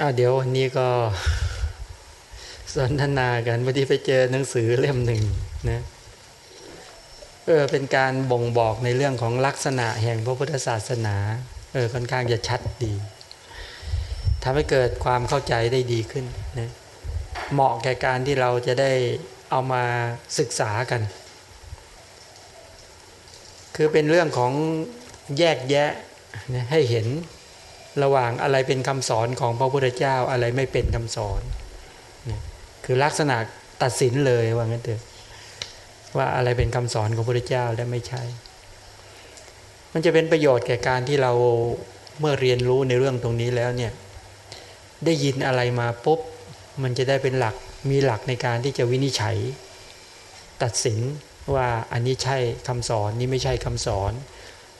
อ่าเดี๋ยววันนี้ก็สนทนากันวันที่ไปเจอหนังสือเล่มหนึ่งนะเออเป็นการบ่งบอกในเรื่องของลักษณะแห่งพระพุทธศาสนาเออค่อนข้างจะชัดดีทำให้เกิดความเข้าใจได้ดีขึ้นนะเหมาะแก่การที่เราจะได้เอามาศึกษากัน คือเป็นเรื่องของแยกแยะนะให้เห็น ระหว่างอะไรเป็นคำสอนของพระพุทธเจ้าอะไรไม่เป็นคำสอนคือลักษณะตัดสินเลยว่างั้นเถอะว่าอะไรเป็นคำสอนของพระพุทธเจ้าและไม่ใช่ มันจะเป็นประโยชน์แก่การที่เราเมื่อเรียนรู้ในเรื่องตรงนี้แล้วเนี่ยได้ยินอะไรมาปุ๊บมันจะได้เป็นหลักมีหลักในการที่จะวินิจฉัย ตัดสินว่าอันนี้ใช่คำสอนนี้ไม่ใช่คำสอน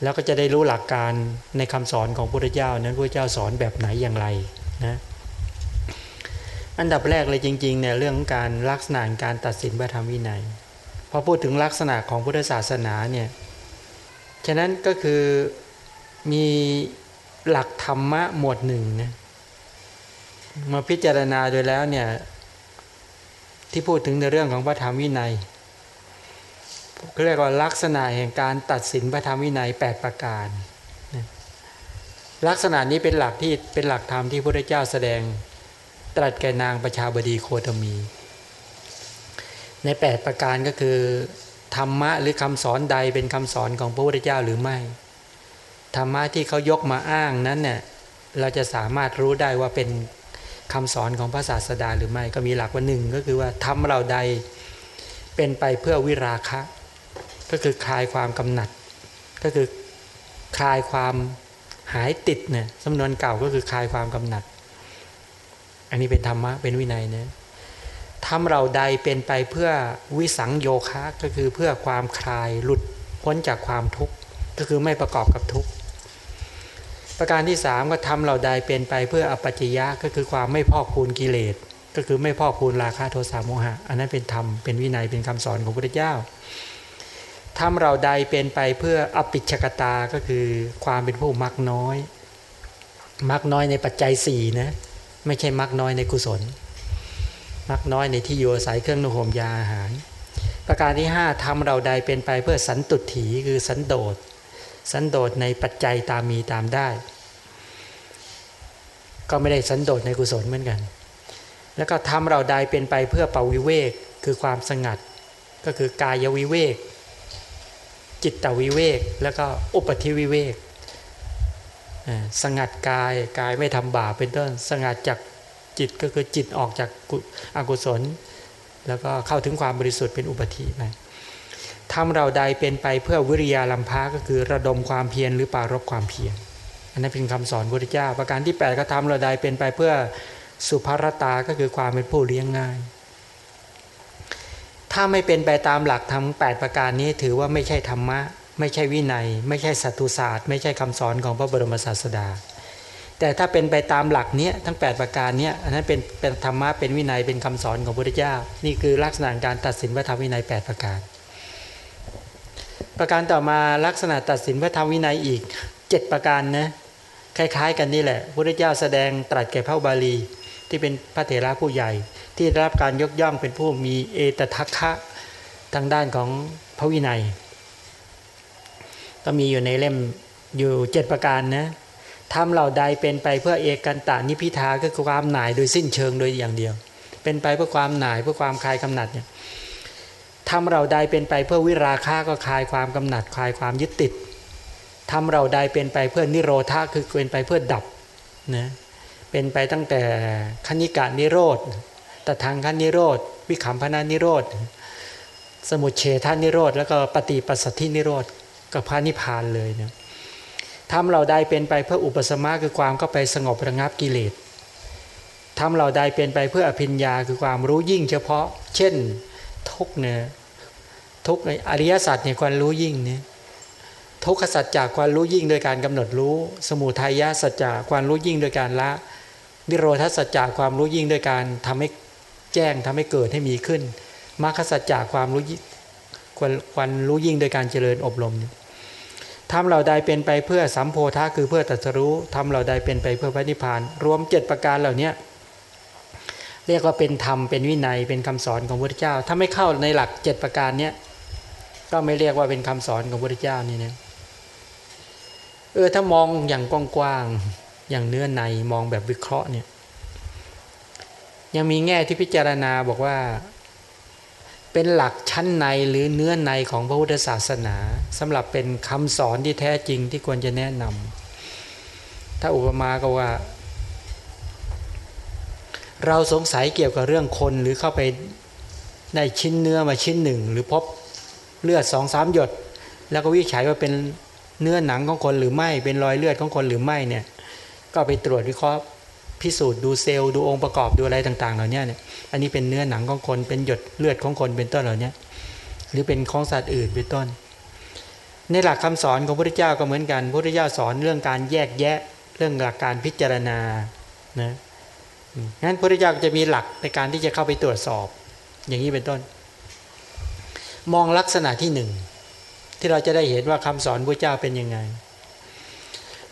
แล้วก็จะได้รู้หลักการในคำสอนของพระพุทธเจ้านั้นพระเจ้าสอนแบบไหนอย่างไรนะอันดับแรกเลยจริงๆเนี่ยเรื่องการลักษณะการตัดสินพระธรรมวินัยพอพูดถึงลักษณะของพุทธศาสนาเนี่ยฉะนั้นก็คือมีหลักธรรมะหมวดหนึ่งนะมาพิจารณาโดยแล้วเนี่ยที่พูดถึงในเรื่องของพระธรรมวินัย เรียกว่าลักษณะแห่งการตัดสินพระธรรมวินัย 8 ประการ ลักษณะนี้เป็นหลักที่เป็นหลักธรรมที่พระเจ้าแสดงตรัสแก่นางประชาบดีโคตมี ใน 8 ประการก็คือธรรมะหรือคำสอนใดเป็นคำสอนของพระพุทธเจ้าหรือไม่ธรรมะที่เขายกมาอ้างนั้นเนี่ยเราจะสามารถรู้ได้ว่าเป็นคำสอนของพระศาสดาหรือไม่ก็มีหลักว่าหนึ่งก็คือว่าทำเราใดเป็นไปเพื่อวิราคะ ก็คือคลายความกำหนัด ก็คือคลายความหายติดเนี่ยสำนวนเก่าก็คือคลายความกำหนัด อันนี้เป็นธรรมะเป็นวินัยเนะทำเราใดเป็นไปเพื่อวิสังโยคะก็คือเพื่อความคลายหลุดพ้นจากความทุกข์ก็คือไม่ประกอบกับทุกข์ประการที่สามก็ทำเราใดเป็นไปเพื่ออปัจจยะก็คือความไม่พอกพูนกิเลส ก็คือไม่พอกพูนราคะโทสะโมหะ อันนั้นเป็นธรรมเป็นวินัยเป็นคำสอนของพระพุทธเจ้า ทำเราใดเป็นไปเพื่ออปิชกตาก็คือความเป็นผู้มักน้อย มักน้อยในปัจจัยสี่นะไม่ใช่มักน้อยในกุศล มักน้อยในที่อยู่อาศัยเครื่องนุ่งห่มยาอาหาร ประการที่ห้าทำเราใดเป็นไปเพื่อสันตุถีคือสันโดษ สันโดษในปัจจัยตามมีตามได้ ก็ไม่ได้สันโดษในกุศลเหมือนกัน แล้วก็ทำเราใดเป็นไปเพื่อปวิเวกคือความสงัด ก็คือกายวิเวก จิตตวิเวก แล้วก็อุปธิวิเวกสงัดกายกายไม่ทำบาปเป็นต้นสงัดจากจิตก็คือจิตออกจากอกุศล แล้วก็เข้าถึงความบริสุทธิ์เป็นอุปธิไปทำเราใดเป็นไปเพื่อวิริยาลัมพาก็คือระดมความเพียรหรือปารบความเพียรอันนั้นเป็นคำสอนพระพุทธเจ้า ประการที่ 8 ก็ทำเราใดเป็นไปเพื่อสุภรตาก็คือความเป็นผู้เลี้ยงง่าย ถ้าไม่เป็นไปตามหลักธรรมแประการนี้ถือว่าไม่ใช่ธรรมะ ไม่ใช่วินัย ไม่ใช่สัตุศาสตร์ ไม่ใช่คำสอนของพระบรมศาสดา แต่ถ้าเป็นไปตามหลักนี้ทั้ง 8 ประการนี้อันนั้นเป็นเป็นธรรมะเป็นวินัยเป็นคำสอนของพระพุทธเจ้า นี่คือลักษณะการตัดสินพระธรรมวินัย 8 ประการ ประการต่อมาลักษณะตัดสินพระธรรมวินัยอีก 7 ประการนะคล้าย ๆ กันนี่แหละพระเจ้าแสดงตรัสแก่พระบาลีที่เป็นพระเถระผู้ใหญ่ ที่ได้รับการยกย่องเป็นผู้มีเอตทัคคะทางด้านของพระวินัย ก็มีอยู่ในเล่มอยู่7ประการนะทำเหล่าใดเป็นไปเพื่อเอกันตานิพิทาก็คือความหน่ายโดยสิ้นเชิงโดยอย่างเดียว เป็นไปเพื่อความหน่ายเพื่อความคลายกำหนัดเนี่ยทำเราใดเป็นไปเพื่อวิราคะก็คลายความกำหนัดคลายความยึดติดทำเราใดเป็นไปเพื่อนิโรธาคือเป็นไปเพื่อดับนะเป็นไปตั้งแต่คณิกานิโรธ แต่ทางคันนิโรธ วิขำพนานิโรธ สมุทเฉทานิโรธ แล้วก็ปฏิปัสสธินิโรธกับพระนิพพานเลยเนะทำเราใดเป็นไปเพื่ออุปสมะคือความก็ไปสงบระงับกิเลสทำเราใดเป็นไปเพื่ออภิญญาคือความรู้ยิ่งเฉพาะ เช่นทุกเนี่ยทุกในอริยสัจเนี่ยความรู้ยิ่งเนี่ยทุกขสัจจากความรู้ยิ่งโดยการกำหนดรู้ สมุทัยสัจจากความรู้ยิ่งโดยการละนิโรธสัจจากความรู้ยิ่งโดยการทำให้ แจ้งทำให้เกิดให้มีขึ้นมรรคสัจจากความรู้ความรู้ยิ่งโดยการเจริญอบรมทำเราใดเป็นไปเพื่อสัมโพธาคือเพื่อตัสรู้ทำเราใดเป็นไปเพื่อพระนิพพาน รวมเจ็ดประการเหล่านี้เรียกว่าเป็นธรรมเป็นวินัยเป็นคำสอนของพระพุทธเจ้า ถ้าไม่เข้าในหลักเจ็ดประการเนี้ยก็ไม่เรียกว่าเป็นคำสอนของพระพุทธเจ้านี่นะเออถ้ามองอย่างกว้างๆอย่างเนื้อในมองแบบวิเคราะห์เนี่ย ยังมีแง่ที่พิจารณาบอกว่า เป็นหลักชั้นในหรือเนื้อในของพระพุทธศาสนาสำหรับเป็นคำสอนที่แท้จริงที่ควรจะแนะนำถ้าอุปมาก็ว่า เราสงสัยเกี่ยวกับเรื่องคนหรือเข้าไปได้ชิ้นเนื้อมาชิ้นหนึ่ง หรือพบเลือดสองสามหยด แล้วก็วิจัยว่าเป็นเนื้อหนังของคนหรือไม่ เป็นรอยเลือดของคนหรือไม่เนี่ย ก็ไปตรวจวิเคราะห์ พิสูจน์ดูเซลล์ดูองค์ประกอบดูอะไรต่างๆเหล่านี้เนี่ยอันนี้เป็นเนื้อหนังของคนเป็นหยดเลือดของคนเป็นต้นเหล่านี้หรือเป็นของสัตว์อื่นเป็นต้น ในหลักคำสอนของพระพุทธเจ้าก็เหมือนกันพระพุทธเจ้าสอนเรื่องการแยกแยะเรื่องหลักการพิจารณานะงั้นพระพุทธเจ้าจะมีหลักในการที่จะเข้าไปตรวจสอบ อย่างนี้เป็นต้น มองลักษณะที่หนึ่งที่เราจะได้เห็นว่าคำสอนพระเจ้าเป็นยังไง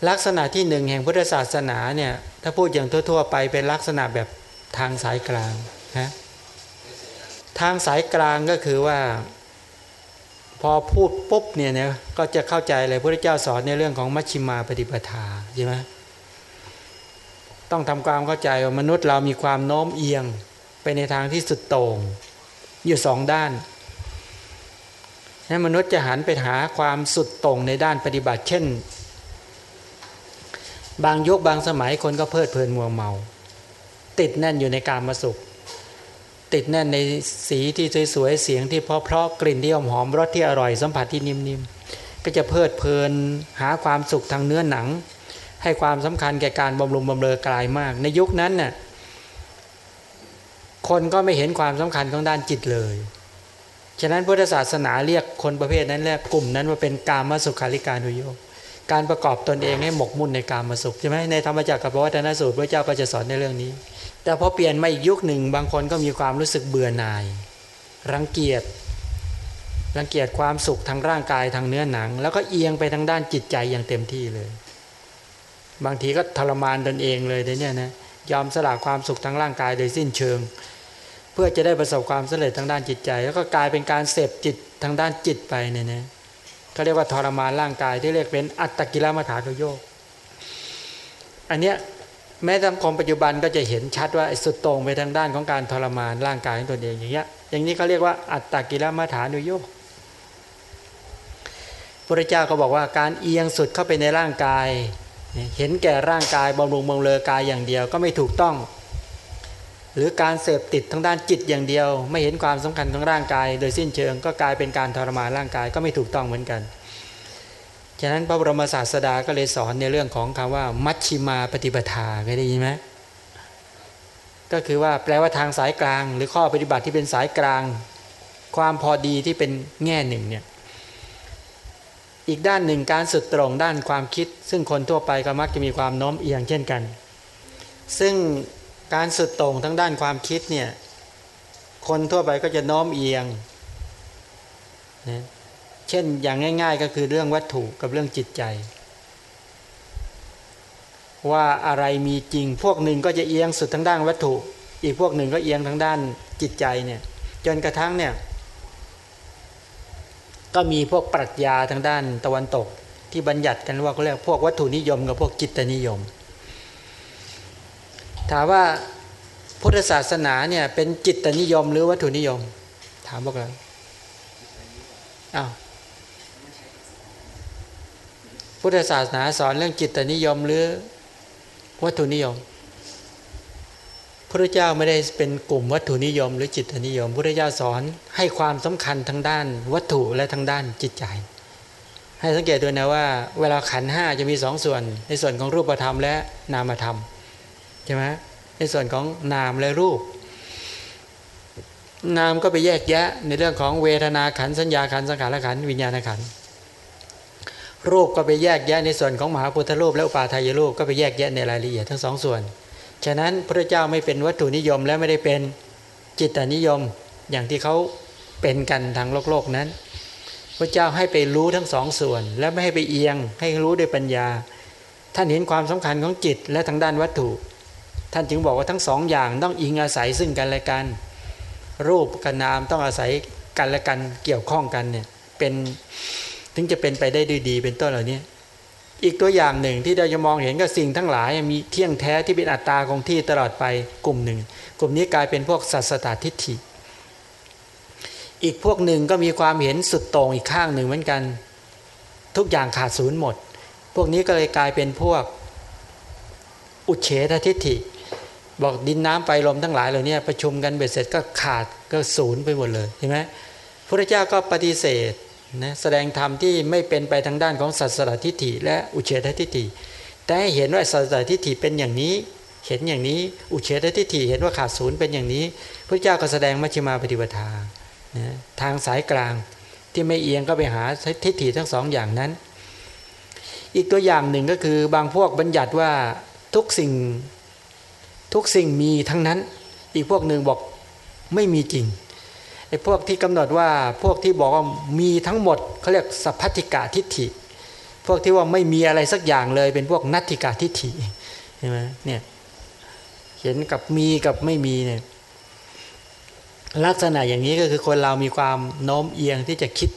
ลักษณะที่หนึ่งแห่งพุทธศาสนาเนี่ยถ้าพูดอย่างทั่ว ๆ ไปเป็นลักษณะแบบทางสายกลางนะทางสายกลางก็คือว่า พอพูดปุ๊บเนี่ยนะก็จะเข้าใจเลยพระเจ้าสอนในเรื่องของมัชชิมาปฏิปทาใช่ไหมต้องทำความเข้าใจว่ามนุษย์เรามีความโน้มเอียงไปในทางที่สุดโต่งอยู่สองด้านนั้นมนุษย์จะหันไปหาความสุดโต่งในด้านปฏิบัติ เช่น บางยุคบางสมัยคนก็เพลิดเพลินมัวเมา ติดแน่นอยู่ในการมาสุข ติดแน่นในสีที่สวยๆเสียงที่เพราะๆกลิ่นที่หอมรสที่อร่อยสัมผัสที่นิ่มๆก็จะเพลิดเพลินหาความสุขทางเนื้อหนัง ให้ความสำคัญแก่การบำรุงบำเรอกายมาก ในยุคนั้นน่ะคนก็ไม่เห็นความสำคัญของด้านจิตเลยฉะนั้นพุทธศาสนาเรียกคนประเภทนั้นเรียกกลุ่มนั้นว่าเป็นกามาสุขาริการุโยค การประกอบตนเองให้หมกมุ่นในการมาสุขใช่ไหมในธรรมจักรกับวัฒนสูตรพระเจ้าก็จะสอนในเรื่องนี้ แต่พอเปลี่ยนมาอีกยุคหนึ่ง บางคนก็มีความรู้สึกเบื่อหน่าย รังเกียจรังเกียจความสุขทางร่างกายทางเนื้อหนัง แล้วก็เอียงไปทางด้านจิตใจอย่างเต็มที่เลย บางทีก็ทรมานตนเองเลยเนี่ยนะยอมสละความสุขทางร่างกายโดยสิ้นเชิง เพื่อจะได้ประสบความสำเร็จทางด้านจิตใจ แล้วก็กลายเป็นการเสพจิตทางด้านจิตไปเนี่ยนะ เขาเรียกว่าทรมานร่างกายที่เรียกเป็นอัตตกิลมัฐานโยกอันเนี้ยแม้สังคมปัจจุบันก็จะเห็นชัดว่าสุดตรงไปทางด้านของการทรมานร่างกายของตนเองอย่างเงี้ยอย่างนี้เขาเรียกว่าอัตตกิลมัฐานโยกพระเจ้าก็บอกว่าการเอียงสุดเข้าไปในร่างกาย เห็นแก่ร่างกายบำรุงบำเลอกายอย่างเดียวก็ไม่ถูกต้อง หรือการเสพติดทางด้านจิตอย่างเดียว ไม่เห็นความสำคัญของร่างกาย โดยสิ้นเชิงก็กลายเป็นการทรมานร่างกายก็ไม่ถูกต้องเหมือนกันฉะนั้นพระบรมศาสดาก็เลยสอนในเรื่องของคำว่า มัชชิมาปฏิปทาเคยได้ยินไหมก็คือว่าแปลว่าทางสายกลาง หรือข้อปฏิบัติที่เป็นสายกลาง ความพอดีที่เป็นแง่หนึ่งเนี่ยอีกด้านหนึ่งการสุดตรงด้านความคิด ซึ่งคนทั่วไปก็มักจะมีความโน้มเอียงเช่นกัน ซึ่ง การสุดตรงทั้งด้านความคิดเนี่ย คนทั่วไปก็จะโน้มเอียงนะเช่นอย่างง่าย ๆ ก็คือเรื่องวัตถุกับเรื่องจิตใจ ว่าอะไรมีจริง พวกหนึ่งก็จะเอียงสุดทั้งด้านวัตถุ อีกพวกหนึ่งก็เอียงทั้งด้านจิตใจเนี่ยจนกระทั่งเนี่ยก็มีพวกปรัชญาทางด้านตะวันตก ที่บัญญัติกันว่าเขาเรียกพวกวัตถุนิยมกับพวกจิตนิยมถาม ว่าพุทธศาสนาเนี่ยเป็นจิตนิยมหรือวัตถุนิยม ถามพวกเราอ้าวพุทธศาสนาสอนเรื่องจิตนิยมหรือวัตถุนิยมพระเจ้าไม่ได้เป็นกลุ่มวัตถุนิยม หรือจิตนิยมพระเจ้าสอนให้ความสำคัญทางด้านวัตถุและทางด้านจิตใจ ให้สังเกตด้วยนะว่า เวลาขันห้าจะมีสองส่วน ในส่วนของรูปธรรมและนามธรรม ใช่ไหมในส่วนของนามและรูป นามก็ไปแยกแยะในเรื่องของเวทนาขันสัญญาขันสังขารขันวิญญาณขันรูปก็ไปแยกแยะในส่วนของมหาพุทธรูปและอุปาทายรูปก็ไปแยกแยะในรายละเอียดทั้งสองส่วน ฉะนั้นพระเจ้าไม่เป็นวัตถุนิยมและไม่ได้เป็นจิตนิยมอย่างที่เขาเป็นกันทางโลกโลกนั้นพพระเจ้าให้ไปรู้ทั้งสองส่วน และไม่ให้ไปเอียงให้รู้ด้วยปัญญา ท่านเห็นความสำคัญของจิตและทางด้านวัตถุ ท่านจึงบอกว่าทั้งสองอย่างต้องอิงอาศัยซึ่งกันและกัน รูปกับนามต้องอาศัยกันและกันเกี่ยวข้องกันเนี่ยเป็นถึงจะเป็นไปได้ด้วยดีเป็นต้นเหล่านี้อีกตัวอย่างหนึ่งที่เราจะมองเห็นก็สิ่งทั้งหลายมีเที่ยงแท้ที่เป็นอัตตาคงที่ตลอดไปกลุ่มหนึ่ง กลุ่มนี้กลายเป็นพวกสัสตตทิฏฐิ อีกพวกหนึ่งก็มีความเห็นสุดโต่งอีกข้างหนึ่งเหมือนกัน ทุกอย่างขาดศูนย์หมด พวกนี้ก็เลยกลายเป็นพวกอุเฉททิฏฐิ บอกดินน้ำไฟลมทั้งหลายเหล่านี้ประชุมกันเบ็ดเสร็จก็ขาดก็ศูนย์ไปหมดเลยเห็นไหมพระเจ้าก็ปฏิเสธนะแสดงธรรมที่ไม่เป็นไปทางด้านของสัสตทิฏฐิและอุเฉททิฏฐิแต่ให้เห็นว่าสัสตทิฏฐิเป็นอย่างนี้ เห็นอย่างนี้อุเฉททิฏฐิเห็นว่าขาดศูนย์เป็นอย่างนี้ พระเจ้าก็แสดงมัชฌิมาปฏิปทานะทางสายกลางที่ไม่เอียงก็ไปหาทิฏฐิทั้งสองอย่างนั้น อีกตัวอย่างหนึ่งก็คือบางพวกบัญญัติว่าทุกสิ่ง ทุกสิ่งมีทั้งนั้น อีกพวกหนึ่งบอกไม่มีจริงไอ้พวกที่กำหนดว่าพวกที่บอกว่ามีทั้งหมดเขาเรียกสัพพติกาทิฏฐิ พวกที่ว่าไม่มีอะไรสักอย่างเลยเป็นพวกนัตติกาทิฏฐิใช่ไหมเนี่ยเห็นกับมีกับไม่มีเนี่ยลักษณะอย่างนี้ก็คือคนเรามีความโน้มเอียงที่จะคิด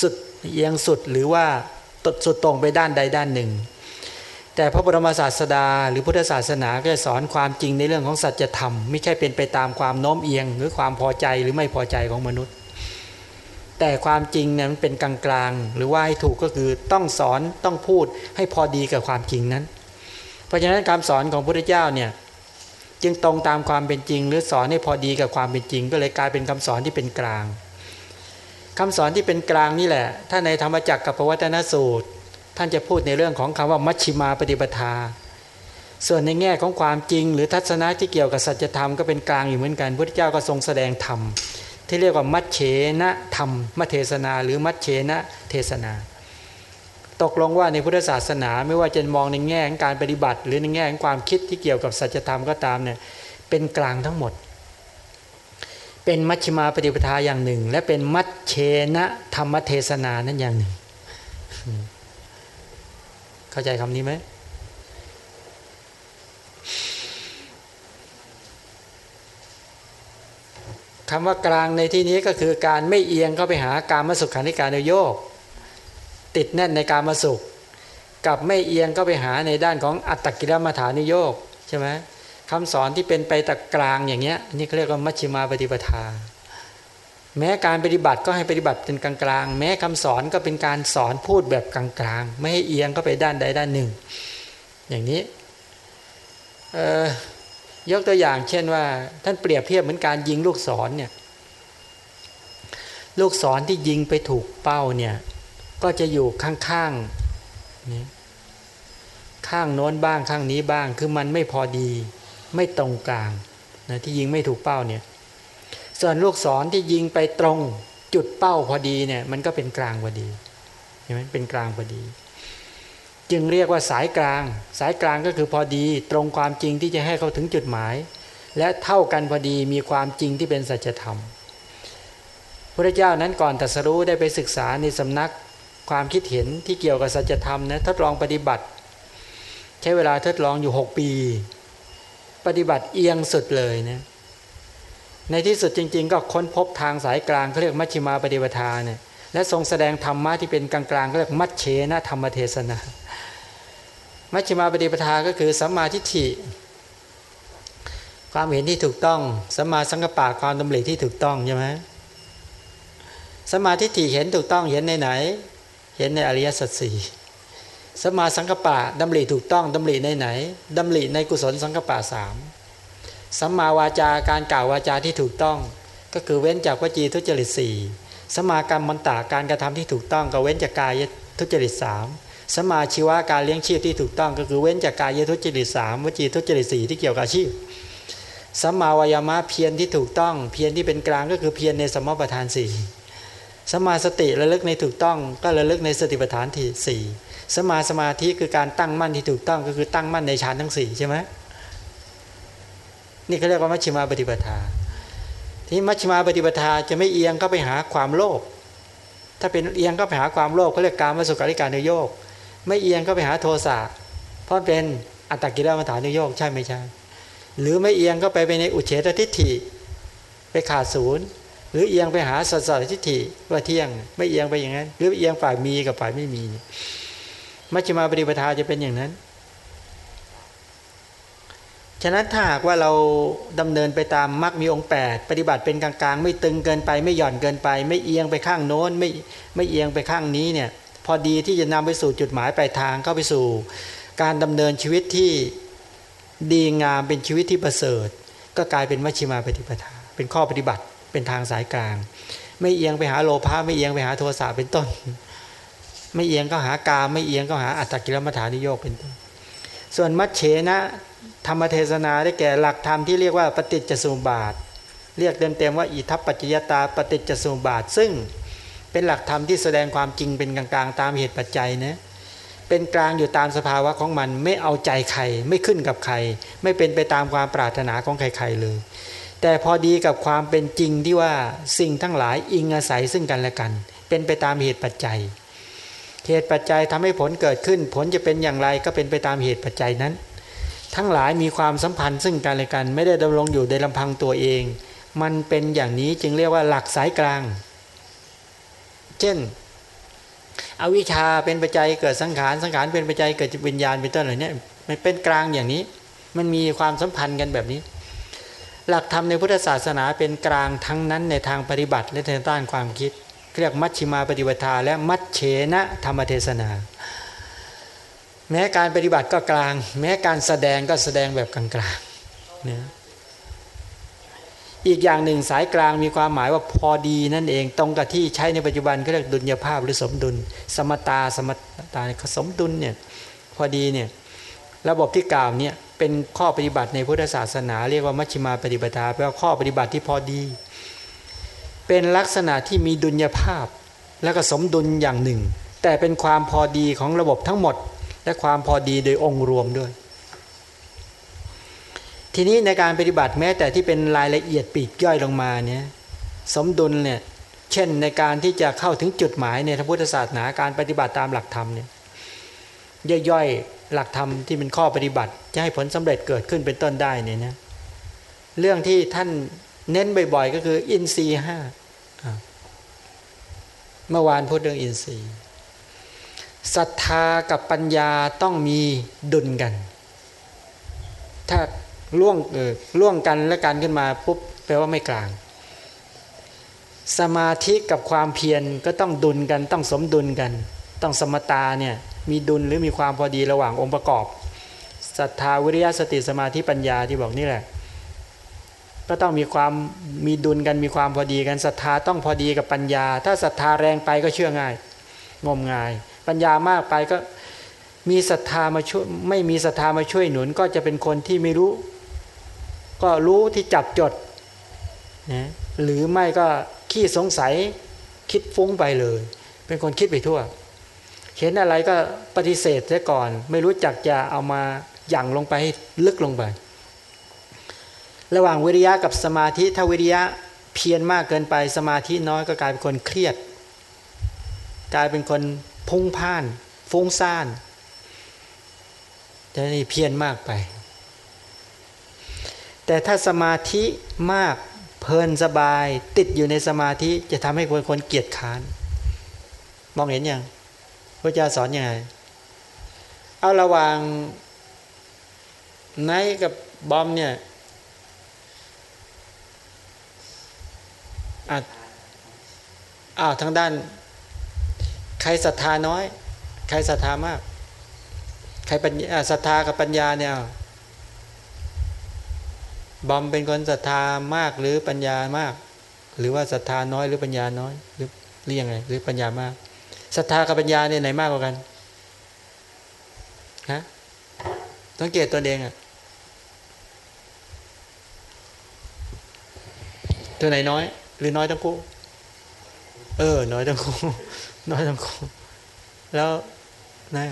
สุดเอียงสุดหรือว่าตดสุดตรงไปด้านใดด้านหนึ่ง แต่พระบรมศาสดา หรือพุทธศาสนาก็สอนความจริงในเรื่องของสัจธรรม ไม่ใช่เป็นไปตามความโน้มเอียง หรือความพอใจหรือไม่พอใจของมนุษย์ แต่ความจริงเนี่ยมันเป็นกลางๆ หรือว่าให้ถูกก็คือต้องสอนต้องพูดให้พอดีกับความจริงนั้น เพราะฉะนั้นการสอนของพระพุทธเจ้าเนี่ยจึงตรงตามความเป็นจริง หรือสอนให้พอดีกับความเป็นจริง ก็เลยกลายเป็นคำสอนที่เป็นกลางคำสอนที่เป็นกลางนี่แหละ ถ้าในธรรมจักรกับพระวัตนสูตร ท่านจะพูดในเรื่องของคำว่ามัชชิมาปฏิปทา ส่วนในแง่ของความจริง หรือทัศนะที่เกี่ยวกับสัจธรรมก็เป็นกลางอยู่เหมือนกันพระเจ้าก็ทรงแสดงธรรมที่เรียกว่ามัชเฉนะธรรมมัเทศนา หรือมัชเฉนะเทศนา ตกลงว่าในพุทธศาสนาไม่ว่าจะมองในแง่ของการปฏิบัติ หรือในแง่ของความคิดที่เกี่ยวกับสัจธรรมก็ตามเนี่ยเป็นกลางทั้งหมด เป็นมัชฌิมาปฏิปทาอย่างหนึ่ง และเป็นมัชเชนะธรรมเทศนานั้นอย่างหนึ่ง เข้าใจคำนี้ไหมคำว่ากลางในที่นี้ก็คือการไม่เอียงเข้าไปหาการมาสุขขันิการโยก ติดแน่นในการมาสุข กับไม่เอียงก็ไปหาในด้านของอัตตกิรมาฐานิโยกใช่ไหมคำสอนที่เป็นไปตะกลางอย่างเงี้ยนี่เขาเรียกว่ามัชฌิมาปฏิปทา แม้การปฏิบัติก็ให้ปฏิบัติเป็นกลางๆ แม้คำสอนก็เป็นการสอนพูดแบบกลางๆ ไม่ให้เอียงก็ไปด้านใดด้านหนึ่ง อย่างนี้ยกตัวอย่างเช่นว่า ท่านเปรียบเทียบเหมือนการยิงลูกศรเนี่ยลูกศรที่ยิงไปถูกเป้าเนี่ยก็จะอยู่ข้างๆนี่ข้างโน้นบ้างข้างนี้บ้างคือมันไม่พอดีไม่ตรงกลางนะที่ยิงไม่ถูกเป้าเนี่ย ส่วนลูกศรที่ยิงไปตรงจุดเป้าพอดีเนี่ยมันก็เป็นกลางพอดีเห็นไหมเป็นกลางพอดี จึงเรียกว่าสายกลาง สายกลางก็คือพอดี ตรงความจริงที่จะให้เขาถึงจุดหมาย และเท่ากันพอดีมีความจริงที่เป็นสัจธรรมพระเจ้านั้นก่อนตรัสรู้ได้ไปศึกษาในสำนักความคิดเห็นที่เกี่ยวกับสัจธรรมนะทดลองปฏิบัติ ใช้เวลาทดลองอยู่ 6 ปี ปฏิบัติเอียงสุดเลยนะ ในที่สุดจริง ๆ ก็ค้นพบทางสายกลางเขาเรียกมัชฌิมาปฏิปทาเนี่ยและทรงแสดงธรรมะที่เป็นกลางๆเขาเรียกมัชเชนะธรรมเทศนา มัชฌิมาปฏิปทาก็คือสัมมาทิฏฐิ ความเห็นที่ถูกต้องสัมมาสังกปะความดำริที่ถูกต้องใช่ไหมสัมมาทิฏฐิเห็นถูกต้องเห็นในไหน เห็นในอริยสัจสี่สัมมาสังกปะดำริถูกต้องดำริในไหนดำริในกุศลสังกปะสาม สัมมาวาจาการกล่าววาจาที่ถูกต้อง ก็คือเว้นจากวจีทุจริตสี่สมากรรมมันตาการกระทำที่ถูกต้องก็เว้นจากกายทุจริตสามสมาชีวะการเลี้ยงชีพที่ถูกต้อง ก็คือเว้นจากกายทุจริตสามวจีทุจริตสี่ที่เกี่ยวกับอาชีพสัมมาวายามะเพียรที่ถูกต้อง เพียรที่เป็นกลางก็คือเพียรในสมประทานสี่สมาสติระลึกในถูกต้อง ก็ระลึกในสติปัฏฐานที่สี่สมาสมาธิคือการตั้งมั่นที่ถูกต้อง ก็คือตั้งมั่นในฌานทั้งสี่ใช่ไหม นี่เขาเรียกว่ามัชฌิมาปฏิปทา ที่มัชฌิมาปฏิปทาจะไม่เอียงก็ไปหาความโลภถ้าเป็นเอียงก็ไปหาความโลภเขาเรียกการมาสุขาริการนโยกไม่เอียงก็ไปหาโทสะเพราะเป็นอัตตกิลมัฐานนโยกใช่ไม่ใช่ หรือไม่เอียงก็ไปไปในอุเฉตทิฏฐิไปขาดศูนย์หรือเอียงไปหาสัตสทิฏฐิว่าเที่ยง ไม่เอียงไปอย่างนั้น หรือเอียงฝ่ายมีกับฝ่ายไม่มีมัชฌิมาปฏิปทาจะเป็นอย่างนั้น ฉะนั้นถ้าหากว่าเราดำเนินไปตามมรรคมีองค์ 8 ปฏิบัติเป็นกลางๆ ไม่ตึงเกินไป ไม่หย่อนเกินไป ไม่เอียงไปข้างโน้นไม่ไม่เอียงไปข้างนี้เนี่ยพอดีที่จะนำไปสู่จุดหมายปลายทางเข้าไปสู่ การดำเนินชีวิตที่ดีงามเป็นชีวิตที่ประเสริฐ ก็กลายเป็นมัชฌิมาปฏิปทา เป็นข้อปฏิบัติเป็นทางสายกลาง ไม่เอียงไปหาโลภะไม่เอียงไปหาโทสะเป็นต้น ไม่เอียงก็หากามไม่เอียงก็หาอัตตกิลมัฐานิโยกเป็นต้นส่วนมัชเฉนะ ธรรมเทศนาได้แก่หลักธรรมที่เรียกว่าปฏิจจสมุปบาท เรียกเต็มๆว่าอิทัปปัจจยตาปฏิจจสมุปบาท ซึ่งเป็นหลักธรรมที่แสดงความจริงเป็นกลางๆ ตามเหตุปัจจัยนะเป็นกลางอยู่ตามสภาวะของมันไม่เอาใจใครไม่ขึ้นกับใคร ไม่เป็นไปตามความปรารถนาของใครๆเลย แต่พอดีกับความเป็นจริงที่ว่าสิ่งทั้งหลายอิงอาศัยซึ่งกันและกัน เป็นไปตามเหตุปัจจัยเหตุปัจจัยทำให้ผลเกิดขึ้น ผลจะเป็นอย่างไรก็เป็นไปตามเหตุปัจจัยนั้น ทั้งหลายมีความสัมพันธ์ซึ่งกันและกัน ไม่ได้ดำรงอยู่ในลำพังตัวเอง มันเป็นอย่างนี้จึงเรียกว่าหลักสายกลาง เช่น อวิชชาเป็นปัจจัยเกิดสังขารสังขารเป็นปัจจัยเกิดวิญญาณเป็นต้นอะไรเนี่ยมันเป็นกลางอย่างนี้ มันมีความสัมพันธ์กันแบบนี้ หลักธรรมในพุทธศาสนาเป็นกลางทั้งนั้นในทางปฏิบัติและทางต้านความคิดเรียกมัชชิมาปฏิบัติและมัชเฉนะธรรมเทศนา แม้การปฏิบัติก็กลาง แม้การแสดงก็แสดงแบบกลางๆเนี่ยอีกอย่างหนึ่งสายกลางมีความหมายว่าพอดีนั่นเองตรงกับที่ใช้ในปัจจุบันเขาเรียกดุลยภาพหรือสมดุล สมตาสมตาสมดุลเนี่ยพอดีเนี่ยระบบที่กล่าวเนี่ยเป็นข้อปฏิบัติในพุทธศาสนา เรียกว่ามัชฌิมาปฏิปทาแปลว่าข้อปฏิบัติที่พอดี เป็นลักษณะที่มีดุลยภาพ แล้วก็สมดุลอย่างหนึ่ง แต่เป็นความพอดีของระบบทั้งหมด และความพอดีโดยองค์รวมด้วย ทีนี้ในการปฏิบัติแม้แต่ที่เป็นรายละเอียดปีกย่อยลงมาเนี่ยสมดุลเนี่ยเช่นในการที่จะเข้าถึงจุดหมายในพระพุทธศาสนาการปฏิบัติตามหลักธรรมเนี่ยย่อยๆหลักธรรมที่เป็นข้อปฏิบัติ จะให้ผลสำเร็จเกิดขึ้นเป็นต้นได้เนี่ยนะเรื่องที่ท่านเน้นบ่อยๆ ก็คืออินทรีห้าเมื่อวานพูดเรื่องอินทรีย์ ศรัทธากับปัญญาต้องมีดุลกัน ถ้าล่วงเออล่วงกันและกันขึ้นมาปุ๊บแปลว่าไม่กลาง สมาธิกับความเพียรก็ต้องดุลกันต้องสมดุลกัน ต้องสมตาเนี่ยมีดุลหรือมีความพอดีระหว่างองค์ประกอบศรัทธาวิริยะสติสมาธิปัญญาที่บอกนี่แหละ ก็ต้องมีความมีดุลกันมีความพอดีกันศรัทธาต้องพอดีกับปัญญา ถ้าศรัทธาแรงไปก็เชื่อง่าย งมงาย ปัญญามากไปก็มีศรัทธามาช่วยไม่มีศรัทธามาช่วยหนุน ก็จะเป็นคนที่ไม่รู้ ก็รู้ที่จับจดนะหรือไม่ก็ขี้สงสัยคิดฟุ้งไปเลย เป็นคนคิดไปทั่ว เห็นอะไรก็ปฏิเสธซะก่อน ไม่รู้จักจะเอามาหยั่งลงไปลึกลงไป ระหว่างวิริยะกับสมาธิถ้าวิริยะเพียรมากเกินไปสมาธิน้อยก็กลายเป็นคนเครียด กลายเป็นคน พุ่งพ่าน ฟุ้งซ่านจะนี่เพียรมากไป แต่ถ้าสมาธิมากเพลินสบาย ติดอยู่ในสมาธิจะทำให้คนคนเกียจค้าน มองเห็นยังพระเจ้าสอนอยังไง เอาระว่างไนกับบอมเนี่ยอ้าวทางด้าน ใครศรัทธาน้อย ใครศรัทธามาก ใครปัญญาศรัทธากับปัญญาเนี่ยบอมเป็นคนศรัทธามากหรือปัญญามาก หรือว่าศรัทธาน้อยหรือปัญญาน้อย หรือหรือยังไงหรือปัญญามากศรัทธากับปัญญาเนี่ยไหนมากกว่ากันฮะสังเกตตัวเองอะตัวไหนน้อย หรือน้อยทั้งคู่ เออ น้อยทั้งคู่ น้อยทั้งคู่แล้วนะ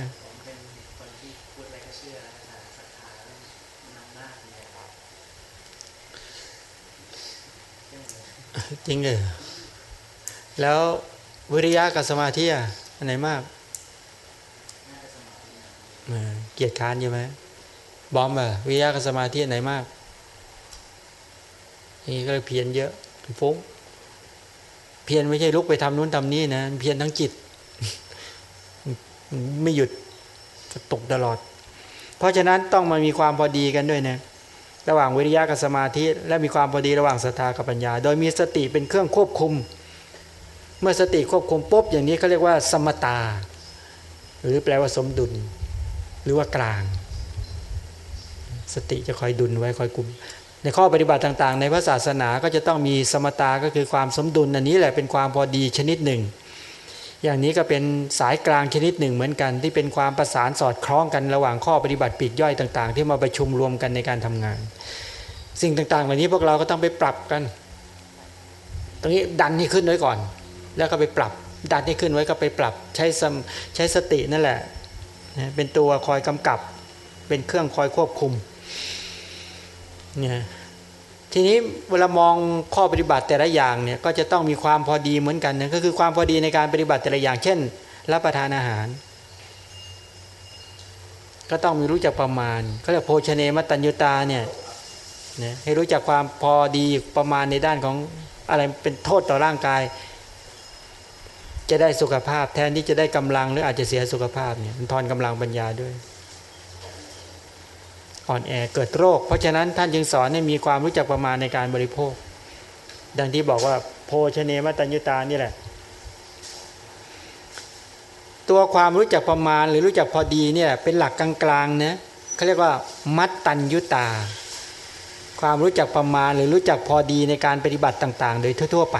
จริงเลยแล้ววิริยะกับสมาธิอะอันไหนมากเกียรติค้านอยู่ไหมบอมอะวิริยะกับสมาธิอันไหนมากนี่ก็เพียนเยอะฟุ้ง เพียนไม่ใช่ลุกไปทำนู้นทำนี้นะ เพียนทั้งจิต ไม่หยุดตกตลอด เพราะฉะนั้นต้องมามีความพอดีกันด้วยนะระหว่างวิริยะกับสมาธิ และมีความพอดีระหว่างศรัทธากับปัญญา โดยมีสติเป็นเครื่องควบคุม เมื่อสติควบคุมปุ๊บอย่างนี้เขาเรียกว่า สมตา หรือแปลว่าสมดุล หรือว่ากลาง สติจะคอยดุลไว้คอยกุม ในข้อปฏิบัติต่างๆ ในพระศาสนาก็จะต้องมีสมตาก็คือความสมดุลอันนี้แหละเป็นความพอดีชนิดหนึ่ง อย่างนี้ก็เป็นสายกลางชนิดหนึ่งเหมือนกัน ที่เป็นความประสานสอดคล้องกันระหว่างข้อปฏิบัติปีกย่อยต่าง ๆ ที่มาประชุมรวมกันในการทำงาน สิ่งต่างๆเหล่านี้พวกเราก็ต้องไปปรับกัน ตรงนี้ดันให้ขึ้นไว้ก่อน แล้วก็ไปปรับดันให้ขึ้นไว้ก็ไปปรับใช้ใช้สตินั่นแหละเป็นตัวคอยกำกับ เป็นเครื่องคอยควบคุม เนี่ยทีนี้เวลามองข้อปฏิบัติแต่ละอย่างเนี่ยก็จะต้องมีความพอดีเหมือนกันนะก็คือความพอดีในการปฏิบัติแต่ละอย่าง เช่น รับประทานอาหาร ก็ต้องมีรู้จักประมาณเขาเรียกโภชเนมตัญญตาเนี่ยนะให้รู้จักความพอดีประมาณในด้านของอะไรเป็นโทษต่อร่างกาย จะได้สุขภาพแทนที่จะได้กำลังหรืออาจจะเสียสุขภาพเนี่ยมันทอนกำลังปัญญาด้วย อ่อนแอเกิดโรค เพราะฉะนั้นท่านจึงสอนให้มีความรู้จักประมาณในการบริโภค ดังที่บอกว่าโภชเนมัตัญญุตานี่แหละ ตัวความรู้จักประมาณหรือรู้จักพอดีเนี่ยเป็นหลักกลางๆนะเขาเรียกว่า มัตตัญญุตา ความรู้จักประมาณหรือรู้จักพอดีในการปฏิบัติต่าง ๆ โดยทั่ว ๆ ไป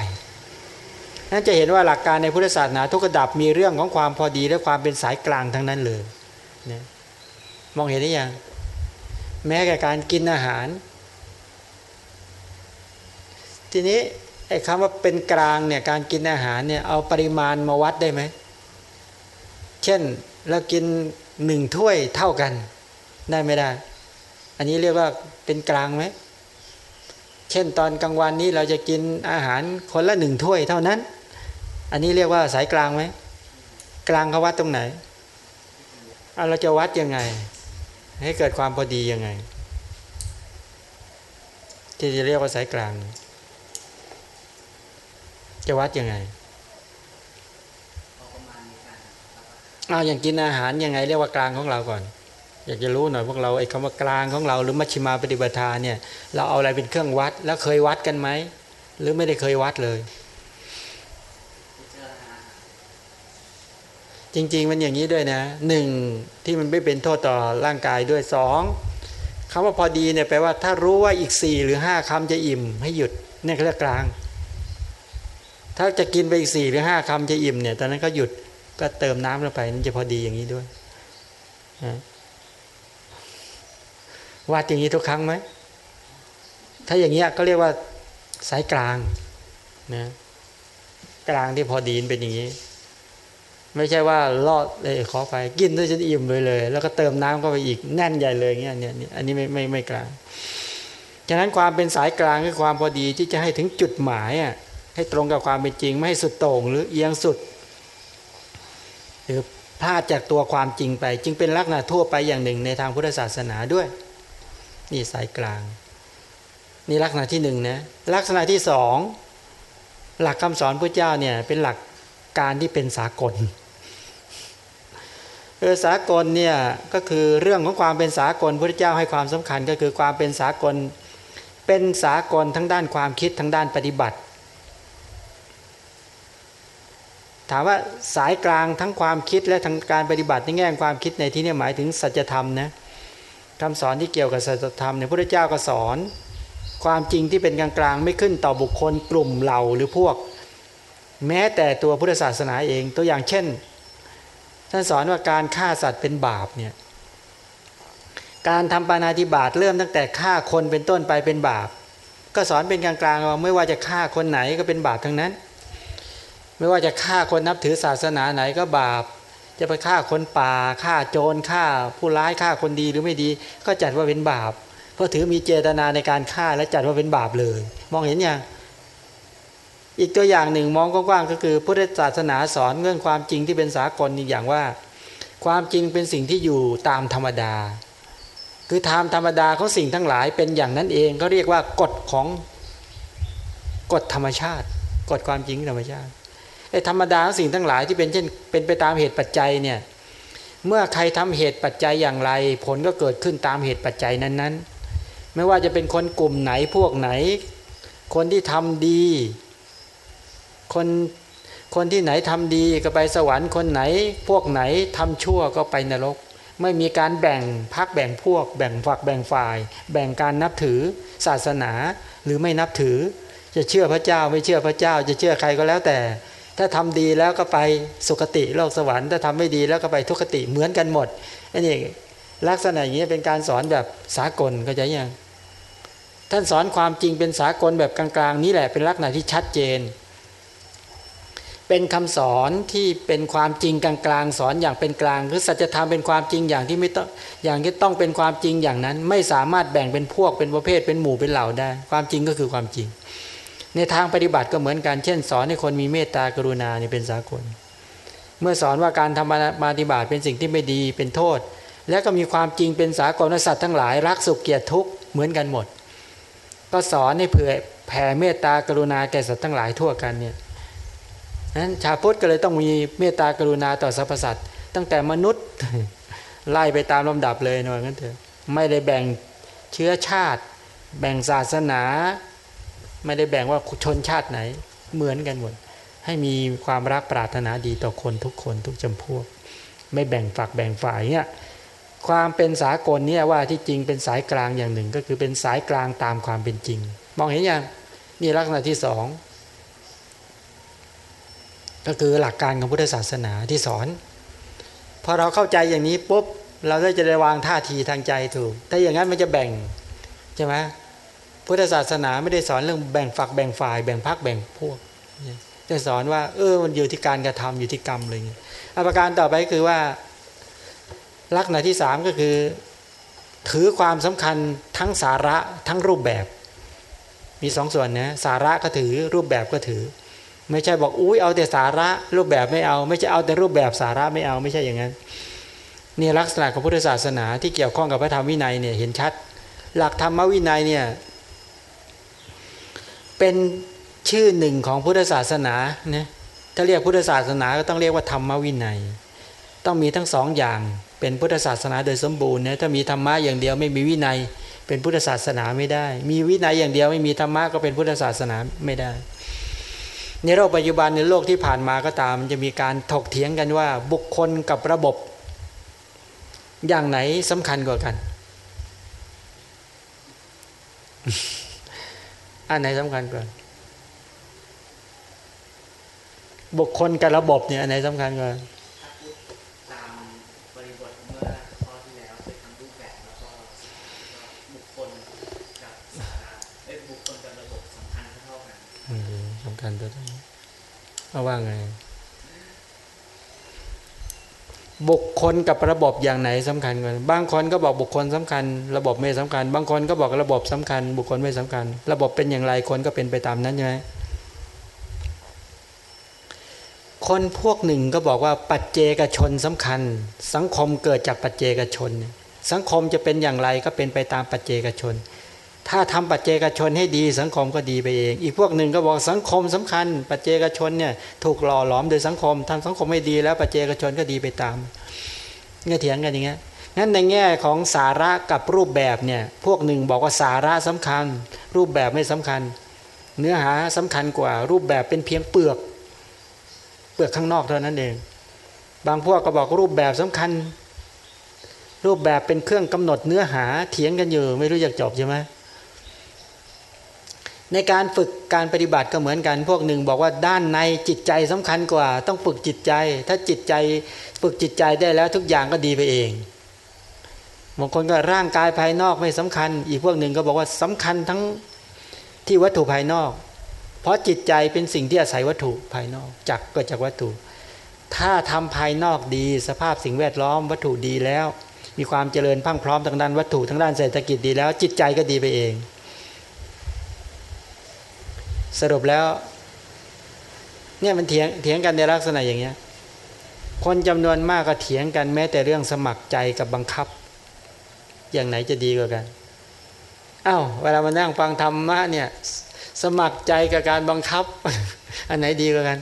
นั่นจะเห็นว่าหลักการในพุทธศาสนาทุกระดับมีเรื่องของความพอดีและความเป็นสายกลางทั้งนั้นเลยนะมองเห็นได้ยัง แม้กับการกินอาหาร ทีนี้ไอ้คำว่าเป็นกลางเนี่ยการกินอาหารเนี่ยเอาปริมาณมาวัดได้ไหม เช่นเรากินหนึ่งถ้วยเท่ากันได้ไม่ได้ อันนี้เรียกว่าเป็นกลางไหม เช่นตอนกลางวันนี้เราจะกินอาหารคนละหนึ่งถ้วยเท่านั้น อันนี้เรียกว่าสายกลางไหม กลางเขาวัดตรงไหน เอาเราจะวัดยังไง ให้เกิดความพอดียังไง ที่จะเรียกว่าสายกลาง จะวัดยังไงเอาอย่างกินอาหารยังไงเรียกว่ากลางของเราก่อน อยากจะรู้หน่อยพวกเราไอ้คำว่ากลางของเราหรือมัชฌิมาปฏิบัติาเนี่ย เราเอาอะไรเป็นเครื่องวัด แล้วเคยวัดกันไหมหรือไม่ได้เคยวัดเลย จริง ๆ มันอย่างนี้ด้วยนะหนึ่งที่มันไม่เป็นโทษต่อร่างกายด้วยสองคำว่าพอดีเนี่ยแปลว่าถ้ารู้ว่าอีกสี่หรือห้าคำจะอิ่ม ให้หยุดเนี่ยเรียกกลาง ถ้าจะกินไปอีกสี่หรือห้าคำจะอิ่มเนี่ยตอนนั้นก็หยุดก็เติมน้ำลงไปนั่นจะพอดีอย่างนี้ด้วยวัดอย่างนี้ทุกครั้งไหมถ้าอย่างเงี้ยก็เรียกว่าสายกลางนะกลางที่พอดีเป็นอย่างนี้ ไม่ใช่ว่าลอดเลยขอไปกินด้วยจนอิ่มเลยเลย แล้วก็เติมน้ำเข้าไปอีกแน่นใหญ่เลยเงี้ยเนี่ยอันนี้ไม่ไม่ไม่กลางฉะนั้นความเป็นสายกลางคือความพอดีที่จะให้ถึงจุดหมายอะให้ตรงกับความเป็นจริง ไม่ให้สุดโต่งหรือเอียงสุดหรือพลาดจากตัวความจริงไป จึงเป็นลักษณะทั่วไปอย่างหนึ่งในทางพุทธศาสนาด้วย นี่สายกลาง นี่ลักษณะที่หนึ่งนะลักษณะที่สองหลักคำสอนพระเจ้าเนี่ยเป็นหลักการที่เป็นสากล เออสากลเนี่ยก็คือเรื่องของความเป็นสากลพระเจ้าให้ความสำคัญก็คือความเป็นสากล เป็นสากลทั้งด้านความคิดทั้งด้านปฏิบัติ ถามว่าสายกลางทั้งความคิดและทั้งการปฏิบัติในแง่ความคิดในที่นี้หมายถึงสัจธรรมนะคำสอนที่เกี่ยวกับสัจธรรมเนี่ยพระเจ้าก็สอน ความจริงที่เป็นกลางๆไม่ขึ้นต่อบุคคลกลุ่มเหล่าหรือพวก แม้แต่ตัวพุทธศาสนาเองตัวอย่างเช่น ท่านสอนว่าการฆ่าสัตว์เป็นบาปเนี่ยการทำปานาธิบาตเริ่มตั้งแต่ฆ่าคนเป็นต้นไปเป็นบาป ก็สอนเป็นกลางๆว่าไม่ว่าจะฆ่าคนไหนก็เป็นบาปทั้งนั้น ไม่ว่าจะฆ่าคนนับถือศาสนาไหนก็บาป จะไปฆ่าคนป่าฆ่าโจรฆ่าผู้ร้ายฆ่าคนดีหรือไม่ดี ก็จัดว่าเป็นบาป เพราะถือมีเจตนาในการฆ่าและจัดว่าเป็นบาปเลย มองเห็นยัง อีกตัวอย่างหนึ่งมองกว้างๆก็คือพุทธศาสนาสอนเรื่องความจริงที่เป็นสากลอีกอย่างว่า ความจริงเป็นสิ่งที่อยู่ตามธรรมดา คือตามธรรมดาของสิ่งทั้งหลายเป็นอย่างนั้นเองเขาเรียกว่ากฎของกฎธรรมชาติกฎความจริงธรรมชาติไอ้ธรรมดาของสิ่งทั้งหลายที่เป็นเช่นเป็นไปตามเหตุปัจจัยเนี่ยเมื่อใครทำเหตุปัจจัยอย่างไร ผลก็เกิดขึ้นตามเหตุปัจจัยนั้นๆ ไม่ว่าจะเป็นคนกลุ่มไหนพวกไหน คนที่ทำดี คนคนที่ไหนทำดีก็ไปสวรรค์คนไหน พวกไหนทำชั่วก็ไปนรก ไม่มีการแบ่งพักแบ่งพวก แบ่งฝักแบ่งฝ่าย แบ่งการนับถือศาสนาหรือไม่นับถือ จะเชื่อพระเจ้าไม่เชื่อพระเจ้า จะเชื่อใครก็แล้วแต่ ถ้าทำดีแล้วก็ไปสุคติโลกสวรรค์ถ้าทำไม่ดีแล้วก็ไปทุกขติเหมือนกันหมดอันนี้ลักษณะอย่างนี้เป็นการสอนแบบสากลก็จะยังท่านสอนความจริงเป็นสากลแบบกลางๆ นี้แหละเป็นลักษณะที่ชัดเจน เป็นคำสอนที่เป็นความจริงกลางๆสอนอย่างเป็นกลาง คือสัจธรรมเป็นความจริงอย่างที่ไม่ต้องอย่างที่ต้องเป็นความจริงอย่างนั้น ไม่สามารถแบ่งเป็นพวกเป็นประเภทเป็นหมู่เป็นเหล่าได้ ความจริงก็คือความจริง ในทางปฏิบัติก็เหมือนกันเช่น สอนให้คนมีเมตตากรุณาเนี่เป็นสากล เมื่อสอนว่าการทำมาฏิบัติเป็นสิ่งที่ไม่ดีเป็นโทษ และก็มีความจริงเป็นสากลสัตว์ทั้งหลายรักสุขเกียรติทุกข์เหมือนกันหมด ก็สอนให้เผื่อแผ่เมตตากรุณาแก่สัตว์ทั้งหลายทั่วกันเนี่ย นั้นชาพุทธก็เลยต้องมีเมตตากรุณาต่อสรรพสัตว์ตั้งแต่มนุษย์ไล่ไปตามลำดับเลยนะงั้นเถอะไม่ได้แบ่งเชื้อชาติ แบ่งศาสนา ไม่ได้แบ่งว่าชนชาติไหนเหมือนกันหมดให้มีความรักปรารถนาดีต่อคนทุกคนทุกจำพวก ไม่แบ่งฝักแบ่งฝ่ายเนี่ยความเป็นสากลเนี่ยว่าที่จริงเป็นสายกลางอย่างหนึ่งก็คือเป็นสายกลางตามความเป็นจริง มองเห็นยังนี่ลักษณะที่สอง ก็คือหลักการของพุทธศาสนาที่สอน พอเราเข้าใจอย่างนี้ปุ๊บเราก็จะได้วางท่าทีทางใจถูก ถ้าอย่างนั้นมันจะแบ่งใช่ไหมพุทธศาสนาไม่ได้สอนเรื่องแบ่งฝักแบ่งฝ่าย แบ่งพักแบ่งพวกจะสอนว่า เออมันอยู่ที่การกระทำอยู่ที่กรรมอะไรเงี้ยประการต่อไปคือว่าลักษณะที่สามก็คือ ถือความสำคัญทั้งสาระทั้งรูปแบบ มีสองส่วนนะสาระก็ถือรูปแบบก็ถือ ไม่ใช่บอกอุ้ยเอาแต่สาระรูปแบบไม่เอา ไม่ใช่เอาแต่รูปแบบสาระไม่เอาไม่ใช่อย่างนั้นนี่ลักษณะของพุทธศาสนาที่เกี่ยวข้องกับพระธรรมวินัยเนี่ยเห็นชัด หลักธรรมวินัยเนี่ยเป็นชื่อหนึ่งของพุทธศาสนาเนี่ยถ้าเรียกพุทธศาสนาก็ต้องเรียกว่าธรรมวินัย ต้องมีทั้งสองอย่างเป็นพุทธศาสนาโดยสมบูรณ์นะถ้ามีธรรมะอย่างเดียวไม่มีวินัย เป็นพุทธศาสนาไม่ได้ มีวินัยอย่างเดียวไม่มีธรรมะก็เป็นพุทธศาสนาไม่ได้ ในโลกปัจจุบันในโลกที่ผ่านมาก็ตามมันจะมีการถกเถียงกันว่า บุคคลกับระบบ อย่างไหนสำคัญกว่ากัน อันไหนสำคัญกว่าบุคคลกับระบบเนี่ยอันไหนสำคัญกว่า กันตัวนี้ว่าไง บุคคลกับระบบอย่างไหนสำคัญกันบางคนก็บอกบุคคลสำคัญ ระบบไม่สำคัญ บางคนก็บอกระบบสำคัญ บุคคลไม่สำคัญ ระบบเป็นอย่างไรคนก็เป็นไปตามนั้นใช่ไหมคนพวกหนึ่งก็บอกว่าปัจเจกชนสำคัญ สังคมเกิดจากปัจเจกชน สังคมจะเป็นอย่างไรก็เป็นไปตามปัจเจกชน ถ้าทำปัจเจกชนให้ดีสังคมก็ดีไปเอง อีกพวกหนึ่งก็บอกสังคมสำคัญ ปัจเจกชนเนี่ยถูกหล่อหลอมโดยสังคมทำสังคมไม่ดีแล้วปัจเจกชนก็ดีไปตามเงี้ยเถียงกันอย่างเงี้ยงั้นในแง่ของสาระกับรูปแบบเนี่ยพวกหนึ่งบอกว่าสาระสำคัญ รูปแบบไม่สำคัญ เนื้อหาสำคัญกว่า รูปแบบเป็นเพียงเปลือก เปลือกข้างนอกเท่านั้นเอง บางพวกก็บอกรูปแบบสำคัญ รูปแบบเป็นเครื่องกำหนดเนื้อหาเถียงกันอยู่ไม่รู้อยากจบใช่ไหม ในการฝึกการปฏิบัติก็เหมือนกันพวกหนึ่ง บอกว่าด้านในจิตใจสำคัญกว่า ต้องฝึกจิตใจ ถ้าจิตใจฝึกจิตใจได้แล้วทุกอย่างก็ดีไปเองบางคนก็ร่างกายภายนอกไม่สำคัญ อีกพวกหนึ่งก็บอกว่าสำคัญทั้งที่วัตถุภายนอก เพราะจิตใจเป็นสิ่งที่อาศัยวัตถุภายนอกจากเกิดจากวัตถุ ถ้าทำภายนอกดี สภาพสิ่งแวดล้อมวัตถุดีแล้ว มีความเจริญพังพร้อมทางด้านวัตถุทางด้านเศรษฐกิจดีแล้ว จิตใจก็ดีไปเอง สรุปแล้ว เนี่ยมันเถียงเถียงกันในลักษณะอย่างเงี้ยคนจำนวนมากก็เถียงกันแม้แต่เรื่องสมัครใจกับบังคับ อย่างไหนจะดีกว่ากันอา้าวเวลามานั่งฟังธรรมะเนี่ย สมัครใจกับการบังคับ อันไหนดีกว่ากัน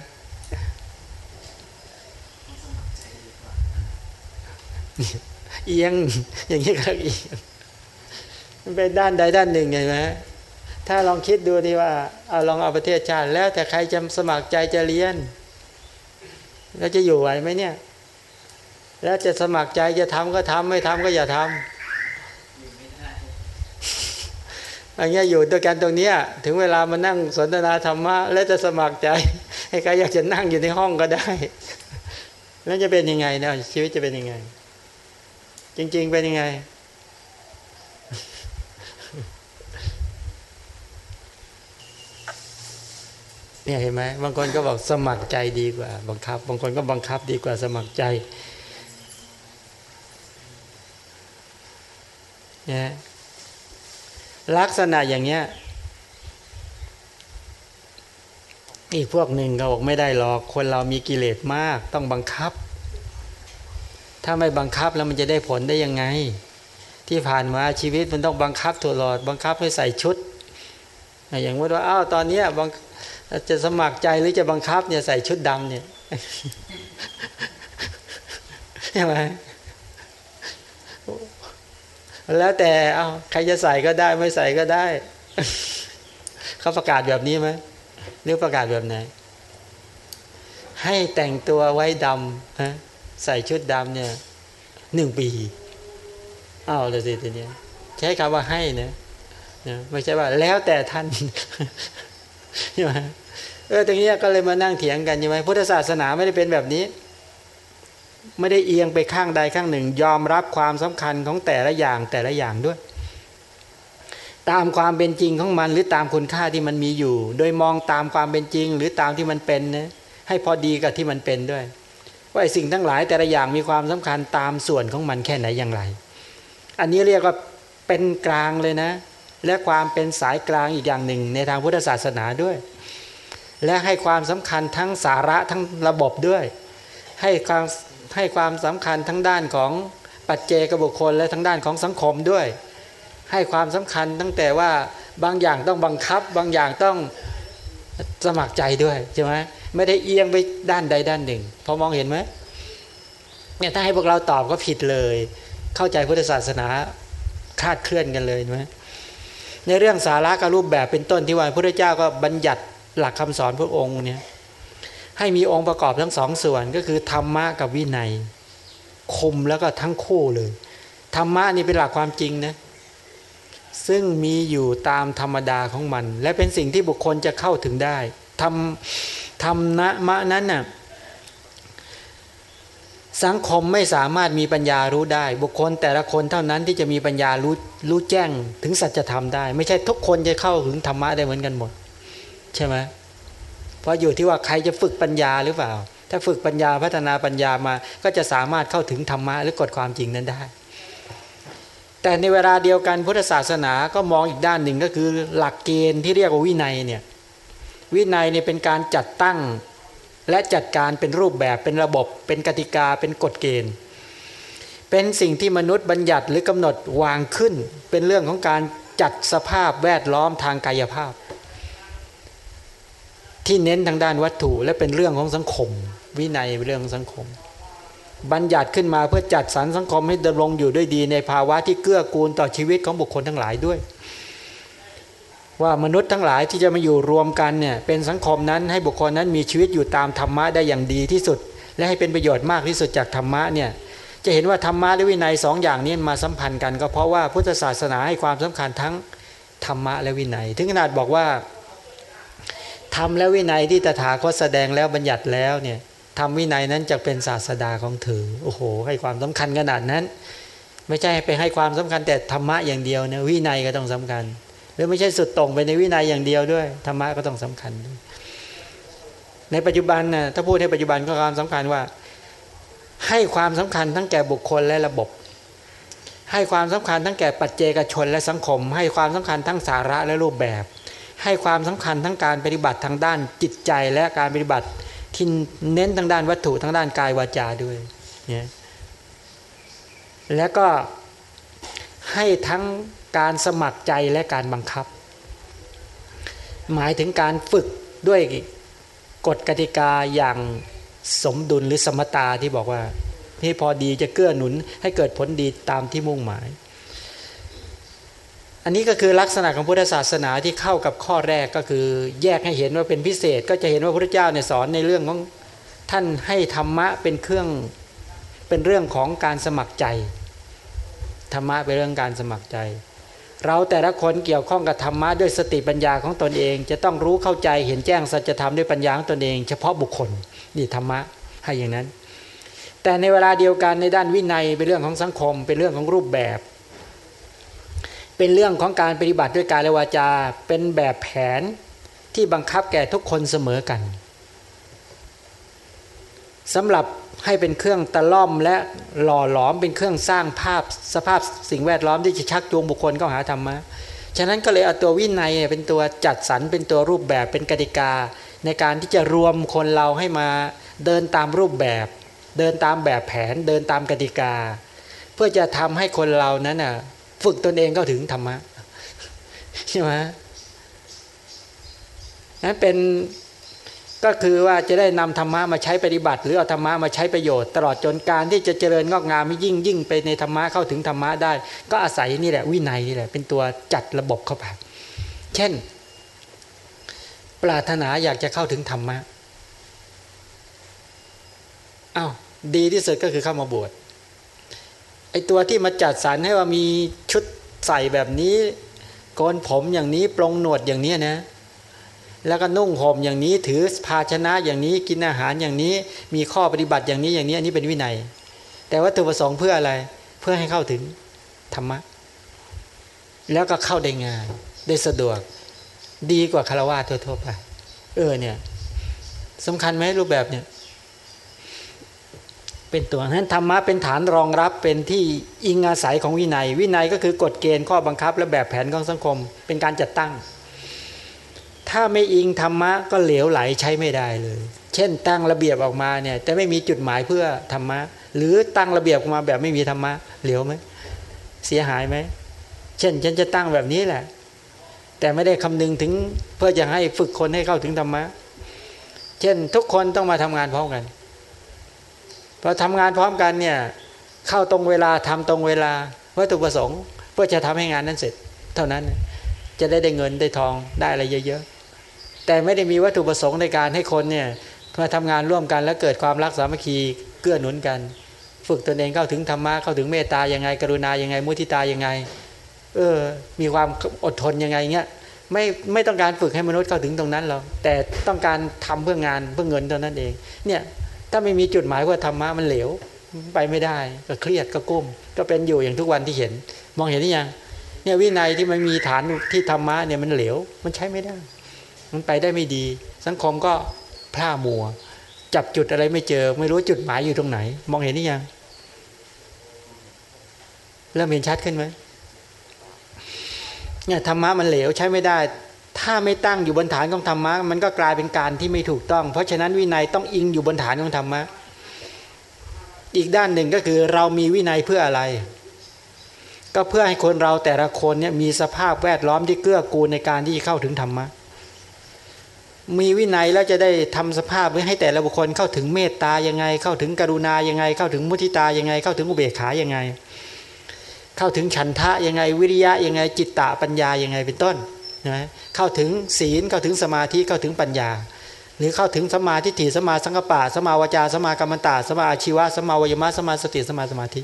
เอียงอย่างนี้ก็เอียงมันเป็นด้านใดด้านหนึ่งไงไหม ถ้าลองคิดดูดีว่าเอาลองเอาประเทศชาติแล้วแต่ใครจะสมัครใจจะเรียน แล้วจะอยู่ไหวไหมเนี่ย แล้วจะสมัครใจจะทำก็ทำไม่ทำก็อย่าทำอย่างเงี้ยอยู่ด้วยกันตรงเนี้ยถึงเวลามานั่งสนทนาธรรมะแล้วจะสมัครใจ ให้ใครอยากจะนั่งอยู่ในห้องก็ได้ แล้วจะเป็นยังไงนะชีวิตจะเป็นยังไง จริง ๆ เป็นยังไง เนี่ยเห็นไหมบางคนก็บอกสมัครใจดีกว่า บังคับ บางคนก็บังคับดีกว่าสมัครใจเนี่ยลักษณะอย่างเนี้ยอีกพวกหนึ่งเขาบอกไม่ได้หรอกคนเรามีกิเลสมากต้องบังคับ ถ้าไม่บังคับแล้วมันจะได้ผลได้ยังไง ที่ผ่านมาชีวิตมันต้องบังคับตลอด บังคับให้ใส่ชุด อย่างว่าอ้าวตอนนี้บัง จะสมัครใจหรือจะบังคับเนี่ยใส่ชุดดำเนี่ยใช่ไหมแล้วแต่เอาใครจะใส่ก็ได้ไม่ใส่ก็ได้ เขาประกาศแบบนี้ไหมหรือประกาศแบบไหน ให้แต่งตัวไว้ดำฮะใส่ชุดดำเนี่ยหนึ่งปีอ้าวเลยสิทีนี้ใช้คำว่าให้นะนะไม่ใช่ว่า แล้วแต่ท่าน ใช่ไหมเออตรงนี้ก็เลยมานั่งเถียงกันใช่ไหมพุทธศาสนาไม่ได้เป็นแบบนี้ ไม่ได้เอียงไปข้างใดข้างหนึ่ง ยอมรับความสำคัญของแต่ละอย่างแต่ละอย่างด้วย ตามความเป็นจริงของมันหรือตามคุณค่าที่มันมีอยู่ โดยมองตามความเป็นจริง หรือตามที่มันเป็นนะให้พอดีกับที่มันเป็นด้วยว่าสิ่งทั้งหลายแต่ละอย่างมีความสำคัญตามส่วนของมันแค่ไหนอย่างไร อันนี้เรียกว่าเป็นกลางเลยนะ และความเป็นสายกลางอีกอย่างหนึ่ง ในทางพุทธศาสนาด้วย และให้ความสำคัญทั้งสาระทั้งระบบด้วย ให้ความให้ความสำคัญทั้งด้านของปัจเจกบุคคล และทั้งด้านของสังคมด้วย ให้ความสำคัญตั้งแต่ว่าบางอย่างต้องบังคับ บางอย่างต้องสมัครใจด้วยใช่ไหมไม่ได้เอียงไปด้านใดด้านหนึ่ง พอมองเห็นไหมเนี่ยถ้าให้พวกเราตอบก็ผิดเลย เข้าใจพุทธศาสนาคลาดเคลื่อนกันเลยไหม ในเรื่องสาระกับรูปแบบเป็นต้นที่ว่าพระพุทธเจ้าก็บัญญัติหลักคำสอนพระองค์เนี่ยให้มีองค์ประกอบทั้งสองส่วนก็คือธรรมะกับวินัย คมแล้วก็ทั้งคู่เลยธรรมะนี่เป็นหลักความจริงนะซึ่งมีอยู่ตามธรรมดาของมัน และเป็นสิ่งที่บุคคลจะเข้าถึงได้ทำธรรมะมะนั้นน่ะ สังคมไม่สามารถมีปัญญารู้ได้ บุคคลแต่ละคนเท่านั้นที่จะมีปัญญารู้รู้แจ้งถึงสัจธรรมได้ ไม่ใช่ทุกคนจะเข้าถึงธรรมะได้เหมือนกันหมด ใช่ไหมเพราะอยู่ที่ว่าใครจะฝึกปัญญาหรือเปล่า ถ้าฝึกปัญญาพัฒนาปัญญามาก็จะสามารถเข้าถึงธรรมะหรือกฎความจริงนั้นได้ แต่ในเวลาเดียวกันพุทธศาสนาก็มองอีกด้านหนึ่งก็คือหลักเกณฑ์ที่เรียกว่าวินัยเนี่ยวินัยเนี่ยเป็นการจัดตั้ง และจัดการเป็นรูปแบบเป็นระบบ เป็นกติกาเป็นกฎเกณฑ์ เป็นสิ่งที่มนุษย์บัญญัติหรือกำหนดวางขึ้น เป็นเรื่องของการจัดสภาพแวดล้อมทางกายภาพ ที่เน้นทางด้านวัตถุและเป็นเรื่องของสังคม วินัยเรื่องของสังคม บัญญัติขึ้นมาเพื่อจัดสรรสังคมให้ดำรงอยู่ด้วยดีในภาวะที่เกื้อกูลต่อชีวิตของบุคคลทั้งหลายด้วย ว่ามนุษย์ทั้งหลายที่จะมาอยู่รวมกันเนี่ยเป็นสังคมนั้นให้บุคคลนั้นมีชีวิตอยู่ตามธรรมะได้อย่างดีที่สุด และให้เป็นประโยชน์มากที่สุดจากธรรมะเนี่ยจะเห็นว่าธรรมะและวินัยสองอย่างนี้มาสัมพันธ์กัน ก็เพราะว่าพุทธศาสนาให้ความสำคัญทั้งธรรมะและวินัย ถึงขนาดบอกว่าทำแล้ววินัยที่ตถาคตแสดงแล้วบัญญัติแล้วเนี่ยทำวินัยนั้นจะเป็นศาสดาของเธอโอ้โห ให้ความสำคัญขนาดนั้น ไม่ใช่ไปให้ความสำคัญแต่ธรรมะอย่างเดียวนะวินัยก็ต้องสำคัญ หรือไม่ใช่สุดตรงไปในวินัยอย่างเดียวด้วยธรรมะก็ต้องสำคัญ ในปัจจุบันนะถ้าพูดในปัจจุบันก็ความสำคัญว่า ให้ความสำคัญทั้งแก่บุคคลและระบบ ให้ความสำคัญทั้งแก่ปัจเจกชนและสังคม ให้ความสำคัญทั้งสาระและรูปแบบ ให้ความสำคัญทั้งการปฏิบัติทางด้านจิตใจและการปฏิบัติที่เน้นทางด้านวัตถุทางด้านกายวาจาด้วยเนี่ยแล้วก็ให้ทั้ง การสมัครใจและการบังคับ หมายถึงการฝึกด้วยกฎกติกาอย่างสมดุลหรือสมตาที่บอกว่าที่พอดีจะเกื้อหนุนให้เกิดผลดีตามที่มุ่งหมาย อันนี้ก็คือลักษณะของพุทธศาสนาที่เข้ากับข้อแรกก็คือ แยกให้เห็นว่าเป็นพิเศษ ก็จะเห็นว่าพระพุทธเจ้าเนี่ยสอนในเรื่องของท่านให้ธรรมะเป็นเครื่องเป็นเรื่องของการสมัครใจ ธรรมะเป็นเรื่องการสมัครใจ เราแต่ละคนเกี่ยวข้องกับธรรมะด้วยสติปัญญาของตนเอง จะต้องรู้เข้าใจเห็นแจ้งสัจธรรมด้วยปัญญาของตนเอง เฉพาะบุคคลนี่ธรรมะให้อย่างนั้น แต่ในเวลาเดียวกันในด้านวินัยเป็นเรื่องของสังคม เป็นเรื่องของรูปแบบ เป็นเรื่องของการปฏิบัติด้วยกายและวาจา เป็นแบบแผนที่บังคับแก่ทุกคนเสมอกันสำหรับ ให้เป็นเครื่องตะล่อมและหล่อหลอมเป็นเครื่องสร้างภาพสภาพสิ่งแวดล้อมที่จะชักจูงบุคคลเข้าหาธรรมะฉะนั้นก็เลยเอาตัววินัยเป็นตัวจัดสรรเป็นตัวรูปแบบเป็นกติกา ในการที่จะรวมคนเราให้มาเดินตามรูปแบบ เดินตามแบบแผนเดินตามกติกา เพื่อจะทำให้คนเรานั้นน่ะฝึกตนเองเข้าถึงธรรมะใช่ไหมนั้นเป็น ก็คือว่าจะได้นำธรรมะมาใช้ปฏิบัติ หรือเอาธรรมะมาใช้ประโยชน์ ตลอดจนการที่จะเจริญงอกงามยิ่งยิ่งไปในธรรมะเข้าถึงธรรมะได้ ก็อาศัยนี่แหละวินัยนี่แหละเป็นตัวจัดระบบเข้าไปเช่น ปรารถนาอยากจะเข้าถึงธรรมะอา้าวดีที่สุดก็คือเข้ามาบวชไอตัวที่มาจัดสรรให้ว่ามีชุดใส่แบบนี้โกนผมอย่างนี้ปลงหนวดอย่างนี้นะ แล้วก็นุ่งห่มอย่างนี้ถือภาชนะอย่างนี้กินอาหารอย่างนี้มีข้อปฏิบัติอย่างนี้อย่างนี้อันนี้เป็นวินัย แต่วัตถุประสงค์เพื่ออะไรเพื่อให้เข้าถึงธรรมะ แล้วก็เข้าได้ง่ายได้สะดวกดีกว่าคารวะทั่วๆไป เออเนี่ยสำคัญไหมรูปแบบเนี่ย เป็นตัวนั้นธรรมะเป็นฐานรองรับเป็นที่อิงอาศัยของวินัย วินัยก็คือกฎเกณฑ์ข้อบังคับ และแบบแผนของสังคม เป็นการจัดตั้ง ถ้าไม่อิงธรรมะก็เหลวไหลใช้ไม่ได้เลย เช่นตั้งระเบียบออกมาเนี่ยแต่ไม่มีจุดหมายเพื่อธรรมะ หรือตั้งระเบียบออกมาแบบไม่มีธรรมะเหลวไหมเสียหายไหมเช่นฉันจะตั้งแบบนี้แหละ แต่ไม่ได้คำนึงถึงเพื่อจะให้ฝึกคนให้เข้าถึงธรรมะ เช่นทุกคนต้องมาทำงานพร้อมกันพอทำงานพร้อมกันเนี่ยเข้าตรงเวลาทำตรงเวลาวัตถุประสงค์ เพื่อจะทำให้งานนั้นเสร็จ เท่านั้นจะได้ได้เงินได้ทองได้อะไรเยอะ แต่ไม่ได้มีวัตถุประสงค์ในการให้คนเนี่ยมาทำงานร่วมกันแล้วเกิดความรักสามัคคีเกื้อหนุนกัน ฝึกตนเองเข้าถึงธรรมะเข้าถึงเมตตายังไง กรุณายังไง มุทิตายังไง เออ มีความอดทนยังไงเงี้ยไม่ไม่ต้องการฝึกให้มนุษย์เข้าถึงตรงนั้นหรอกแต่ต้องการทำเพื่องานเพื่อเงินเท่านั้นเอง เนี่ยถ้าไม่มีจุดหมายว่าธรรมะมันเหลวไปไม่ได้ก็เครียดก็กุ้ม ก็เป็นอยู่อย่างทุกวันที่เห็น มองเห็นหรือยังเนี่ยวินัยที่มันมีฐานที่ธรรมะเนี่ยมันเหลวมันใช้ไม่ได้ มันไปได้ไม่ดี สังคมก็พร่ามัว จับจุดอะไรไม่เจอ ไม่รู้จุดหมายอยู่ตรงไหน มองเห็นนี่ยังเริ่มเห็นชัดขึ้นไหมเนี่ยธรรมะมันเหลวใช้ไม่ได้ ถ้าไม่ตั้งอยู่บนฐานของธรรมะมันก็กลายเป็นการที่ไม่ถูกต้อง เพราะฉะนั้นวินัยต้องอิงอยู่บนฐานของธรรมะอีกด้านหนึ่งก็คือเรามีวินัยเพื่ออะไร ก็เพื่อให้คนเราแต่ละคนเนี่ยมีสภาพแวดล้อมที่เกื้อกูลในการที่จะเข้าถึงธรรมะ มีวินัยแล้วจะได้ทำสภาพไว้ให้แต่ละบุคคลเข้าถึงเมตตายังไง เข้าถึงกรุณายังไง เข้าถึงมุทิตายังไง เข้าถึงอุเบกขายังไง เข้าถึงฉันทะยังไง วิริยะยังไง จิตตะปัญญายังไงเป็นต้นนะเข้าถึงศีลเข้าถึงสมาธิเข้าถึงปัญญา หรือเข้าถึงสมาธิถิสมาสังกปะสมาวจาสมากรรมตาสมาอาชีวะสมาวิมะสมาสติสมาสมาธิ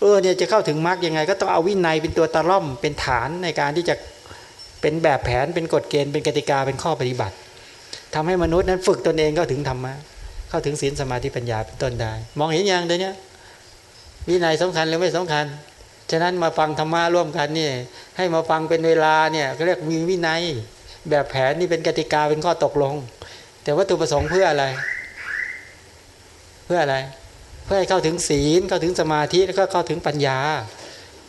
เออเนี่ยจะเข้าถึงมรรคยังไง ก็ต้องเอาวินัยเป็นตัวตะล่อมเป็นฐานในการที่จะเป็นแบบแผนเป็นกฎเกณฑ์เป็นกติกาเป็นข้อปฏิบัติ ทำให้มนุษย์นั้นฝึกตนเองก็ถึงธรรมะเข้าถึงศีลสมาธิปัญญาเป็นต้นได้ มองเห็นอย่างเดียวนี้วินัยสำคัญหรือไม่สำคัญ ฉะนั้นมาฟังธรรมะร่วมกันนี่ให้มาฟังเป็นเวลาเนี่ยก็เรียกมีวินัยแบบแผนนี่เป็นกติกาเป็นข้อตกลง แต่วัตถุประสงค์เพื่ออะไร เพื่ออะไร เพื่อให้เข้าถึงศีลเข้าถึงสมาธิแล้วก็เข้าถึงปัญญา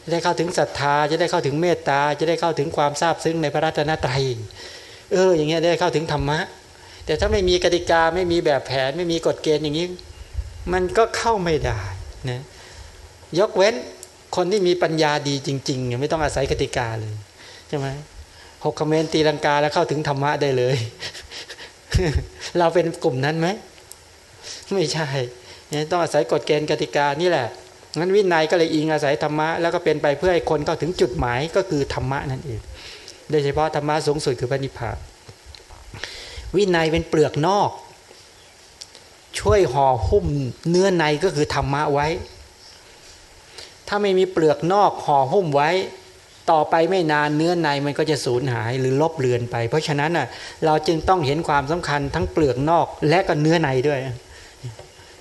จะได้เข้าถึงศรัทธา จะได้เข้าถึงเมตตา จะได้เข้าถึงความทราบซึ้งในพระรัตนตรัยเอออย่างเงี้ยได้เข้าถึงธรรมะ แต่ถ้าไม่มีกติกาไม่มีแบบแผนไม่มีกฎเกณฑ์อย่างนี้ มันก็เข้าไม่ได้นะยกเว้นคนที่มีปัญญาดีจริงๆไม่ต้องอาศัยกติกาเลยใช่ไหมหกคอมเมนตีลังกาแล้วเข้าถึงธรรมะได้เลย เราเป็นกลุ่มนั้นไหมไม่ใช่ต้องอาศัยกฎเกณฑ์กติกานี่แหละงั้นวินัยก็เลยอิงอาศัยธรรมะแล้วก็เป็นไปเพื่อให้คนเข้าถึงจุดหมายก็คือธรรมะนั่นเองโดยเฉพาะธรรมะสูงสุดคือพระนิพพาน วินัยเป็นเปลือกนอก ช่วยห่อหุ้มเนื้อในก็คือธรรมะไว้ ถ้าไม่มีเปลือกนอกห่อหุ้มไว้ ต่อไปไม่นานเนื้อในมันก็จะสูญหายหรือลบเลือนไป เพราะฉะนั้นน่ะเราจึงต้องเห็นความสำคัญทั้งเปลือกนอกและก็เนื้อในด้วย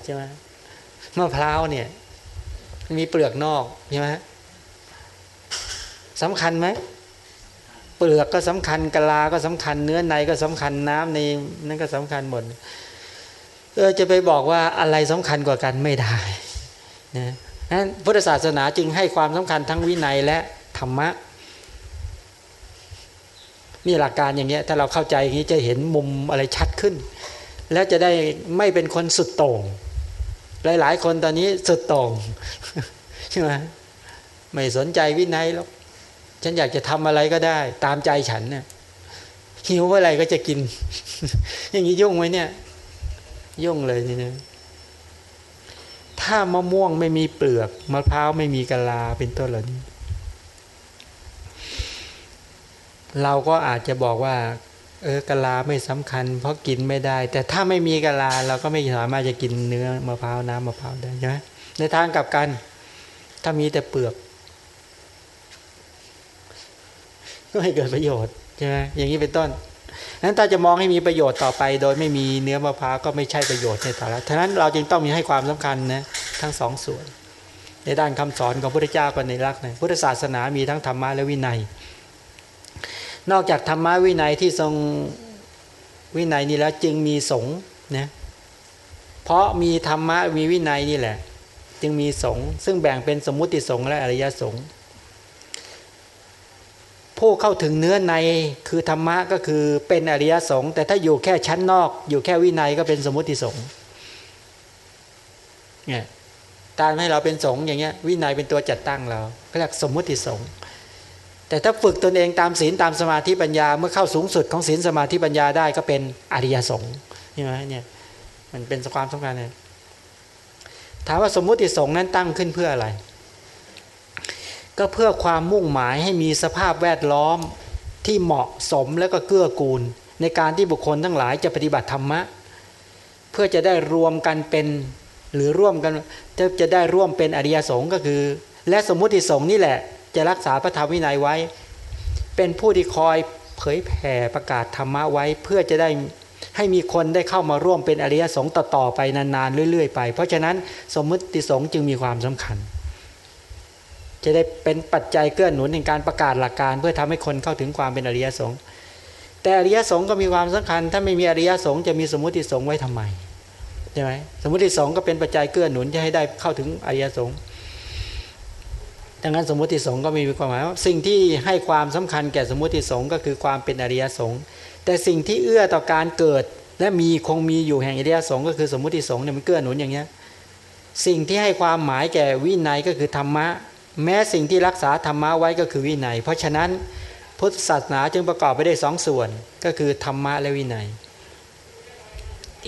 ใช่ไหมมะพร้าวเนี่ยมีเปลือกนอกใช่ไหมสำคัญไหม เปลือกก็สำคัญกะลาก็สำคัญ เนื้อในก็สำคัญน้ำในนั่นก็สำคัญหมดเออจะไปบอกว่าอะไรสำคัญกว่ากันไม่ได้นะนั้นพุทธศาสนาจึงให้ความสำคัญทั้งวินัยและธรรมะนี่หลักการอย่างเงี้ยถ้าเราเข้าใจอย่างนี้จะเห็นมุมอะไรชัดขึ้น แล้วจะได้ไม่เป็นคนสุดโต่งหลาย ๆ คนตอนนี้สุดโต่งใช่ไหมไม่สนใจวินัยหรอก ฉันอยากจะทำอะไรก็ได้ ตามใจฉันเนี่ยหิวเมื่อไรก็จะกิน อย่างนี้ยุ่งไหมเนี่ย ยุ่งเลยนี่นะถ้ามะม่วงไม่มีเปลือกมะพร้าวไม่มีกะลาเป็นต้นเหล่านี้ เราก็อาจจะบอกว่า เออกะลาไม่สำคัญ เพราะกินไม่ได้ แต่ถ้าไม่มีกะลาเราก็ไม่สามารถจะกินเนื้อมะพร้าวน้ำมะพร้าวได้ใช่ไหมในทางกลับกัน ถ้ามีแต่เปลือก ก็ไม่เกิดประโยชน์ใช่ไหมอย่างนี้เป็นต้นนั้นถ้าจะมองให้มีประโยชน์ต่อไป โดยไม่มีเนื้อมะพร้าวก็ไม่ใช่ประโยชน์ในสาระฉะนั้นเราจึงต้องมีให้ความสำคัญนะทั้งสองส่วน ในด้านคำสอนของพระพุทธเจ้าก็ในรักนะพุทธศาสนามีทั้งธรรมะและวินัย นอกจากธรรมะวินัยที่ทรงวินัยนี้แล้วจึงมีสงฆ์นะเพราะมีธรรมะมีวินัยนี่แหละ จึงมีสงฆ์ซึ่งแบ่งเป็นสมมุติสงฆ์และอริยสงฆ์ ผู้เข้าถึงเนื้อในคือธรรมะก็คือเป็นอริยสงฆ์แต่ถ้าอยู่แค่ชั้นนอก อยู่แค่วินัยก็เป็นสมมติสงฆ์เนี่ยการให้เราเป็นสงฆ์อย่างเงี้ยวินัยเป็นตัวจัดตั้งเราก็เรียกสมมุติสงฆ์แต่ถ้าฝึกตนเองตามศีลตามสมาธิปัญญาเมื่อเข้าสูงสุดของศีลสมาธิปัญญาได้ก็เป็นอริยสงฆ์ใช่ไหมเนี่ยมันเป็นความสำคัญเลยถามว่าสมมุติสงฆ์นั้นตั้งขึ้นเพื่ออะไร ก็เพื่อความมุ่งหมายให้มีสภาพแวดล้อมที่เหมาะสมและก็เกื้อกูล ในการที่บุคคลทั้งหลายจะปฏิบัติธรรมะ เพื่อจะได้รวมกันเป็นหรือร่วมกันจะจะได้ร่วมเป็นอริยสงฆ์ก็คือ และสมมุติสงฆ์นี่แหละ จะรักษาพระธรรมวินัยไว้ เป็นผู้ที่คอยเผยแผ่ประกาศธรรมะไว้เพื่อจะได้ให้มีคนได้เข้ามาร่วมเป็นอริยสงฆ์ต่อๆไปนานๆเรื่อยๆไป เพราะฉะนั้นสมมุติสงฆ์จึงมีความสำคัญ จะได้เป็นปัจจัยเกื้อหนุนในการประกาศหลักการ เพื่อทำให้คนเข้าถึงความเป็นอริยสงฆ์แต่อริยสงฆ์ก็มีความสำคัญ ถ้าไม่มีอริยสงฆ์จะมีสมมติสงฆ์ไว้ทำไมใช่ไหมสมมติสงฆ์ก็เป็นปัจจัยเกื้อหนุนจะให้ได้เข้าถึงอริยสงฆ์ดังนั้นสมมติสงฆ์ก็มีความหมายว่าสิ่งที่ให้ความสำคัญแก่สมมติสงฆ์ก็คือความเป็นอริยสงฆ์แต่สิ่งที่เอื้อต่อการเกิด และมีคงมีอยู่แห่งอริยสงฆ์ก็คือสมมติสงฆ์เนี่ยมันเกื้อหนุนอย่างเงี้ยสิ่งที่ให้ความหมายแก่วินัยก็คือธรรมะ แม้สิ่งที่รักษาธรรมะไว้ก็คือวินัย เพราะฉะนั้นพุทธศาสนาจึงประกอบไปได้สองส่วน ก็คือธรรมะและวินัย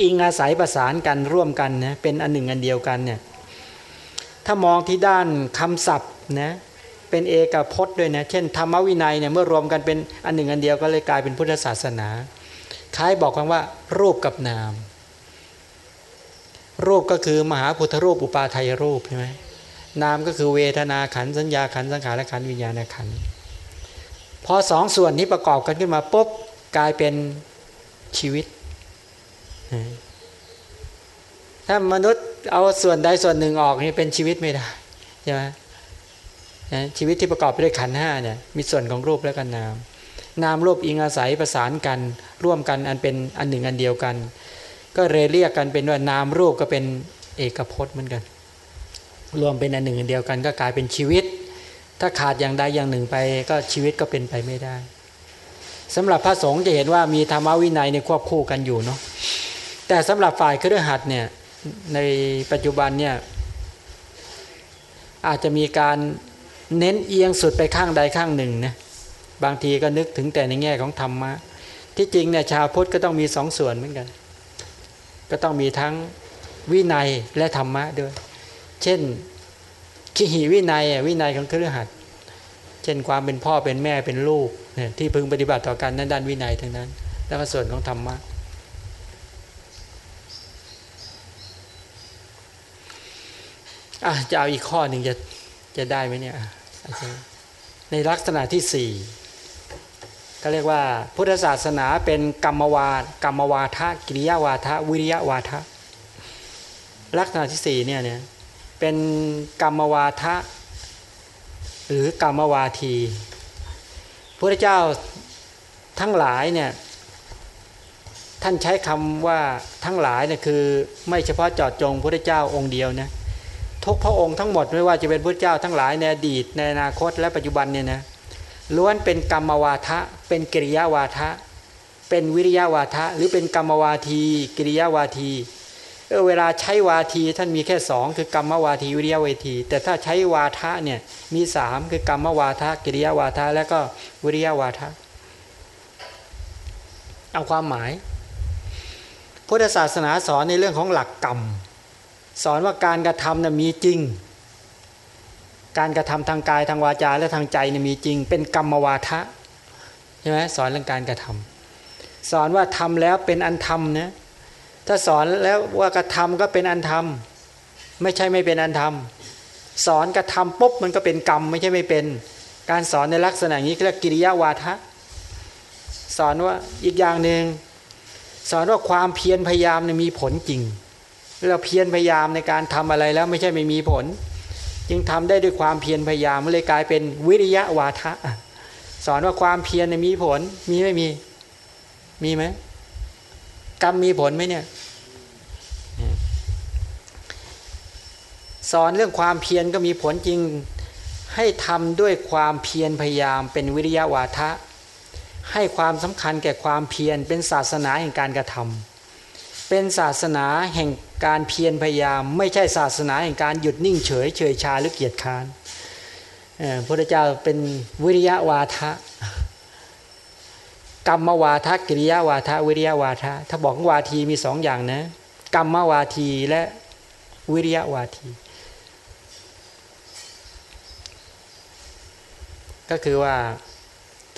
อิงอาศัยประสานกันร่วมกันนะเป็นอันหนึ่งอันเดียวกันเนี่ยถ้ามองที่ด้านคำศัพท์นะเป็นเอกพจน์ด้วยนะเช่นธรรมวินัยเนี่ยเมื่อรวมกันเป็นอันหนึ่งอันเดียวก็เลยกลายเป็นพุทธศาสนาคล้ายบอกกันว่ารูปกับนาม รูปก็คือมหาพุทธรูปอุปาทายรูปใช่ไหม นามก็คือเวทนาขันสัญญาขันสังขารและขันวิญญาณขันพอสองส่วนนี้ประกอบกันขึ้นมาปุ๊บกลายเป็นชีวิต ถ้ามนุษย์เอาส่วนใดส่วนหนึ่งออกนี่เป็นชีวิตไม่ได้ใช่ไหมชีวิตที่ประกอบไปด้วยขันห้าเนี่ยมีส่วนของรูปและกันนาม นามรูปอิงอาศัยประสานกันร่วมกันอันเป็นอันหนึ่งอันเดียวกัน ก็เรเรียกกันเป็นว่านามรูปก็เป็นเอกพจน์เหมือนกัน รวมเป็นอันหนึ่งเดียวกันก็กลายเป็นชีวิต ถ้าขาดอย่างใดอย่างหนึ่งไปก็ชีวิตก็เป็นไปไม่ได้สำหรับพระสงฆ์จะเห็นว่ามีธรรมวินัยในควบคู่กันอยู่เนาะแต่สำหรับฝ่ายเครือขัดเนี่ยในปัจจุบันเนี่ยอาจจะมีการเน้นเอียงสุดไปข้างใดข้างหนึ่งนะบางทีก็นึกถึงแต่ในแง่ของธรรมะที่จริงเนี่ยชาวพุทธก็ต้องมีสองส่วนเหมือนกัน ก็ต้องมีทั้งวินัยและธรรมะด้วย เช่นขีหิวินัยวินัยของเครือขัดเช่นความเป็นพ่อเป็นแม่เป็นลูกเนี่ยที่พึงปฏิบัติต่อกันนั้นด้านวินัยทั้งนั้น แล้วก็ส่วนของธรรมะอะจะเอาอีกข้อหนึ่งจะจะได้ไหมเนี่ยในลักษณะที่สี่ก็เรียกว่า พุทธศาสนาเป็นกรรมวากรรมวาทะกิริยาวาทะวิริยะวาทะลักษณะที่สี่เนี่ยเนี่ย เป็นกรรมวาทะ หรือกรรมวาทีพระเจ้าทั้งหลายเนี่ยท่านใช้คำว่าทั้งหลายเนี่ยคือไม่เฉพาะจอดจงพระเจ้าองค์เดียวนะทุกพระองค์ทั้งหมดไม่ว่าจะเป็นพระเจ้าทั้งหลายในอดีตในอนาคตและปัจจุบันเนี่ยนะล้วนเป็นกรรมวาทะ เป็นกิริยาวาทะ เป็นวิริยาวาทะ หรือเป็นกรรมวาที กิริยาวาที เออเวลาใช้วาทีท่านมีแค่สองคือกรรมวาทีวิริยาวาที แต่ถ้าใช้วาทะเนี่ยมีสามคือกรรมวาทะกิริยาวาทะและก็วิริยาวาทะเอาความหมาย พุทธศาสนาสอนในเรื่องของหลักกรรม สอนว่าการกระทำน่ะมีจริง การกระทำทางกายทางวาจาและทางใจเนี่ยมีจริง เป็นกรรมวาทะใช่ไหมสอนเรื่องการกระทำสอนว่าทำแล้วเป็นอันทำนะ ถ้าสอนแล้วว่ากระทำก็เป็นอันทำไม่ใช่ไม่เป็นอันทำสอนกระทำปุ๊บมันก็เป็นกรรมไม่ใช่ไม่เป็น การสอนในลักษณะนี้เรียกกิริยาวาทะสอนว่าอีกอย่างหนึ่งสอนว่าความเพียรพยายามเนี่ยมีผลจริง เราเพียรพยายามในการทำอะไรแล้วไม่ใช่ไม่มีผล จึงทำได้ด้วยความเพียรพยายามเลยกลายเป็นวิริยะวาทะสอนว่าความเพียรมีผลมีไม่มี มีไหมกรรมมีผลไหมเนี่ย สอนเรื่องความเพียรก็มีผลจริง ให้ทำด้วยความเพียรพยายามเป็นวิริยะวาทะ ให้ความสำคัญแก่ความเพียรเป็นศาสนาแห่งการกระทำเป็นศาสนาแห่งการเพียรพยายาม ไม่ใช่ศาสนาแห่งการหยุดนิ่งเฉยเฉยชาหรือเกียจค้านพระพุทธเจ้าเป็นวิริยะวาทะกรรมวาทะกิริยาวาทะวิริยาวาทะถ้าบอกวาทีมีสองอย่างนะกรรมวาทีและวิริยาวาที ก็คือว่า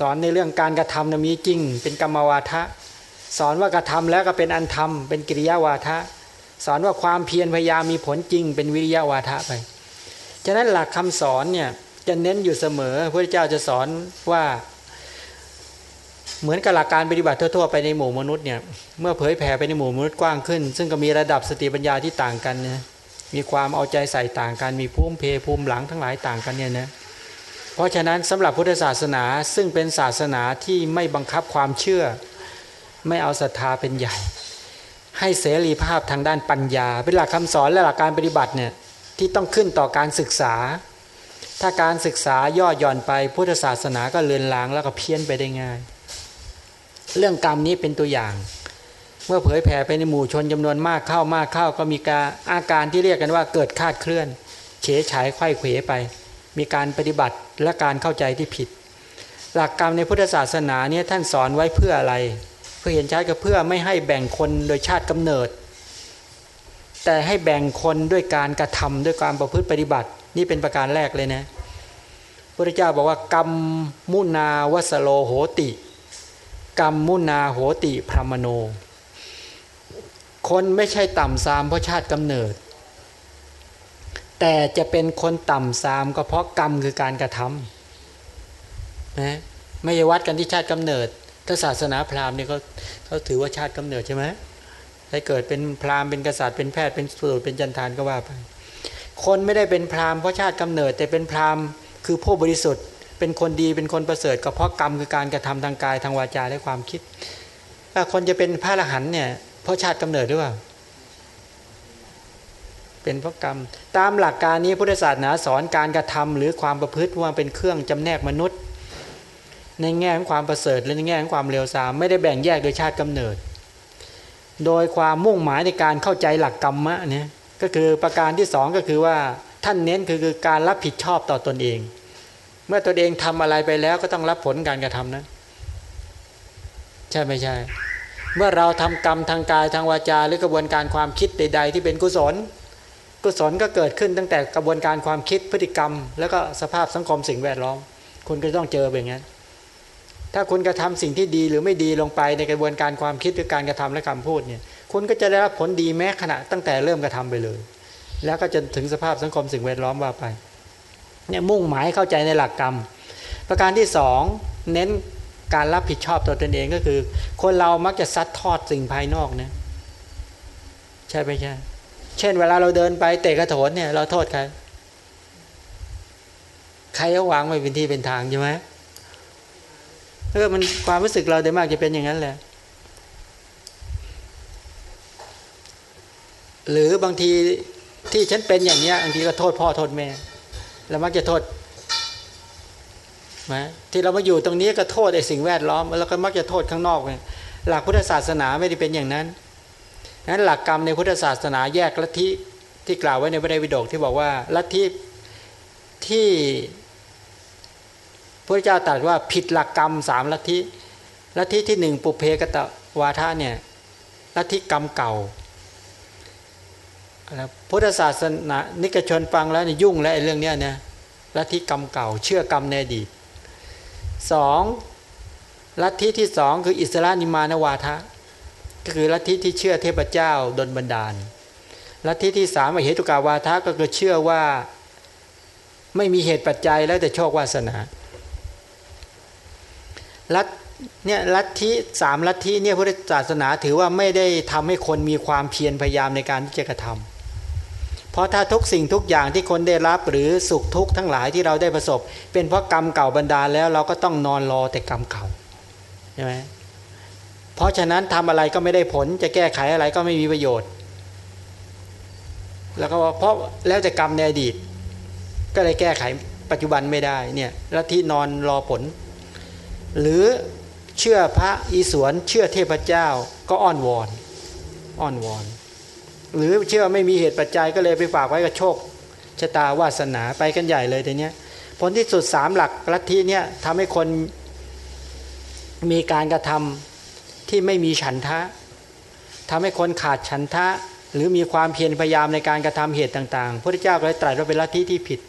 สอนในเรื่องการกระทำนะมีจริง เป็นกรรมวาทะ สอนว่ากระทำแล้วก็เป็นอันทำเป็นกิริยาวาทะ สอนว่าความเพียรพยายามมีผลจริง เป็นวิริยาวาทะไปฉะนั้นหลักคำสอนเนี่ยจะเน้นอยู่เสมอพระเจ้าจะสอนว่าเหมือนกับหลักการปฏิบัติทั่ว ๆ ไปในหมู่มนุษย์เนี่ยเมื่อเผยแผ่ไปในหมู่มนุษย์กว้างขึ้น ซึ่งก็มีระดับสติปัญญาที่ต่างกันนะมีความเอาใจใส่ต่างกันมีภูมิเพภูมิหลังทั้งหลายต่างกันเนี่ยนะ เพราะฉะนั้นสำหรับพุทธศาสนาซึ่งเป็นศาสนาที่ไม่บังคับความเชื่อ ไม่เอาศรัทธาเป็นใหญ่ ให้เสรีภาพทางด้านปัญญา เป็นหลักคำสอนและหลักการปฏิบัติเนี่ยที่ต้องขึ้นต่อการศึกษา ถ้าการศึกษาย่อหย่อนไปพุทธศาสนาก็เลือนลางแล้วก็เพี้ยนไปได้ง่าย เรื่องกรรมนี้เป็นตัวอย่าง เมื่อเผยแผ่ไปในหมู่ชนจำนวนมากเข้ามากเข้าก็มีการอาการที่เรียกกันว่าเกิดคาดเคลื่อน เฉยฉายไข้เขวไป มีการปฏิบัติและการเข้าใจที่ผิด หลักกรรมในพุทธศาสนาเนี่ยท่านสอนไว้เพื่ออะไร เพื่อเห็นชัดก็เพื่อไม่ให้แบ่งคนโดยชาติกำเนิด แต่ให้แบ่งคนด้วยการกระทำด้วยการประพฤติปฏิบัติ นี่เป็นประการแรกเลยนะพระเจ้าบอกว่ากรรมมุนาวสโลโหติกรรมมุนาโหติพรมโน คนไม่ใช่ต่ำซามเพราะชาติกำเนิด แต่จะเป็นคนต่ำซามก็เพราะกรรมคือการกระทำนะไม่ใช่วัดกันที่ชาติกำเนิด ถ้าศาสนาพราหมณ์เนี่ยเขาเขาถือว่าชาติกำเนิดใช่ไหมถ้าเกิดเป็นพราหมณ์เป็นกษัตริย์เป็นแพทย์เป็นสูตรเป็นจันทานก็ว่าไป คนไม่ได้เป็นพราหมณ์เพราะชาติกำเนิด แต่เป็นพราหมณ์คือผู้บริสุทธิ์ เป็นคนดีเป็นคนประเสริฐก็เพราะกรรมคือการกระทำทางกายทางวาจาและความคิดถ้าคนจะเป็นพระอรหันต์เนี่ยเพราะชาติกำเนิดหรือเปล่า เป็นเพราะกรรม ตามหลักการนี้พุทธศาสนาสอนการกระทำหรือความประพฤติว่าเป็นเครื่องจำแนกมนุษย์ ในแง่ของความประเสริฐและในแง่ของความเร็วซามไม่ได้แบ่งแยกโดยชาติกำเนิด โดยความมุ่งหมายในการเข้าใจหลักกรรมะเนี่ยก็คือประการที่สองก็คือว่าท่านเน้นคือคือการรับผิดชอบต่อตอนเอง เมื่อตนเองทำอะไรไปแล้วก็ต้องรับผลการกระทำนั้นใช่ไม่ใช่ เมื่อเราทำกรรมทางกายทางวาจาหรือกระบวนการความคิดใด ๆ ที่เป็นกุศล กุศลก็เกิดขึ้นตั้งแต่กระบวนการความคิดพฤติกรรม แล้วก็สภาพสังคมสิ่งแวดล้อม คุณก็ต้องเจอแบบนั้นถ้าคุณกระทำสิ่งที่ดีหรือไม่ดีลงไปในกระบวนการความคิดหรือการกระทำและคำพูดเนี่ยคุณก็จะได้รับผลดีแม้ขณะตั้งแต่เริ่มกระทำไปเลย แล้วก็จะถึงสภาพสังคมสิ่งแวดล้อมว่าไปเนี่ยมุ่งหมายเข้าใจในหลักกรรม ประการที่สองเน้นการรับผิดชอบตัวตนเองก็คือ คนเรามักจะซัดทอดสิ่งภายนอกนะใช่ไหมใช่ เช่น เวลาเราเดินไปเตะกระโถนเนี่ยเราโทษใคร ใครเอาวางไว้เป็นที่เป็นทางใช่ไหมเออมันความรู้สึกเราโดยมากจะเป็นอย่างนั้นแหละ หรือบางทีที่ฉันเป็นอย่างเนี้ยบางทีก็โทษพ่อโทษแม่ แล้วมักจะโทษไหมที่เรามาอยู่ตรงนี้ก็โทษไอ้สิ่งแวดล้อม แล้วก็มักจะโทษข้างนอกเลยหลักพุทธศาสนาไม่ได้เป็นอย่างนั้น นั้นหลักกรรมในพุทธศาสนาแยกลัทธิที่กล่าวไว้ในพระไตรปิฎกที่บอกว่าลัทธิที่พระเจ้าตรัสว่าผิดหลักกรรมสามลัทธิลัทธิที่หนึ่งปุเพกตะวาทะเนี่ยลัทธิกรรมเก่าพุทธศาสนานิกชนฟังแล้วนี่ยุ่งแล้วไอ้เรื่องเนี้ยนะลัทธิกรรมเก่า เชื่อกรรมในอดีตสองลัทธิที่สองคืออิสระนิมานวาทะ คือลัทธิที่เชื่อเทพเจ้าดนบันดาลลัทธิที่สามเหตุกาวาทะก็คือเชื่อว่าไม่มีเหตุปัจจัยแล้วแต่โชควาสนาลัทเนี่ยลัทธิสามลัทธิเนี่ยพุทธศาสนาถือว่าไม่ได้ทำให้คนมีความเพียรพยายามในการที่จะกระทำเพราะถ้าทุกสิ่งทุกอย่างที่คนได้รับหรือสุขทุกข์ทั้งหลายที่เราได้ประสบ เป็นเพราะกรรมเก่าบรรดาแล้วเราก็ต้องนอนรอแต่กรรมเก่าใช่ไหม ราะฉะนั้นทำอะไรก็ไม่ได้ผล จะแก้ไขอะไรก็ไม่มีประโยชน์ แล้วก็เพราะแล้วแต่กรรมในอดีต ก็เลยแก้ไขปัจจุบันไม่ได้เนี่ยลัทธินอนรอผล หรือเชื่อพระอีสวน เชื่อเทพเจ้าก็อ้อนวอนอ้อนวอน หรือเชื่อไม่มีเหตุปัจจัยก็เลยไปฝากไว้กับโชคชะตาวาสนาไปกันใหญ่เลยทีเนี้ยผลที่สุดสามหลักลัทธิเนี้ยทำให้คนมีการกระทำ ที่ไม่มีฉันทะทำให้คนขาดฉันทะ หรือมีความเพียรพยายามในการกระทำเหตุต่างๆพระเจ้าก็เลยตรัสว่าเป็นลัทธิที่ผิด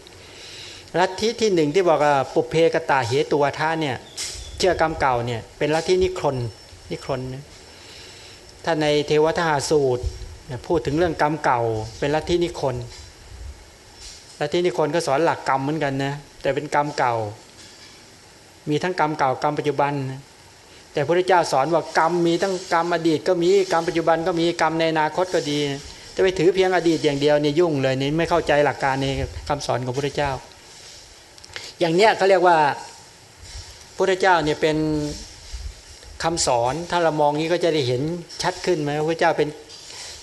ลัทธิที่หนึ่งที่บอกว่าปุเพกตาเหตุวท่าเนี่ยเชื่อกรรมเก่าเนี่ยเป็นลัทธินิครนนิครนนะถ้าในเทวทหาสูตรพูดถึงเรื่องกรรมเก่า เป็นลัทธินิครนลัทธินิครนก็สอนหลักกรรมเหมือนกันนะแต่เป็นกรรมเก่า มีทั้งกรรมเก่ากรรมปัจจุบัน แต่พระเจ้าสอนว่ากรรมมีทั้งกรรมอดีตก็มีกรรมปัจจุบันก็มีกรรมในอนาคตก็ดีจะไปถือเพียงอดีตอย่างเดียวเนี่ยยุ่งเลยนี่ไม่เข้าใจหลักการในคำสอนของพระเจ้า อย่างเนี้ยเขาเรียกว่าพุทธเจ้าเนี่ยเป็นคำสอนถ้าเรามองนี้ก็จะได้เห็นชัดขึ้นไหมพระเจ้าเป็น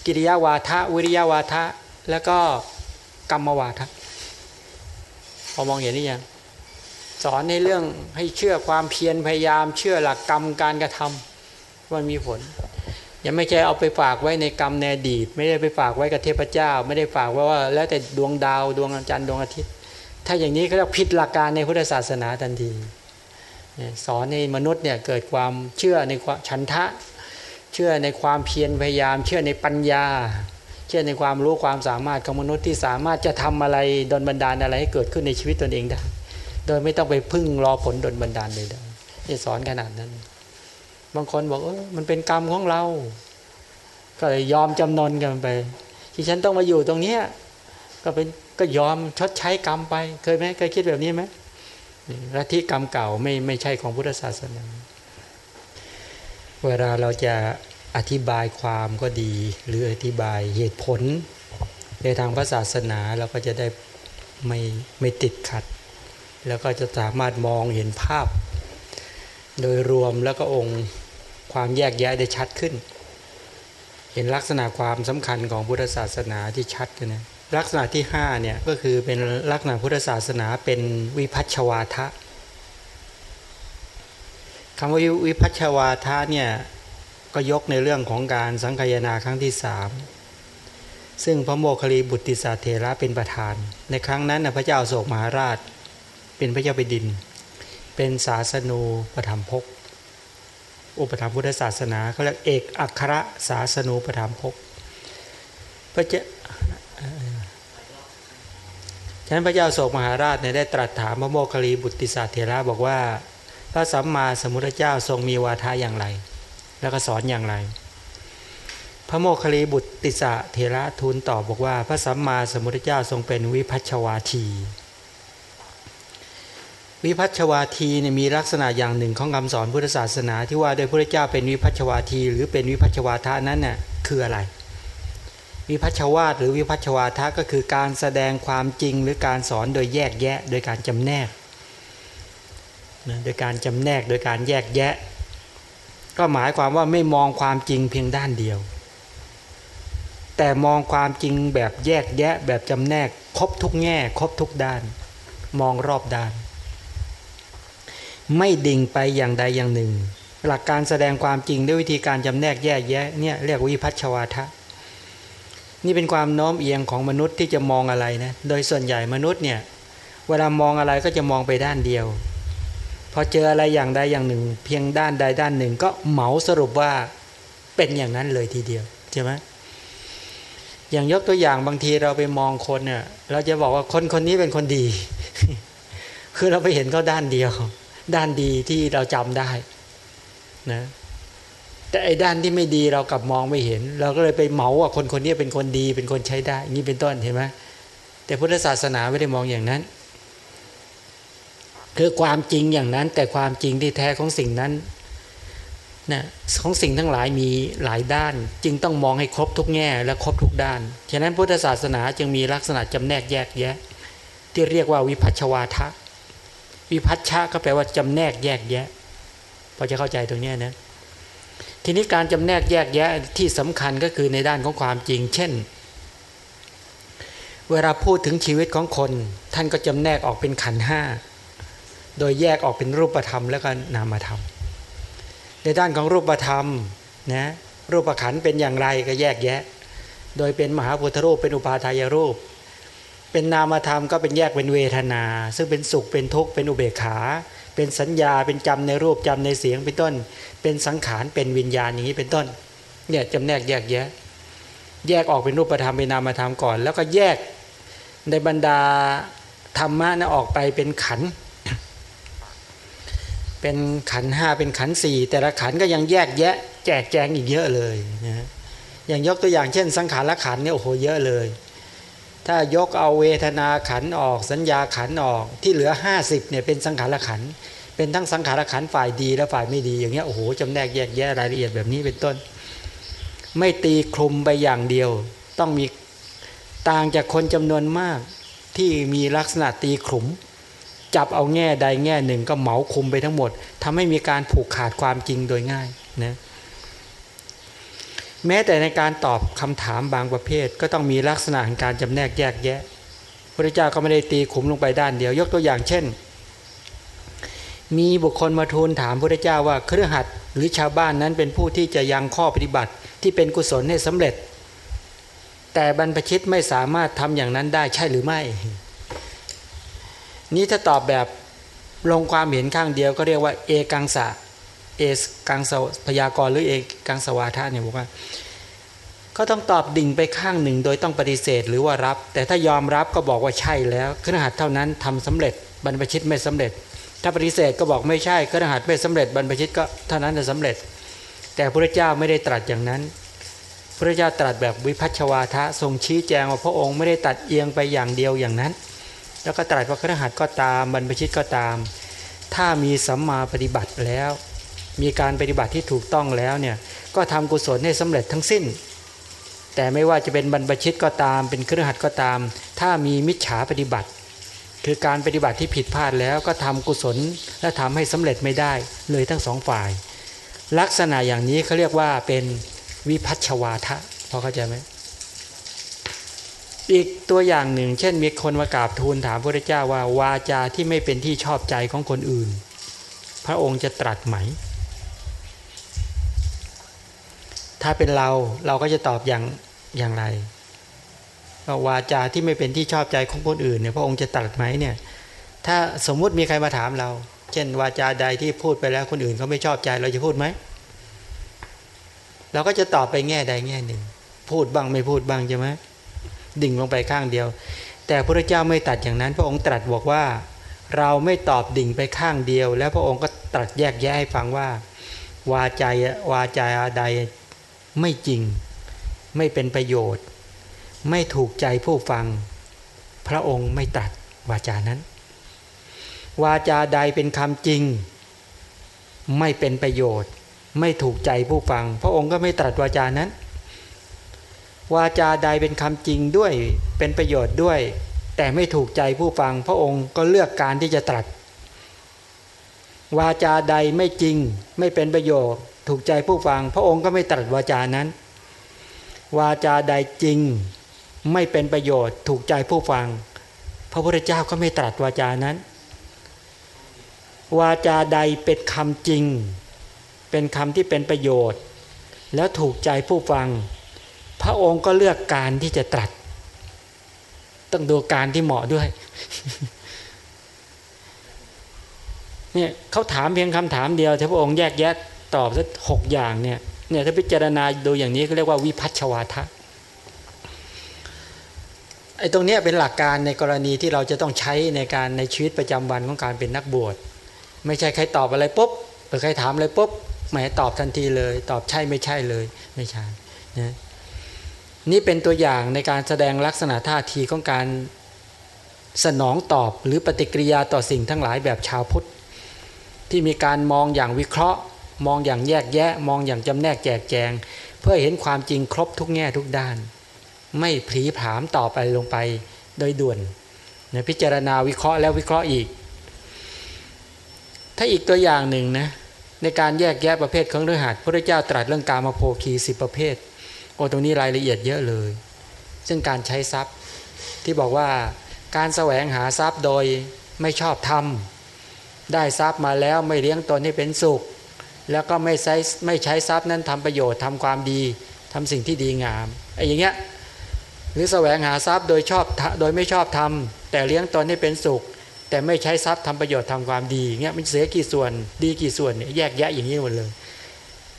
กิริยาวาทะวิริยาวาทะแล้วก็กรรมวาทะพอมองเห็นนี่ยัง สอนในเรื่องให้เชื่อความเพียรพยายาม เชื่อหลักกรรมการกระทำมันมีผลยังไม่ใช่เอาไปฝากไว้ในกรรมในอดีต ไม่ได้ไปฝากไว้กับเทพเจ้า ไม่ได้ฝากไว้ว่า แล้วแต่ดวงดาวดวงจันทร์ดวงอาทิตย์ ถ้าอย่างนี้เขาเรียกผิดหลักการในพุทธศาสนาทันทีสอนในมนุษย์เนี่ยเกิดความเชื่อในความฉันทะ เชื่อในความเพียรพยายาม เชื่อในปัญญา เชื่อในความรู้ความสามารถของมนุษย์ที่สามารถจะทำอะไรดลบันดาลอะไรให้เกิดขึ้นในชีวิตตนเองได้ โดยไม่ต้องไปพึ่งรอผลดลบันดาลเลยได้สอนขนาดนั้น บางคนบอกเออมันเป็นกรรมของเรา ก็เลยยอมจำนนกันไป ที่ฉันต้องมาอยู่ตรงเนี้ยก็เป็นก็ยอมชดใช้กรรมไป เคยไหมเคยคิดแบบนี้ไหมลัทธิกรรมเก่าไม่ไม่ใช่ของพุทธศาสนาเวลาเราจะอธิบายความก็ดี หรืออธิบายเหตุผล ในทางพระศาสนาเราก็จะได้ไม่ไม่ติดขัด แล้วก็จะสามารถมองเห็นภาพ โดยรวมแล้วก็องค์ความแยกแยะได้ชัดขึ้น เห็นลักษณะความสำคัญของพุทธศาสนาที่ชัดนะลักษณะที่5เนี่ยก็คือเป็นลักษณะพุทธศาสนาเป็นวิพัชวาทะคำว่าวิพัชวาทะเนี่ยก็ยกในเรื่องของการสังคายนาครั้งที่สามซึ่งพระโมคคิลีบุตติสาเทระเป็นประธาน ในครั้งนั้นพระเจ้าโศกมหาราช เป็นพระเจ้าไปดิน เป็นศาสนูปธรรมภกอุปถัมภพุทธศาสนาเขาเรียกเอกอัครศาสนูปธรรมภกพระเจ้าฉะนั้นพระเจ้าโศกมหาราชเนี่ยได้ตรัสถามพระโมคคลีบุตติสาเทระบอกว่า พระสัมมาสัมพุทธเจ้าทรงมีวาทะอย่างไร แล้วก็สอนอย่างไร พระโมคคลีบุตติสะเทระทูลตอบบอกว่า พระสัมมาสัมพุทธเจ้าทรงเป็นวิพัชวาที วิพัชวาทีเนี่ยมีลักษณะอย่างหนึ่งของคำสอนพุทธศาสนา ที่ว่าโดยพระเจ้าเป็นวิพัชวาที หรือเป็นวิพัชวาทานั้นน่ะคืออะไร วิพัชวาทหรือวิพัชวาทะก็คือการแสดงความจริงหรือการสอนโดยแยกแยะ โดยการจำแนกนะโดยการจำแนกโดยการแยกแยะ ก็หมายความว่าไม่มองความจริงเพียงด้านเดียว แต่มองความจริงแบบแยกแยะแบบจำแนกครบทุกแง่ครบทุกด้าน มองรอบด้าน ไม่ดิ่งไปอย่างใดอย่างหนึ่ง หลักการแสดงความจริงด้วยวิธีการจำแนกแยกแยะเนี่ยเรียกวิพัชวาทะนี่เป็นความโน้มเอียงของมนุษย์ที่จะมองอะไรนะโดยส่วนใหญ่มนุษย์เนี่ยเวลามองอะไรก็จะมองไปด้านเดียว พอเจออะไรอย่างใดอย่างหนึ่ง เพียงด้านใดด้านหนึ่ง ก็เหมาสรุปว่าเป็นอย่างนั้นเลยทีเดียวใช่ไหมอย่างยกตัวอย่างบางทีเราไปมองคนเนี่ยเราจะบอกว่าคนคนนี้เป็นคนดี คือเราไปเห็นเขาด้านเดียว ด้านดีที่เราจำได้นะแต่ไอ้ด้านที่ไม่ดีเรากลับมองไม่เห็น เราก็เลยไปเหมาว่าคนคนนี้เป็นคนดีเป็นคนใช้ได้นี่เป็นต้นเห็นไหมแต่พุทธศาสนาไม่ได้มองอย่างนั้น คือความจริงอย่างนั้น แต่ความจริงที่แท้ของสิ่งนั้นนะของสิ่งทั้งหลายมีหลายด้าน จึงต้องมองให้ครบทุกแง่และครบทุกด้านฉะนั้นพุทธศาสนาจึงมีลักษณะจำแนกแยกแยะ ที่เรียกว่าวิพัชวาทะ วิพัชชะก็แปลว่าจำแนกแยกแยะพอจะเข้าใจตรงนี้นะทีนี้การจำแนกแยกแยะที่สำคัญก็คือในด้านของความจริง เช่น เวลาพูดถึงชีวิตของคน ท่านก็จำแนกออกเป็นขันห้าโดยแยกออกเป็นรูปธรรมและก็นามธรรม ในด้านของรูปธรรมนะรูปขันเป็นอย่างไรก็แยกแยะ โดยเป็นมหาพุทธรูปเป็นอุปาทายรูป เป็นนามธรรมก็เป็นแยกเป็นเวทนา ซึ่งเป็นสุขเป็นทุกข์เป็นอุเบกขา เป็นสัญญาเป็นจำในรูปจำในเสียงเป็นต้น เป็นสังขารเป็นวิญญาณนี้เป็นต้นเนี่ยจำแนกแยกแยะ แยกออกเป็นรูปธรรมเป็นนามธรรมก่อน แล้วก็แยกในบรรดาธรรมะนะออกไปเป็นขัน เป็นขันห้าเป็นขันสี่แต่ละขันก็ยังแยกแยะ แจกแจงอีกเยอะเลยนะอย่างยกตัวอย่างเช่น สังขารละขันเนี่ยโอ้โหเยอะเลย ถ้ายกเอาเวทนาขันออกสัญญาขันออกที่เหลือ 50เนี่ยเป็นสังขารละขันเป็นทั้งสังขารขันฝ่ายดีและฝ่ายไม่ดีอย่างเงี้ยโอ้โหจำแนกแยกแยะรายละเอียดแบบนี้เป็นต้น ไม่ตีคลุมไปอย่างเดียว ต้องมีต่างจากคนจำนวนมากที่มีลักษณะตีขลุม จับเอาแง่ใดแง่หนึ่งก็เหมาคุมไปทั้งหมดทำให้มีการผูกขาดความจริงโดยง่ายนะ แม้แต่ในการตอบคำถามบางประเภท ก็ต้องมีลักษณะของการจำแนกแยกแยะ พระเจ้าก็ไม่ได้ตีขุมลงไปด้านเดียว ยกตัวอย่างเช่น มีบุคคลมาทูลถามพระเจ้าว่าเครือขัดหรือชาวบ้านนั้นเป็นผู้ที่จะยังข้อปฏิบัติที่เป็นกุศลให้สำเร็จ แต่บรรพชิตไม่สามารถทำอย่างนั้นได้ใช่หรือไม่ นี้ถ้าตอบแบบลงความเห็นข้างเดียวก็เรียกว่าเอกังสะ เอกังสพยากรหรือเอกังสวาทะเนี่ยบอกว่า ก็ต้องตอบดิ่งไปข้างหนึ่ง โดยต้องปฏิเสธหรือว่ารับ แต่ถ้ายอมรับก็บอกว่าใช่แล้วเครือขัดเท่านั้นทำสำเร็จบรรพชิตไม่สำเร็จ ถ้าปฏิเสธก็บอกไม่ใช่ก็รหัสไม่สำเร็จบรรพชิตก็เท่านั้นจะสำเร็จ แต่พระเจ้าไม่ได้ตรัสอย่างนั้นพระเจ้าตรัสแบบวิพัชวาทะทรงชี้แจงว่าพระองค์ไม่ได้ตัดเอียงไปอย่างเดียวอย่างนั้น แล้วก็ตรัสว่าครหัสก็ตามบรรพชิตก็ตาม ถ้ามีสัมมาปฏิบัติแล้ว มีการปฏิบัติที่ถูกต้องแล้วเนี่ยก็ทำกุศลให้สำเร็จทั้งสิ้น แต่ไม่ว่าจะเป็นบรรพชิตก็ตาม เป็นเครือขัดก็ตาม ถ้ามีมิจฉาปฏิบัติ คือการปฏิบัติที่ผิดพลาดแล้วก็ทำกุศลและทำให้สำเร็จไม่ได้เลยทั้งสองฝ่าย ลักษณะอย่างนี้เขาเรียกว่าเป็นวิพัชวาทะพอเข้าใจไหมอีกตัวอย่างหนึ่ง เช่นมีคนมากราบทูลถามพระเจ้าว่าวาจาที่ไม่เป็นที่ชอบใจของคนอื่น พระองค์จะตรัสไหม ถ้าเป็นเราเราก็จะตอบอย่างอย่างไรวาจาที่ไม่เป็นที่ชอบใจของคนอื่นเนี่ยพระองค์จะตรัสไหมเนี่ย ถ้าสมมุติมีใครมาถามเรา เช่น วาจาใดที่พูดไปแล้วคนอื่นเขาไม่ชอบใจเราจะพูดไหมเราก็จะตอบไปแง่ใดแง่หนึ่ง พูดบ้างไม่พูดบ้างใช่ไหมดิ่งลงไปข้างเดียว แต่พระเจ้าไม่ตัดอย่างนั้น พระองค์ตรัสบอกว่า เราไม่ตอบดิ่งไปข้างเดียว แล้วพระองค์ก็ตรัสแยกแยะให้ฟังว่า วาจาวาจาใด ไม่จริง ไม่เป็นประโยชน์ ไม่ถูกใจผู้ฟัง พระองค์ไม่ตัดวาจานั้น วาจาใดเป็นคำจริง ไม่เป็นประโยชน์ ไม่ถูกใจผู้ฟัง พระองค์ก็ไม่ตรัสวาจานั้น วาจาใดเป็นคำจริงด้วยเป็นประโยชน์ด้วย แต่ไม่ถูกใจผู้ฟัง พระองค์ก็เลือกการที่จะตรัสวาจาใดไม่จริงไม่เป็นประโยชน์ ถูกใจผู้ฟัง พระองค์ก็ไม่ตรัสวาจานั้น วาจาใดจริงไม่เป็นประโยชน์ ถูกใจผู้ฟัง พระพุทธเจ้าก็ไม่ตรัสวาจานั้น วาจาใดเป็นคำจริง เป็นคำที่เป็นประโยชน์ แล้วถูกใจผู้ฟัง พระองค์ก็เลือกการที่จะตรัสต้องดูการที่เหมาะด้วยเนี่ยเขาถามเพียงคำถามเดียวแต่พระองค์แยกแยะ ตอบสักหกอย่างเนี่ยเนี่ยถ้าพิจารณาดูอย่างนี้เขาเรียกว่าวิพัชวาทะไอ้ตรงนี้เป็นหลักการในกรณีที่เราจะต้องใช้ในการในชีวิตประจำวันของการเป็นนักบวช ไม่ใช่ใครตอบอะไรปุ๊บหรือใครถามอะไรปุ๊บหมายตอบทันทีเลย ตอบใช่ไม่ใช่เลยไม่ใช่นะนี่เป็นตัวอย่างในการแสดงลักษณะท่าทีของการสนองตอบหรือปฏิกิริยาต่อสิ่งทั้งหลายแบบชาวพุทธ ที่มีการมองอย่างวิเคราะห์ มองอย่างแยกแยะ มองอย่างจำแนกแจกแจง เพื่อเห็นความจริงครบทุกแง่ทุกด้าน ไม่ผลีผามต่อไปลงไปโดยด่วนนะพิจารณาวิเคราะห์แล้ววิเคราะห์อีก ถ้าอีกตัวอย่างหนึ่งนะในการแยกแยะประเภทของเรื่องหัดพระเจ้าตรัสเรื่องการมาโพคีสิประเภทโอ้ตรงนี้รายละเอียดเยอะเลย ซึ่งการใช้ทรัพย์ที่บอกว่าการแสวงหาทรัพย์โดยไม่ชอบทำได้ทรัพย์มาแล้วไม่เลี้ยงตนให้เป็นสุข แล้วก็ไม่ใช้ไม่ใช้ทรัพย์นั้นทำประโยชน์ทำความดีทำสิ่งที่ดีงามไอ้อย่างเงี้ยหรือแสวงหาทรัพย์โดยชอบโดยไม่ชอบทำแต่เลี้ยงตนให้เป็นสุข แต่ไม่ใช้ทรัพย์ทำประโยชน์ทำความดีเงี้ยมันเสียกี่ส่วนดีกี่ส่วนเนี่ยแยกแยะอย่างนี้หมดเลย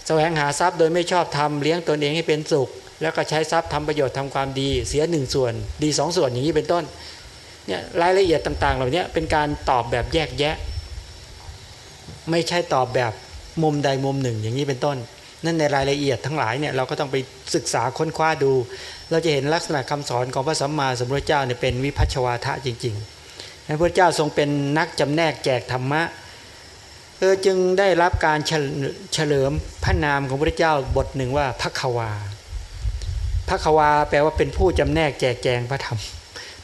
แสวงหาทรัพย์โดยไม่ชอบทำเลี้ยงตนเองให้เป็นสุข แล้วก็ใช้ทรัพย์ทำประโยชน์ทำความดี เสียหนึ่งส่วน ดีสองส่วนอย่างนี้เป็นต้นเนี่ยรายละเอียดต่าง ๆ เหล่านี้เป็นการตอบแบบแยกแยะ ไม่ใช่ตอบแบบ มุมใดมุมหนึ่งอย่างนี้เป็นต้น นั่นในรายละเอียดทั้งหลายเนี่ยเราก็ต้องไปศึกษาค้นคว้าดู เราจะเห็นลักษณะคำสอนของพระสัมมาสัมพุทธเจ้าเนี่ยเป็นวิพัชวาทะจริงๆพระพุทธเจ้าทรงเป็นนักจำแนกแจกธรรมะเออจึงได้รับการเฉลิมพระนามของพระเจ้าบทหนึ่งว่าพักวาพักวาแปลว่าเป็นผู้จำแนกแจกแจงพระธรรม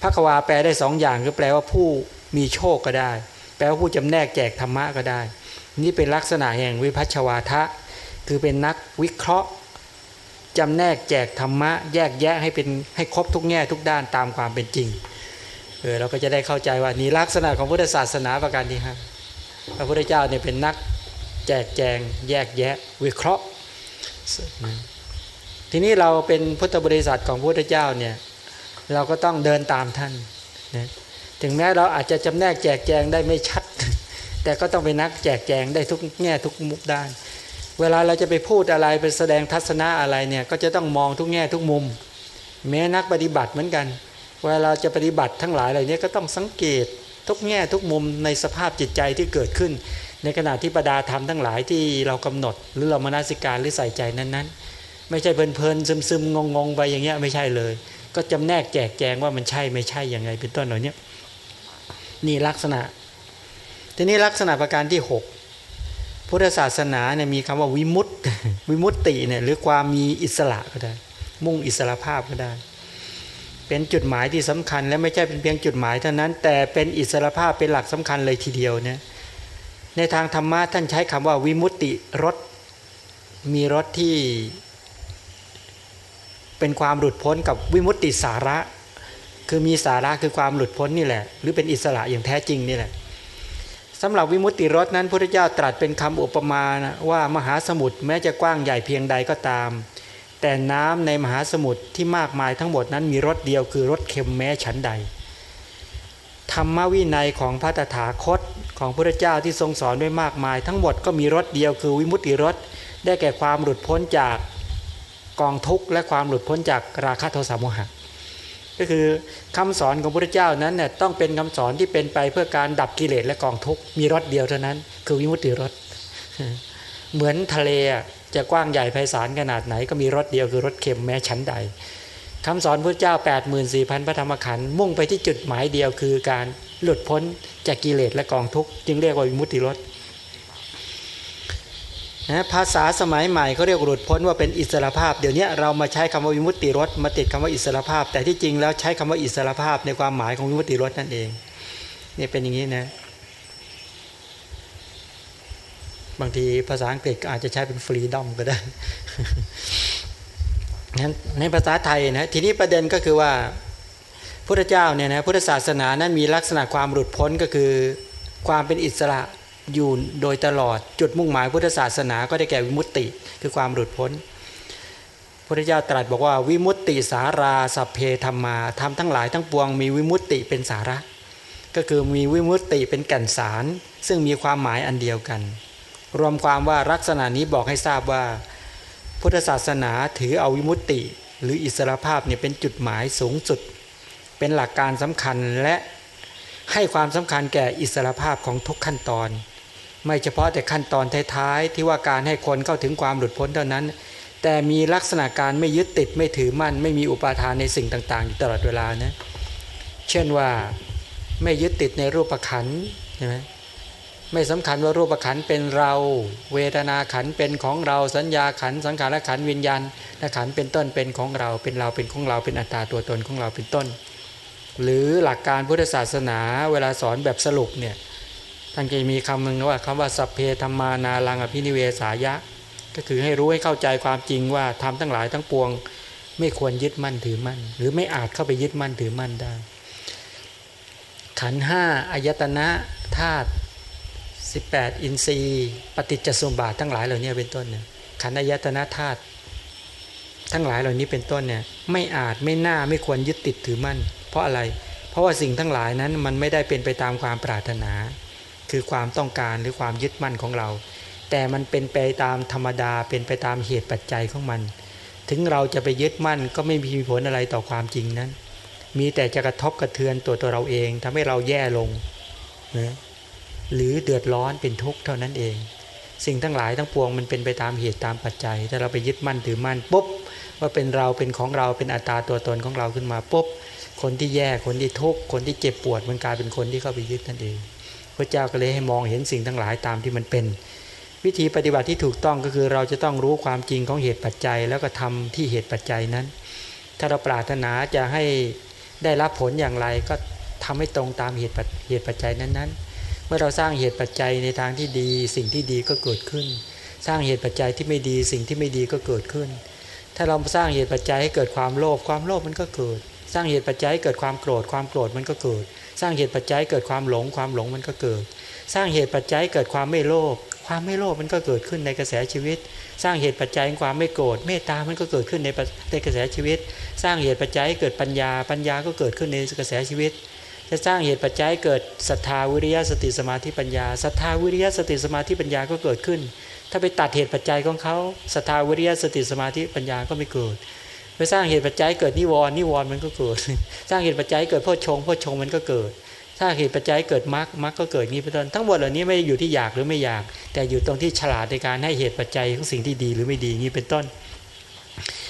พักวาแปลได้สองอย่างคือแปลว่าผู้มีโชคก็ได้ แปลว่าผู้จำแนกแจกธรรมะก็ได้ นี่เป็นลักษณะแห่งวิพัชวาทะ คือเป็นนักวิเคราะห์จำแนกแจกธรรมะ แยกแยะให้เป็นให้ครบทุกแง่ทุกด้านตามความเป็นจริงเออเราก็จะได้เข้าใจว่านี่ลักษณะของพุทธศาสนาประการที่ห้าพระพุทธเจ้าเนี่ยเป็นนักแจกแจง แยกแยะ วิเคราะห์ ทีนี้เราเป็นพุทธบริษัทของพระพุทธเจ้าเนี่ยเราก็ต้องเดินตามท่านนะถึงแม้เราอาจจะจำแนกแจกแจงได้ไม่ชัด แต่ก็ต้องเป็นนักแจกแจงได้ทุกแง่ทุกมุมด้าน เวลาเราจะไปพูดอะไรไปแสดงทัศนะอะไรเนี่ยก็จะต้องมองทุกแง่ทุกมุม แม้นักปฏิบัติเหมือนกัน เวลาจะปฏิบัติทั้งหลายเหล่านี้ก็ต้องสังเกตทุกแง่ทุกมุมในสภาพจิตใจที่เกิดขึ้น ในขณะที่ประดาธรรมทั้งหลายที่เรากำหนด หรือเรามานาสิการหรือใส่ใจนั้นๆ ไม่ใช่เพลินๆซึมๆงงๆไปอย่างเงี้ยไม่ใช่เลย ก็จำแนกแจกแจงว่ามันใช่ไม่ใช่อย่างไงเป็นต้นเหล่านี้นี่ลักษณะ ทีนี้ลักษณะประการที่ 6 พุทธศาสนาเนี่ยมีคำว่าวิมุตติวิมุตติเนี่ยหรือความมีอิสระก็ได้ มุ่งอิสระภาพก็ได้ เป็นจุดหมายที่สำคัญ และไม่ใช่เป็นเพียงจุดหมายเท่านั้น แต่เป็นอิสระภาพเป็นหลักสำคัญเลยทีเดียวเนี่ยในทางธรรมะท่านใช้คำว่าวิมุตติรถมีรถที่เป็นความหลุดพ้นกับวิมุตติสาระ คือมีสาระคือความหลุดพ้นนี่แหละ หรือเป็นอิสระอย่างแท้จริงนี่แหละ สำหรับวิมุตติรถนั้นพระพุทธเจ้าตรัสเป็นคำอุปมานะว่ามหาสมุทรแม้จะกว้างใหญ่เพียงใดก็ตาม แต่น้ำในมหาสมุทรที่มากมายทั้งหมดนั้นมีรสเดียวคือรสเค็มแม้ฉันใด ธรรมวินัยของพระตถาคตของพระเจ้าที่ทรงสอนไว้มากมาย ทั้งหมดก็มีรสเดียวคือวิมุตติรสได้แก่ความหลุดพ้นจากกองทุกข์และความหลุดพ้นจากราคะโทสะโมหะ ก็คือคำสอนของพระเจ้านั้นเนี่ยต้องเป็นคำสอนที่เป็นไปเพื่อการดับกิเลสและกองทุกข์มีรสเดียวเท่านั้น คือวิมุตติรสเหมือนทะเลจะกว้างใหญ่ไพศาลขนาดไหนก็มีรสเดียวคือรสเค็มแม้ชั้นใดคำสอนพระเจ้า 8 4 0 0 0 พระธรรมขันธ์มุ่งไปที่จุดหมายเดียวคือการหลุดพ้นจากกิเลสและกองทุกข์จึงเรียกว่าวิมุตติรส นะภาษาสมัยใหม่เขาเรียกหลุดพ้นว่าเป็นอิสระภาพ เดี๋ยวนี้เรามาใช้คำว่าวิมุตติรสมาติดคำว่าอิสระภาพ แต่ที่จริงแล้วใช้คำว่าอิสระภาพในความหมายของวิมุตติรสนั่นเองนี่เป็นอย่างนี้นะ บางทีภาษาอังกฤษอาจจะใช้เป็นฟรีดอมก็ได้นั้นในภาษาไทยนะทีนี้ประเด็นก็คือว่าพุทธเจ้าเนี่ยนะพุทธศาสนานั้นมีลักษณะความหลุดพ้นก็คือความเป็นอิสระ อยู่โดยตลอดจุดมุ่งหมายพุทธศาสนาก็ได้แก่วิมุตติคือความหลุดพ้นพระเจ้าตรัสบอกว่าวิมุตติสาราสัพเพธรรมาทำทั้งหลายทั้งปวงมีวิมุตติเป็นสาระ ก็คือมีวิมุตติเป็นแก่นสาร ซึ่งมีความหมายอันเดียวกัน รวมความว่าลักษณะนี้บอกให้ทราบว่า พุทธศาสนาถือเอาวิมุตติ หรืออิสรภาพเนี่ยเป็นจุดหมายสูงสุด เป็นหลักการสำคัญและให้ความสำคัญแก่อิสรภาพของทุกขั้นตอน ไม่เฉพาะแต่ขั้นตอนท้ายๆที่ว่าการให้คนเข้าถึงความหลุดพ้นเท่านั้น แต่มีลักษณะการไม่ยึดติดไม่ถือมั่น ไม่มีอุปาทานในสิ่งต่างๆอยู่ตลอดเวลานะเช่นว่าไม่ยึดติดในรูปขันใช่ไหมไม่สำคัญว่ารูปขันเป็นเรา เวทนาขันเป็นของเราสัญญาขันสังขารขันวิญญาณขันเป็นต้นเป็นของเราเป็นเราเป็นของเราเป็นอัตตาตัวตนของเราเป็นต้น หรือหลักการพุทธศาสนาเวลาสอนแบบสรุปเนี่ย ท่านจะมีคำหนึ่งว่าคำว่าสัพเพธรรมานาลังอภินิเวสายะ ก็คือให้รู้ให้เข้าใจความจริงว่าทำทั้งหลายทั้งปวง ไม่ควรยึดมั่นถือมั่น หรือไม่อาจเข้าไปยึดมั่นถือมั่นได้ ขันห้าอายตนะธาตุสิบแปดอินทรีย์ปฏิจจสมบาททั้งหลายเหล่านี้เป็นต้นเนี่ยขันอายตนะธาตุทั้งหลายเหล่านี้เป็นต้นเนี่ยไม่อาจไม่น่าไม่ควรยึดติดถือมั่น เพราะอะไร เพราะว่าสิ่งทั้งหลายนั้นมันไม่ได้เป็นไปตามความปรารถนา คือความต้องการหรือความยึดมั่นของเรา แต่มันเป็นไปตามธรรมดาเป็นไปตามเหตุปัจจัยของมัน ถึงเราจะไปยึดมั่นก็ไม่มีผลอะไรต่อความจริงนั้น มีแต่จะกระทบกระเทือนตัวตัวเราเองทำให้เราแย่ลงนะหรือเดือดร้อนเป็นทุกข์เท่านั้นเอง สิ่งทั้งหลายทั้งปวงมันเป็นไปตามเหตุตามปัจจัย ถ้าเราไปยึดมั่นถือมั่นปุ๊บว่าเป็นเราเป็นของเราเป็นอัตตาตัวตนของเราขึ้นมาปุ๊บคนที่แย่คนที่ทุกข์คนที่เจ็บปวดมันกลายเป็นคนที่เข้าไปยึดนั่นเอง พระเจ้าก็เลยให้มองเห็นสิ่งทั้งหลายตามที่มันเป็น วิธีปฏิบัติที่ถูกต้องก็คือเราจะต้องรู้ความจริงของเหตุปัจจัย แล้วก็ทำที่เหตุปัจจัยนั้น ถ้าเราปรารถนาจะให้ได้รับผลอย่างไรก็ทำให้ตรงตามเหตุเหตุปัจจัยนั้นๆ เมื่อเราสร้างเหตุปัจจัยในทางที่ดี สิ่งที่ดีก็เกิดขึ้น สร้างเหตุปัจจัยที่ไม่ดีสิ่งที่ไม่ดีก็เกิดขึ้น ถ้าเราสร้างเหตุปัจจัยให้เกิดความโลภความโลภมันก็เกิด สร้างเหตุปัจจัยเกิดความโกรธความโกรธมันก็เกิด สร้างเหตุปัจจัยเกิดความหลงความหลงมันก็เกิด สร้างเหตุปัจจัยเกิดความไม่โลภความไม่โลภมันก็เกิดขึ้นในกระแสชีวิต สร้างเหตุปัจจัยความไม่โกรธเมตตามันก็เกิดขึ้นในในกระแสชีวิต สร้างเหตุปัจจัยเกิดปัญญา ปัญญาก็เกิดขึ้นในกระแสชีวิต จะสร้างเหตุปัจจัยเกิดศรัทธาวิริยะสติสมาธิปัญญาศรัทธาวิริยะสติสมาธิปัญญาก็เกิดขึ้น ถ้าไปตัดเหตุปัจจัยของเขาศรัทธาวิริยะสติสมาธิปัญญาก็ไม่เกิด ไปสร้างเหตุปัจจัยเกิดนิวรณ์นิวรณ์มันก็เกิด สร้างเหตุปัจจัยเกิดพ่อชงพ่อชงมันก็เกิด ถ้าเหตุปัจจัยเกิดมรรคมรรคก็เกิดงี้เป็นต้นทั้งหมดเหล่านี้ไม่อยู่ที่อยากหรือไม่อยาก แต่อยู่ตรงที่ฉลาดในการให้เหตุปัจจัยของสิ่งที่ดีหรือไม่ดีงี้เป็นต้น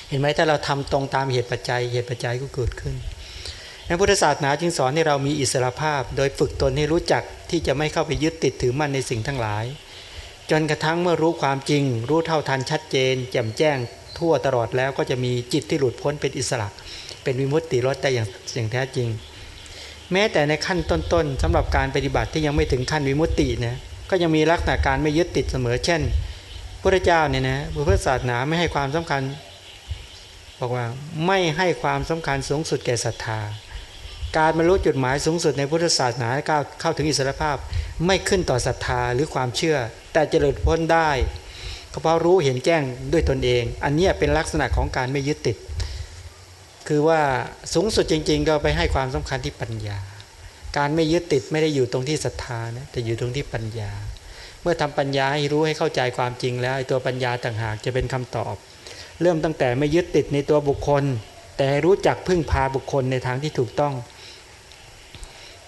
เห็นไหมถ้าเราทำตรงตามเหตุปัจจัย เหตุปัจจัยก็เกิดขึ้นในพุทธศาสนาจึงสอนให้เรามีอิสรภาพ โดยฝึกตนให้รู้จักที่จะไม่เข้าไปยึดติดถือมั่นในสิ่งทั้งหลาย จนกระทั่งเมื่อรู้ความจริง รู้เท่าทันชัดเจน แจ่มแจ้ง ทั่วตลอดแล้วก็จะมีจิตที่หลุดพ้นเป็นอิสระ เป็นวิมุตติรสได้อย่างอย่างแท้จริง แม้แต่ในขั้นต้นๆสำหรับการปฏิบัติที่ยังไม่ถึงขั้นวิมุตตินะก็ยังมีลักษณะการไม่ยึดติดเสมอ เช่นพระเจ้าเนี่ยนะพุทธศาสนาไม่ให้ความสำคัญบอกว่าไม่ให้ความสำคัญสูงสุดแก่ศรัทธา การบรรลุจุดหมายสูงสุดในพุทธศาสนาก้าวเข้าถึงอิสรภาพ ไม่ขึ้นต่อศรัทธาหรือความเชื่อ แต่จะหลุดพ้นได้ ก็เพราะรู้เห็นแจ้งด้วยตนเอง อันนี้เป็นลักษณะของการไม่ยึดติด คือว่าสูงสุดจริง ๆ ก็ไปให้ความสำคัญที่ปัญญา การไม่ยึดติดไม่ได้อยู่ตรงที่ศรัทธานะแต่อยู่ตรงที่ปัญญา เมื่อทำปัญญาให้รู้ให้เข้าใจความจริงแล้วตัวปัญญาต่างหากจะเป็นคำตอบ เริ่มตั้งแต่ไม่ยึดติดในตัวบุคคล แต่รู้จักพึ่งพาบุคคลในทางที่ถูกต้อง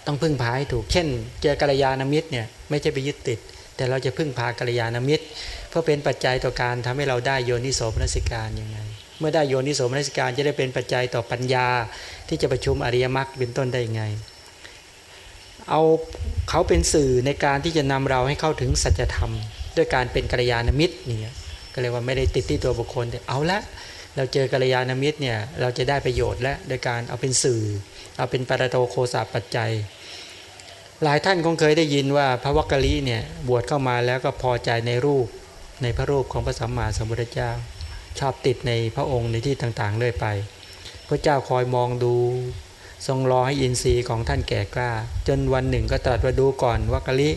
ต้องพึ่งพาให้ถูก เช่น เจอกัลยาณมิตรเนี่ยไม่ใช่ไปยึดติด แต่เราจะพึ่งพากัลยาณมิตร เพื่อเป็นปัจจัยต่อการทำให้เราได้โยนิโสมนสิการยังไง เมื่อได้โยนิโสมนสิการจะได้เป็นปัจจัยต่อปัญญา ที่จะประชุมอริยมรรคเป็นต้นได้ยังไง เอาเขาเป็นสื่อในการที่จะนำเราให้เข้าถึงสัจธรรม ด้วยการเป็นกัลยาณมิตรเนี่ยก็เรียว่าไม่ได้ติดที่ตัวบุคคลเอาละเราเจอกัลยาณมิตรเนี่ยเราจะได้ประโยชน์และโดยการเอาเป็นสื่อ เอาเป็นปรโตโคสาปัจจัย หลายท่านคงเคยได้ยินว่าพระวักกะลีเนี่ยบวชเข้ามาแล้วก็พอใจในรูป ในพระรูปของพระสัมมาสัมพุทธเจ้า ชอบติดในพระองค์ในที่ต่างๆเรื่อยไป พระเจ้าคอยมองดู ทรงรอให้อินทรีย์ของท่านแก่กล้า จนวันหนึ่งก็ตรัสว่าดูก่อนวักลิ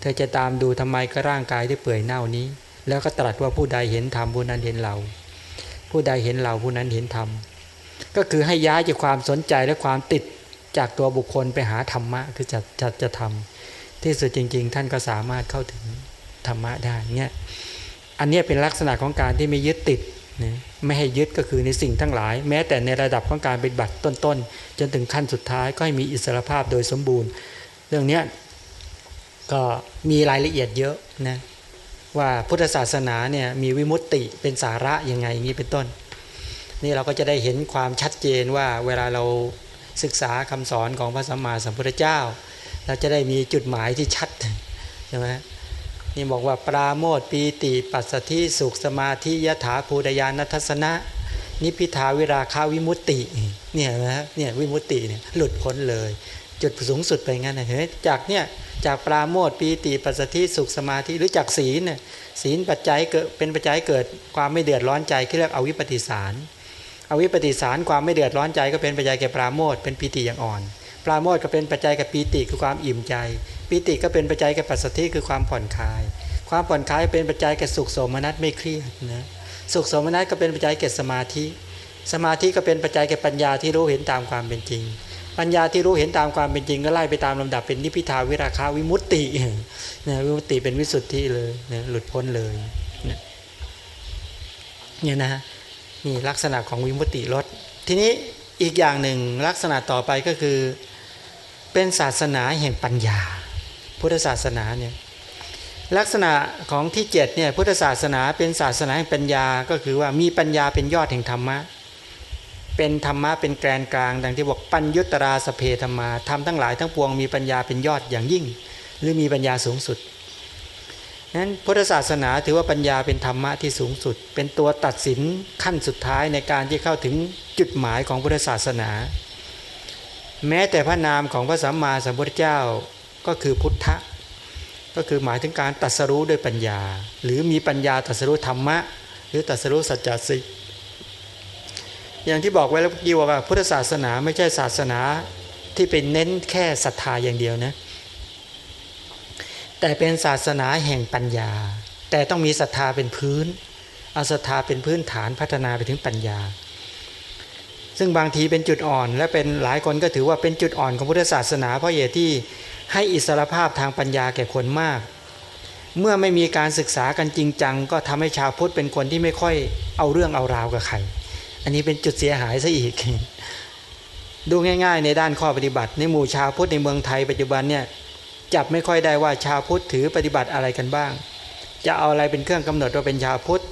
เธอจะตามดูทำไมก็ร่างกายที่เปื่อยเน่านี้ แล้วก็ตรัสว่าผู้ใดเห็นธรรมผู้นั้นเห็นเรา ผู้ใดเห็นเราผู้นั้นเห็นธรรมก็คือให้ย้ายจากความสนใจและความติดจากตัวบุคคลไปหาธรรมะคือจัดจัดจะทำที่สุดจริง ๆ ท่านก็สามารถเข้าถึงธรรมะได้เนี่ย อันนี้เป็นลักษณะของการที่ไม่ยึดติดนะไม่ให้ยึดก็คือในสิ่งทั้งหลาย แม้แต่ในระดับของการเป็นบัตรต้นๆ จนถึงขั้นสุดท้ายก็ให้มีอิสรภาพโดยสมบูรณ์ เรื่องนี้ก็มีรายละเอียดเยอะนะว่าพุทธศาสนาเนี่ยมีวิมุตติเป็นสาระยังไงอย่างนี้เป็นต้น นี่เราก็จะได้เห็นความชัดเจนว่าเวลาเราศึกษาคำสอนของพระสัมมาสัมพุทธเจ้า เราจะได้มีจุดหมายที่ชัดใช่ไหม นี่บอกว่าปราโมทปีติปัสสธิสุขสมาธิยถาภูดยานัทสนะ นิพิทาวิราคาวิมุตติเนี่ยนะเนี่ยวิมุตติเนี่ยหลุดพ้นเลย จุดสูงสุดไปงั้นนะเห็นจากเนี่ยจากปราโมทปีติปัสสธิสุขสมาธิหรือจากศีลเนี่ยศีลปัจจัยเกิดเป็นปัจจัยเกิดความไม่เดือดร้อนใจที่เรียกอวิปปิสารอวิปปิสารความไม่เดือดร้อนใจก็เป็นปัจจัยแก่ปราโมทเป็นปีติอย่างอ่อน ปราโมทก็เป็นปัจจัยแก่ปีติคือความอิ่มใจ ปีติก็เป็นปัจจัยแก่ปัสสธิคือความผ่อนคลาย ความผ่อนคลายเป็นปัจจัยแก่สุขโสมนัสไม่เครียดนะสุขโสมนัสก็เป็นปัจจัยแก่สมาธิ สมาธิก็เป็นปัจจัยแก่ปัญญาที่รู้เห็นตามความเป็นจริง ปัญญาที่รู้เห็นตามความเป็นจริงก็ไล่ไปตามลำดับเป็นนิพิทาวิราคาวิมุตตินะวิมุตติเป็นวิสุทธิเลยนะหลุดพ้นเลยเนี่ยนะนี่ลักษณะของวิมุตติลดทีนี้อีกอย่างหนึ่งลักษณะต่อไปก็คือ เป็นศาสนาแห่งปัญญา พุทธศาสนาเนี่ยลักษณะของที่เจ็ดเนี่ยพุทธศาสนาเป็นศาสนาแห่งปัญญาก็คือว่ามีปัญญาเป็นยอดแห่งธรรมะ เป็นธรรมะเป็นแกนกลาง ดังที่บอกปัญยุตราสเพธรรมาทำทั้งหลายทั้งปวงมีปัญญาเป็นยอดอย่างยิ่ง หรือมีปัญญาสูงสุดนั้นพุทธศาสนาถือว่าปัญญาเป็นธรรมะที่สูงสุด เป็นตัวตัดสินขั้นสุดท้ายในการที่เข้าถึงจุดหมายของพุทธศาสนา แม้แต่พระนามของพระสัมมาสัมพุทธเจ้า ก็คือพุทธะก็คือหมายถึงการตัดสรู้ด้วยปัญญา หรือมีปัญญาตัดสรู้ธรรมะ หรือตัดสรู้สัจจสิกอย่างที่บอกไว้แล้วกี่ว่าพุทธศาสนาไม่ใช่ศาสนาที่เป็นเน้นแค่ศรัทธาอย่างเดียวนะแต่เป็นศาสนาแห่งปัญญา แต่ต้องมีศรัทธาเป็นพื้นเอาศรัทธาเป็นพื้นฐานพัฒนาไปถึงปัญญา ซึ่งบางทีเป็นจุดอ่อน และเป็นหลายคนก็ถือว่าเป็นจุดอ่อนของพุทธศาสนา เพราะเหตุที่ให้อิสรภาพทางปัญญาแก่คนมาก เมื่อไม่มีการศึกษากันจริงจัง ก็ทำให้ชาวพุทธเป็นคนที่ไม่ค่อยเอาเรื่องเอาราวกับใคร อันนี้เป็นจุดเสียหายซะอีก ดูง่าย ๆ ในด้านข้อปฏิบัติ ในหมู่ชาวพุทธในเมืองไทยปัจจุบันเนี่ยจับไม่ค่อยได้ว่าชาวพุทธถือปฏิบัติอะไรกันบ้าง จะเอาอะไรเป็นเครื่องกำหนดว่าเป็นชาวพุทธ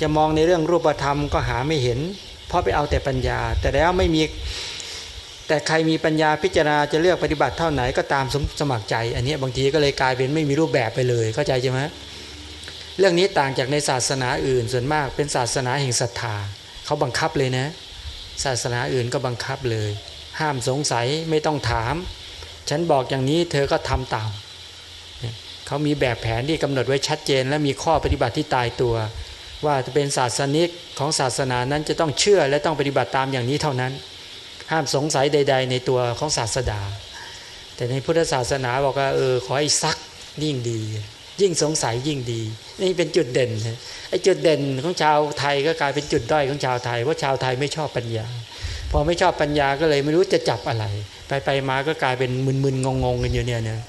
จะมองในเรื่องรูปธรรมก็หาไม่เห็น เพราะไปเอาแต่ปัญญา แต่แล้วไม่มีแต่ใครมีปัญญาพิจารณาจะเลือกปฏิบัติเท่าไหนก็ตามสมัครใจ อันนี้บางทีก็เลยกลายเป็นไม่มีรูปแบบไปเลยเข้าใจใช่ไหมเรื่องนี้ต่างจากในศาสนาอื่นส่วนมากเป็นศาสนาแห่งศรัทธาเขาบังคับเลยนะ ศาสนาอื่นก็บังคับเลย ห้ามสงสัยไม่ต้องถาม ฉันบอกอย่างนี้เธอก็ทำตามเขามีแบบแผนที่กำหนดไว้ชัดเจน และมีข้อปฏิบัติที่ตายตัว ว่าจะเป็นศาสนิกของศาสนานั้นจะต้องเชื่อและต้องปฏิบัติตามอย่างนี้เท่านั้น ห้ามสงสัยใด ๆ ในตัวของศาสดา แต่ในพุทธศาสนาบอกว่าเออขอให้ซักยิ่งดี ยิ่งสงสัยยิ่งดี นี่เป็นจุดเด่นไอ้จุดเด่นของชาวไทยก็กลายเป็นจุดด้อยของชาวไทยเพราะชาวไทยไม่ชอบปัญญา พอไม่ชอบปัญญาก็เลยไม่รู้จะจับอะไร ไปไปมาก็กลายเป็นมึนๆงงๆกันอยู่เนี่ยนะ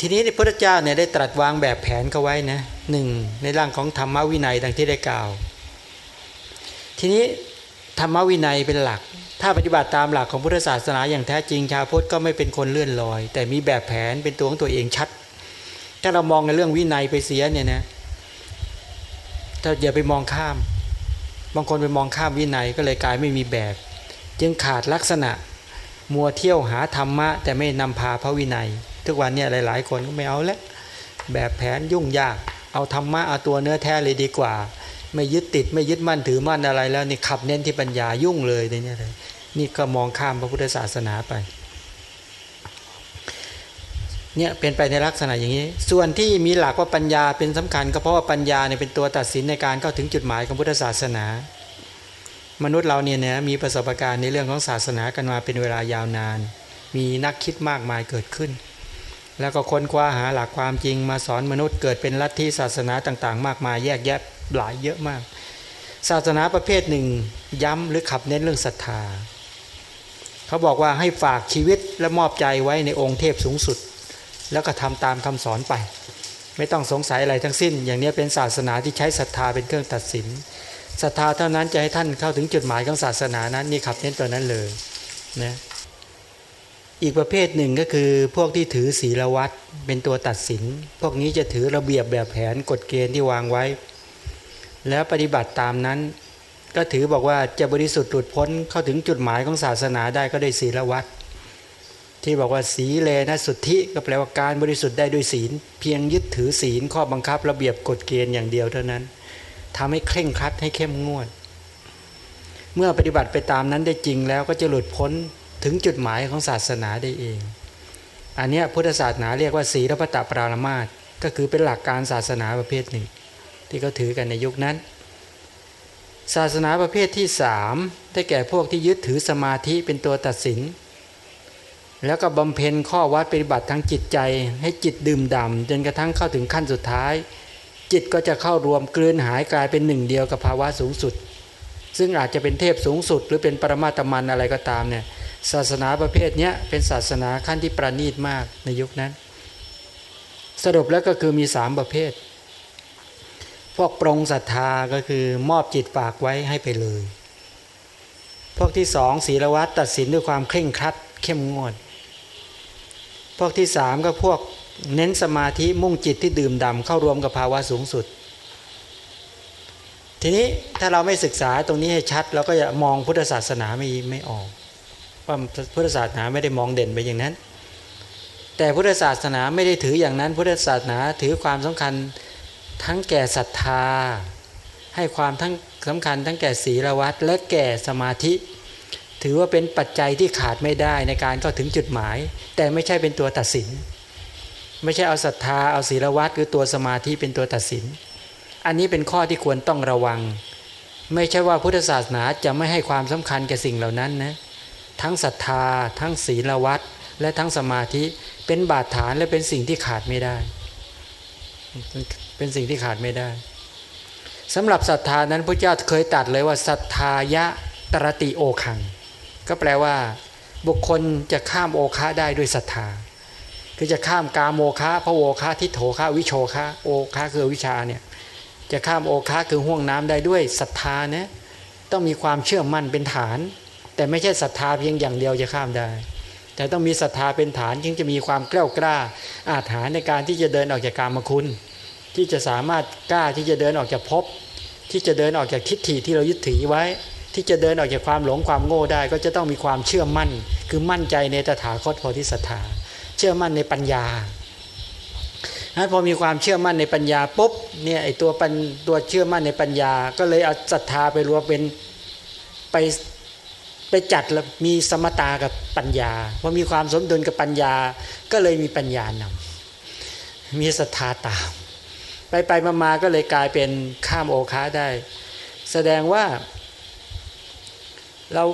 ทีนี้พระพุทธเจ้าเนี่ยได้ตรัสวางแบบแผนเขาไว้นะหนึ่งในร่างของธรรมวินัยดังที่ได้กล่าว ทีนี้ธรรมวินัยเป็นหลัก ถ้าปฏิบัติตามหลักของพุทธศาสนาอย่างแท้จริงชาวพุทธก็ไม่เป็นคนเลื่อนลอย แต่มีแบบแผนเป็นตัวของตัวเองชัด ถ้าเรามองในเรื่องวินัยไปเสียเนี่ยนะถ้าอย่าไปมองข้าม บางคนไปมองข้ามวินัยก็เลยกลายไม่มีแบบ จึงขาดลักษณะมัวเที่ยวหาธรรมะ แต่ไม่นำพาพระวินัย ทุกวันเนี่ยหลายๆ คนก็ไม่เอาแล้วแบบแผนยุ่งยาก เอาธรรมะเอาตัวเนื้อแท้เลยดีกว่า ไม่ยึดติดไม่ยึดมั่นถือมั่นอะไรแล้วนี่ขับเน้นที่ปัญญายุ่งเลยเนี่ยเลยนี่ก็มองข้ามพระพุทธศาสนาไปเนี่ยเป็นไปในลักษณะอย่างนี้ ส่วนที่มีหลักว่าปัญญาเป็นสำคัญ ก็เพราะว่าปัญญาเนี่ยเป็นตัวตัดสินในการเข้าถึงจุดหมายของพุทธศาสนา มนุษย์เราเนี่ยนะมีประสบการณ์ในเรื่องของศาสนากันมาเป็นเวลายาวนาน มีนักคิดมากมายเกิดขึ้น แล้วก็ค้นคว้าหาหลักความจริงมาสอนมนุษย์เกิดเป็นลัทธิศาสนาต่างๆ มากมายแยกแยะหลายเยอะมาก ศาสนาประเภทหนึ่ง ย้ำหรือขับเน้นเรื่องศรัทธา เขาบอกว่าให้ฝากชีวิตและมอบใจไว้ในองค์เทพสูงสุด แล้วก็ทำตามคำสอนไป ไม่ต้องสงสัยอะไรทั้งสิ้น อย่างนี้เป็นศาสนาที่ใช้ศรัทธาเป็นเครื่องตัดสินศรัทธาเท่านั้นจะให้ท่านเข้าถึงจุดหมายของศาสนานั้นนี่ขับเน้นตัวนั้นเลยนะ อีกประเภทหนึ่งก็คือพวกที่ถือศีลวัตเป็นตัวตัดสิน พวกนี้จะถือระเบียบแบบแผนกฎเกณฑ์ที่วางไว้ แล้วปฏิบัติตามนั้น ก็ถือบอกว่าจะบริสุทธิ์หลุดพ้นเข้าถึงจุดหมายของศาสนาได้ก็ได้ศีลวัตที่บอกว่าสีเลนะสุทธิก็แปลว่าการบริสุทธิ์ได้ด้วยศีล เพียงยึดถือศีลข้อบังคับระเบียบกฎเกณฑ์อย่างเดียวเท่านั้นทำให้เคร่งครัดให้เข้มงวด เมื่อปฏิบัติไปตามนั้นได้จริงแล้วก็จะหลุดพ้น ถึงจุดหมายของศาสนาได้เอง อันนี้พุทธศาสนาเรียกว่าศีลพัตตปรามาตก็คือเป็นหลักการศาสนาประเภทหนึ่ง ที่เขาถือกันในยุคนั้น ศาสนาประเภทที่สามได้แก่พวกที่ยึดถือสมาธิเป็นตัวตัดสิน แล้วก็บำเพ็ญข้อวัดปฏิบัติทั้งจิตใจ ให้จิตดื่มด่ำจนกระทั่งเข้าถึงขั้นสุดท้าย จิตก็จะเข้ารวมกลืนหายกลายเป็นหนึ่งเดียวกับภาวะสูงสุด ซึ่งอาจจะเป็นเทพสูงสุด หรือเป็นปรมาตมันอะไรก็ตามเนี่ย ศาสนาประเภทนี้เป็นศาสนาขั้นที่ประณีตมากในยุคนั้น สรุปแล้วก็คือมีสามประเภท พวกปรงศรัทธาก็คือมอบจิตฝากไว้ให้ไปเลย พวกที่สองศีลวัตรตัดสินด้วยความเคร่งครัดเข้มงวด พวกที่สามก็พวกเน้นสมาธิมุ่งจิตที่ดื่มด่ำเข้ารวมกับภาวะสูงสุด ทีนี้ถ้าเราไม่ศึกษาตรงนี้ให้ชัดเราก็จะมองพุทธศาสนาไม่ไม่ออก ว่าพุทธศาสนาไม่ได้มองเด่นไปอย่างนั้น แต่พุทธศาสนาไม่ได้ถืออย่างนั้น พุทธศาสนาถือความสำคัญทั้งแก่ศรัทธา ให้ความทั้งสำคัญทั้งแก่ศีลวัตและแก่สมาธิ ถือว่าเป็นปัจจัยที่ขาดไม่ได้ในการเข้าถึงจุดหมาย แต่ไม่ใช่เป็นตัวตัดสิน ไม่ใช่เอาศรัทธาเอาศีลวัตรหรือตัวสมาธิเป็นตัวตัดสิน อันนี้เป็นข้อที่ควรต้องระวัง ไม่ใช่ว่าพุทธศาสนาจะไม่ให้ความสำคัญแก่สิ่งเหล่านั้นนะ ทั้งศรัทธา ทั้งศีลวัตและทั้งสมาธิเป็นบาดฐานและเป็นสิ่งที่ขาดไม่ได้ เป็นสิ่งที่ขาดไม่ได้สำหรับศรัทธานั้นพระเจ้าเคยตัดเลยว่าศรัทธายะตรติโอคัง ก็แปลว่า บุคคลจะข้ามโอคะได้ด้วยศรัทธา คือจะข้ามกาโมคะพระโอคะทิโถคะวิโชคะโอคะคือวิชาเนี่ยจะข้ามโอคะคือห่วงน้ำได้ด้วยศรัทธานะต้องมีความเชื่อมั่นเป็นฐาน แต่ไม่ใช่ศรัทธาเพียงอย่างเดียวจะข้ามได้ แต่ต้องมีศรัทธาเป็นฐานจึงจะมีความกล้ากล้า อาถรรพ์ในการที่จะเดินออกจากกามคุณ ที่จะสามารถกล้าที่จะเดินออกจากภพที่จะเดินออกจากทิฏฐิที่เรายึดถือไว้ ที่จะเดินออกจากความหลงความโง่ได้ ก็จะต้องมีความเชื่อมั่น คือมั่นใจในตถาคตโพธิสัตธา เชื่อมั่นในปัญญาพอมีความเชื่อมั่นในปัญญาปุ๊บเนี่ยไอตัวปันตัวเชื่อมั่นในปัญญา ก็เลยเอาศรัทธาไปรวมเป็นไป ไปจัดแล้วมีสมตากับปัญญาพอมีความสมดุลกับปัญญา ก็เลยมีปัญญานำมีศรัทธาตาม ไปไปมาๆก็เลยกลายเป็นข้ามโอคาได้ แสดงว่าเรา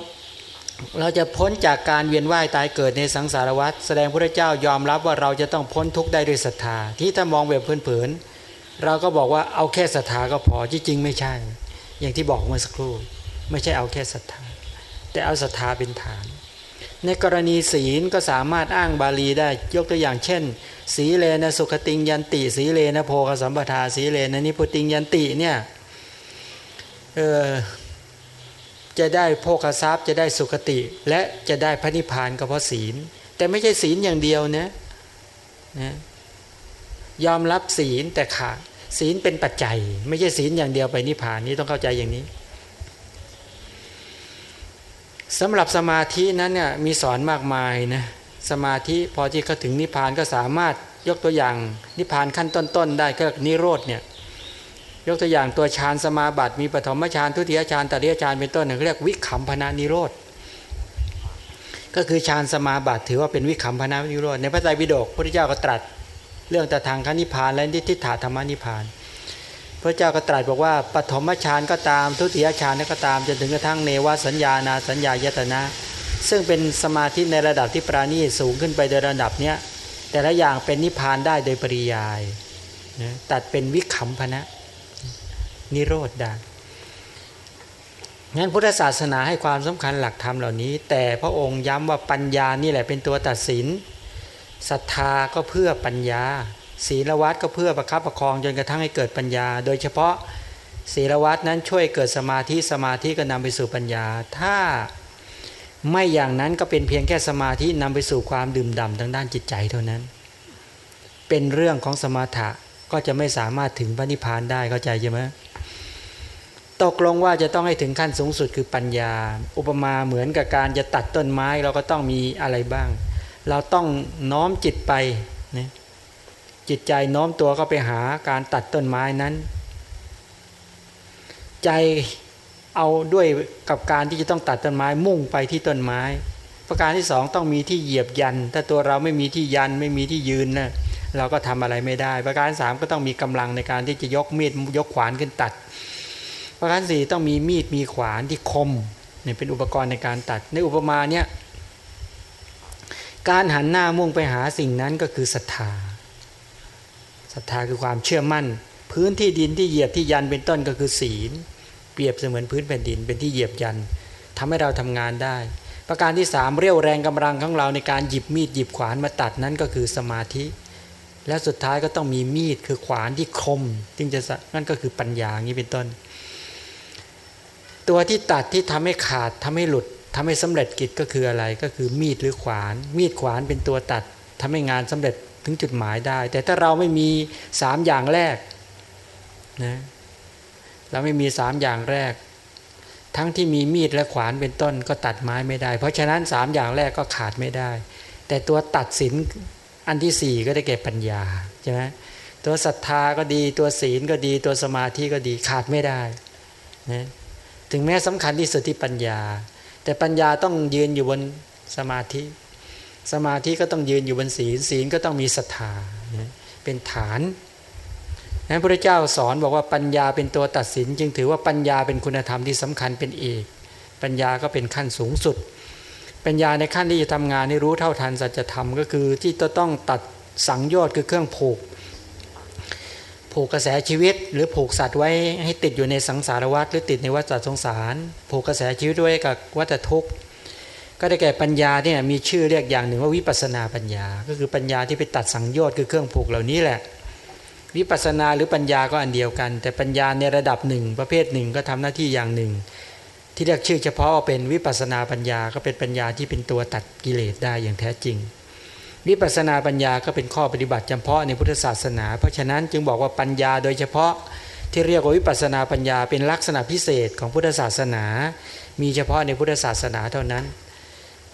เราจะพ้นจากการเวียนว่ายตายเกิดในสังสารวัฏแสดงพระเจ้ายอมรับว่าเราจะต้องพ้นทุกข์ได้ด้วยศรัทธา ที่ถ้ามองแบบเผินๆเราก็บอกว่าเอาแค่ศรัทธาก็พอที่จริงไม่ใช่ อย่างที่บอกเมื่อสักครู่ ไม่ใช่เอาแค่ศรัทธา แต่เอาศรัทธาเป็นฐาน ในกรณีศีลก็สามารถอ้างบาลีได้ยกตัวอย่างเช่น สีเลนะสุขติงยันติ สีเลนะโพคสัมปทา สีเลนะนิพุติงยันติเนี่ยเออจะได้โภคทรัพย์จะได้สุขติ และจะได้พระนิพพานก็เพราะศีล แต่ไม่ใช่ศีลอย่างเดียวนะนะยอมรับศีลแต่ขาดศีลเป็นปัจจัย ไม่ใช่ศีลอย่างเดียวไปนิพพานนี้ต้องเข้าใจอย่างนี้ สำหรับสมาธินั้นเนี่ยมีสอนมากมายนะสมาธิพอที่เขาถึงนิพพานก็สามารถยกตัวอย่างนิพพานขั้นต้นๆ ได้ก็นิโรธเนี่ยยกตัวอย่างตัวฌานสมาบัติมีปฐมฌานทุติยฌานตติยฌานเป็นต้นเรียกวิคัมพนานิโรธก็คือฌานสมาบัติถือว่าเป็นวิคัมพนานิโรธในพระไตรปิฎกพระพุทธเจ้าก็ตรัส เรื่องแต่ทางคนิพพานและนิทิฏฐาธรรมนิพพาน พระเจ้าก็ตรัสบอกว่าปฐมฌานก็ตามทุติยฌานก็ตามจนถึงกระทั่งเนวสัญญานาสัญญายตนะ ซึ่งเป็นสมาธิในระดับที่ปราณีสูงขึ้นไปโดยระดับเนี้ยแต่ละอย่างเป็นนิพพานได้โดยปริยายนะตัดเป็นวิคัมพนะ นิโรธได้งั้นพุทธศาสนาให้ความสำคัญหลักธรรมเหล่านี้ แต่พระองค์ย้ำว่าปัญญานี่แหละเป็นตัวตัดสินศรัทธาก็เพื่อปัญญา ศีลวัตก็เพื่อประคับประคองจนกระทั่งให้เกิดปัญญา โดยเฉพาะศีลวัตนั้นช่วยเกิดสมาธิสมาธิก็นำไปสู่ปัญญา ถ้าไม่อย่างนั้นก็เป็นเพียงแค่สมาธินำไปสู่ความดื่มด่ำทางด้านจิตใจเท่านั้น เป็นเรื่องของสมาถะก็จะไม่สามารถถึงพระนิพพานได้เข้าใจใช่ไหมตกลงว่าจะต้องให้ถึงขั้นสูงสุดคือปัญญา อุปมาเหมือนกับการจะตัดต้นไม้เราก็ต้องมีอะไรบ้าง เราต้องน้อมจิตไปนะ จิตใจน้อมตัวก็ไปหาการตัดต้นไม้นั้น ใจเอาด้วยกับการที่จะต้องตัดต้นไม้มุ่งไปที่ต้นไม้ ประการที่สองต้องมีที่เหยียบยัน ถ้าตัวเราไม่มีที่ยันไม่มีที่ยืนนะเราก็ทำอะไรไม่ได้ ประการสามก็ต้องมีกำลังในการที่จะยกมีดยกขวานขึ้นตัด ประการสี่ต้องมีมีดมีขวานที่คมเนี่ยเป็นอุปกรณ์ในการตัด ในอุปมาเนี่ยการหันหน้ามุ่งไปหาสิ่งนั้นก็คือศรัทธา ศรัทธาคือความเชื่อมั่น พื้นที่ดินที่เหยียบที่ยันเป็นต้นก็คือศีล เปรียบเสมือนพื้นแผ่นดินเป็นที่เหยียบยันทำให้เราทำงานได้ ประการที่สามเรี่ยวแรงกำลังของเราในการหยิบมีดหยิบขวานมาตัดนั้นก็คือสมาธิ และสุดท้ายก็ต้องมีมีดคือขวานที่คมจึงจะนั่นก็คือปัญญาอย่างนี้เป็นต้น ตัวที่ตัดที่ทำให้ขาดทำให้หลุดทำให้สำเร็จกิจก็คืออะไรก็คือมีดหรือขวาน มีดขวานเป็นตัวตัดทำให้งานสำเร็จ ถึงจุดหมายได้ แต่ถ้าเราไม่มีสามอย่างแรกนะเราไม่มีสามอย่างแรก ทั้งที่มีมีดและขวานเป็นต้นก็ตัดไม้ไม่ได้ เพราะฉะนั้นสามอย่างแรกก็ขาดไม่ได้ แต่ตัวตัดสินอันที่สี่ก็ได้แก่ปัญญาใช่ไหมตัวศรัทธาก็ดี ตัวศีลก็ดี ตัวสมาธิก็ดีขาดไม่ได้นะถึงแม้สำคัญที่สุดที่ปัญญา แต่ปัญญาต้องยืนอยู่บนสมาธิ สมาธิก็ต้องยืนอยู่บนศีลศีลก็ต้องมีศรัทธาเป็นฐานนั้นพระเจ้าสอนบอกว่าปัญญาเป็นตัวตัดสิน จึงถือว่าปัญญาเป็นคุณธรรมที่สำคัญเป็นเอก ปัญญาก็เป็นขั้นสูงสุด ปัญญาในขั้นที่จะทำงานให้รู้เท่าทันสัจธรรมก็คือที่ต้องตัดสังโยชน์คือเครื่องผูก ผูกกระแสชีวิต หรือผูกสัตว์ไว้ให้ติดอยู่ในสังสารวัฏหรือติดในวัฏสงสาร ผูกกระแสชีวิตไว้กับวัฏทุกข์ ก็ได้แก่ปัญญาเนี่ยมีชื่อเรียกอย่างหนึ่งว่าวิปัสนาปัญญา ก็คือปัญญาที่ไปตัดสังโยชน์คือเครื่องผูกเหล่านี้แหละ วิปัสนาหรือปัญญาก็อันเดียวกัน แต่ปัญญาในระดับหนึ่ง ประเภทหนึ่งก็ทำหน้าที่อย่างหนึ่ง ที่เรียกชื่อเฉพาะเป็นวิปัสนาปัญญาก็เป็นปัญญาที่เป็นตัวตัดกิเลสได้อย่างแท้จริง วิปัสนาปัญญาก็เป็นข้อปฏิบัติจำเพาะในพุทธศาสนา เพราะฉะนั้นจึงบอกว่าปัญญาโดยเฉพาะที่เรียกว่าวิปัสนาปัญญาเป็นลักษณะพิเศษของพุทธศาสนา มีเฉพาะในพุทธศาสนาเท่านั้น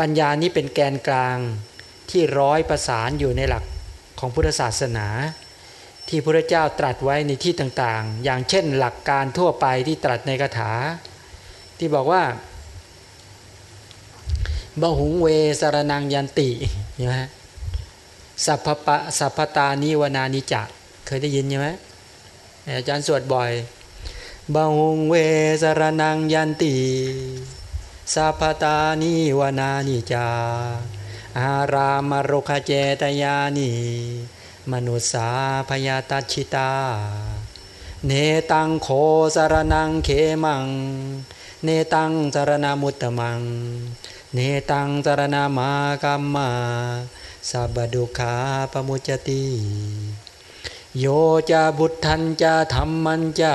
ปัญญานี้เป็นแกนกลางที่ร้อยประสานอยู่ในหลักของพุทธศาสนา ที่พระเจ้าตรัสไว้ในที่ต่างๆ อย่างเช่นหลักการทั่วไปที่ตรัสในคาถา ที่บอกว่าบหุงเวสารนังยันติใช่ไหมสัพพะสัพพตานิวนานิจะเคยได้ยินใช่ไหมอาจารย์สวดบ่อยบาหงเวสารนังยันติ สัพตานิวนานิจา อารามรุขเจตยานิมนุสาพยาตชิตา เนตังโคสารนังเขมัง เนตังสารนามุตตมัง เนตังสารนามากรรมาสับดุขาปมุจติโยจะบุตทันจะธรรมันจะ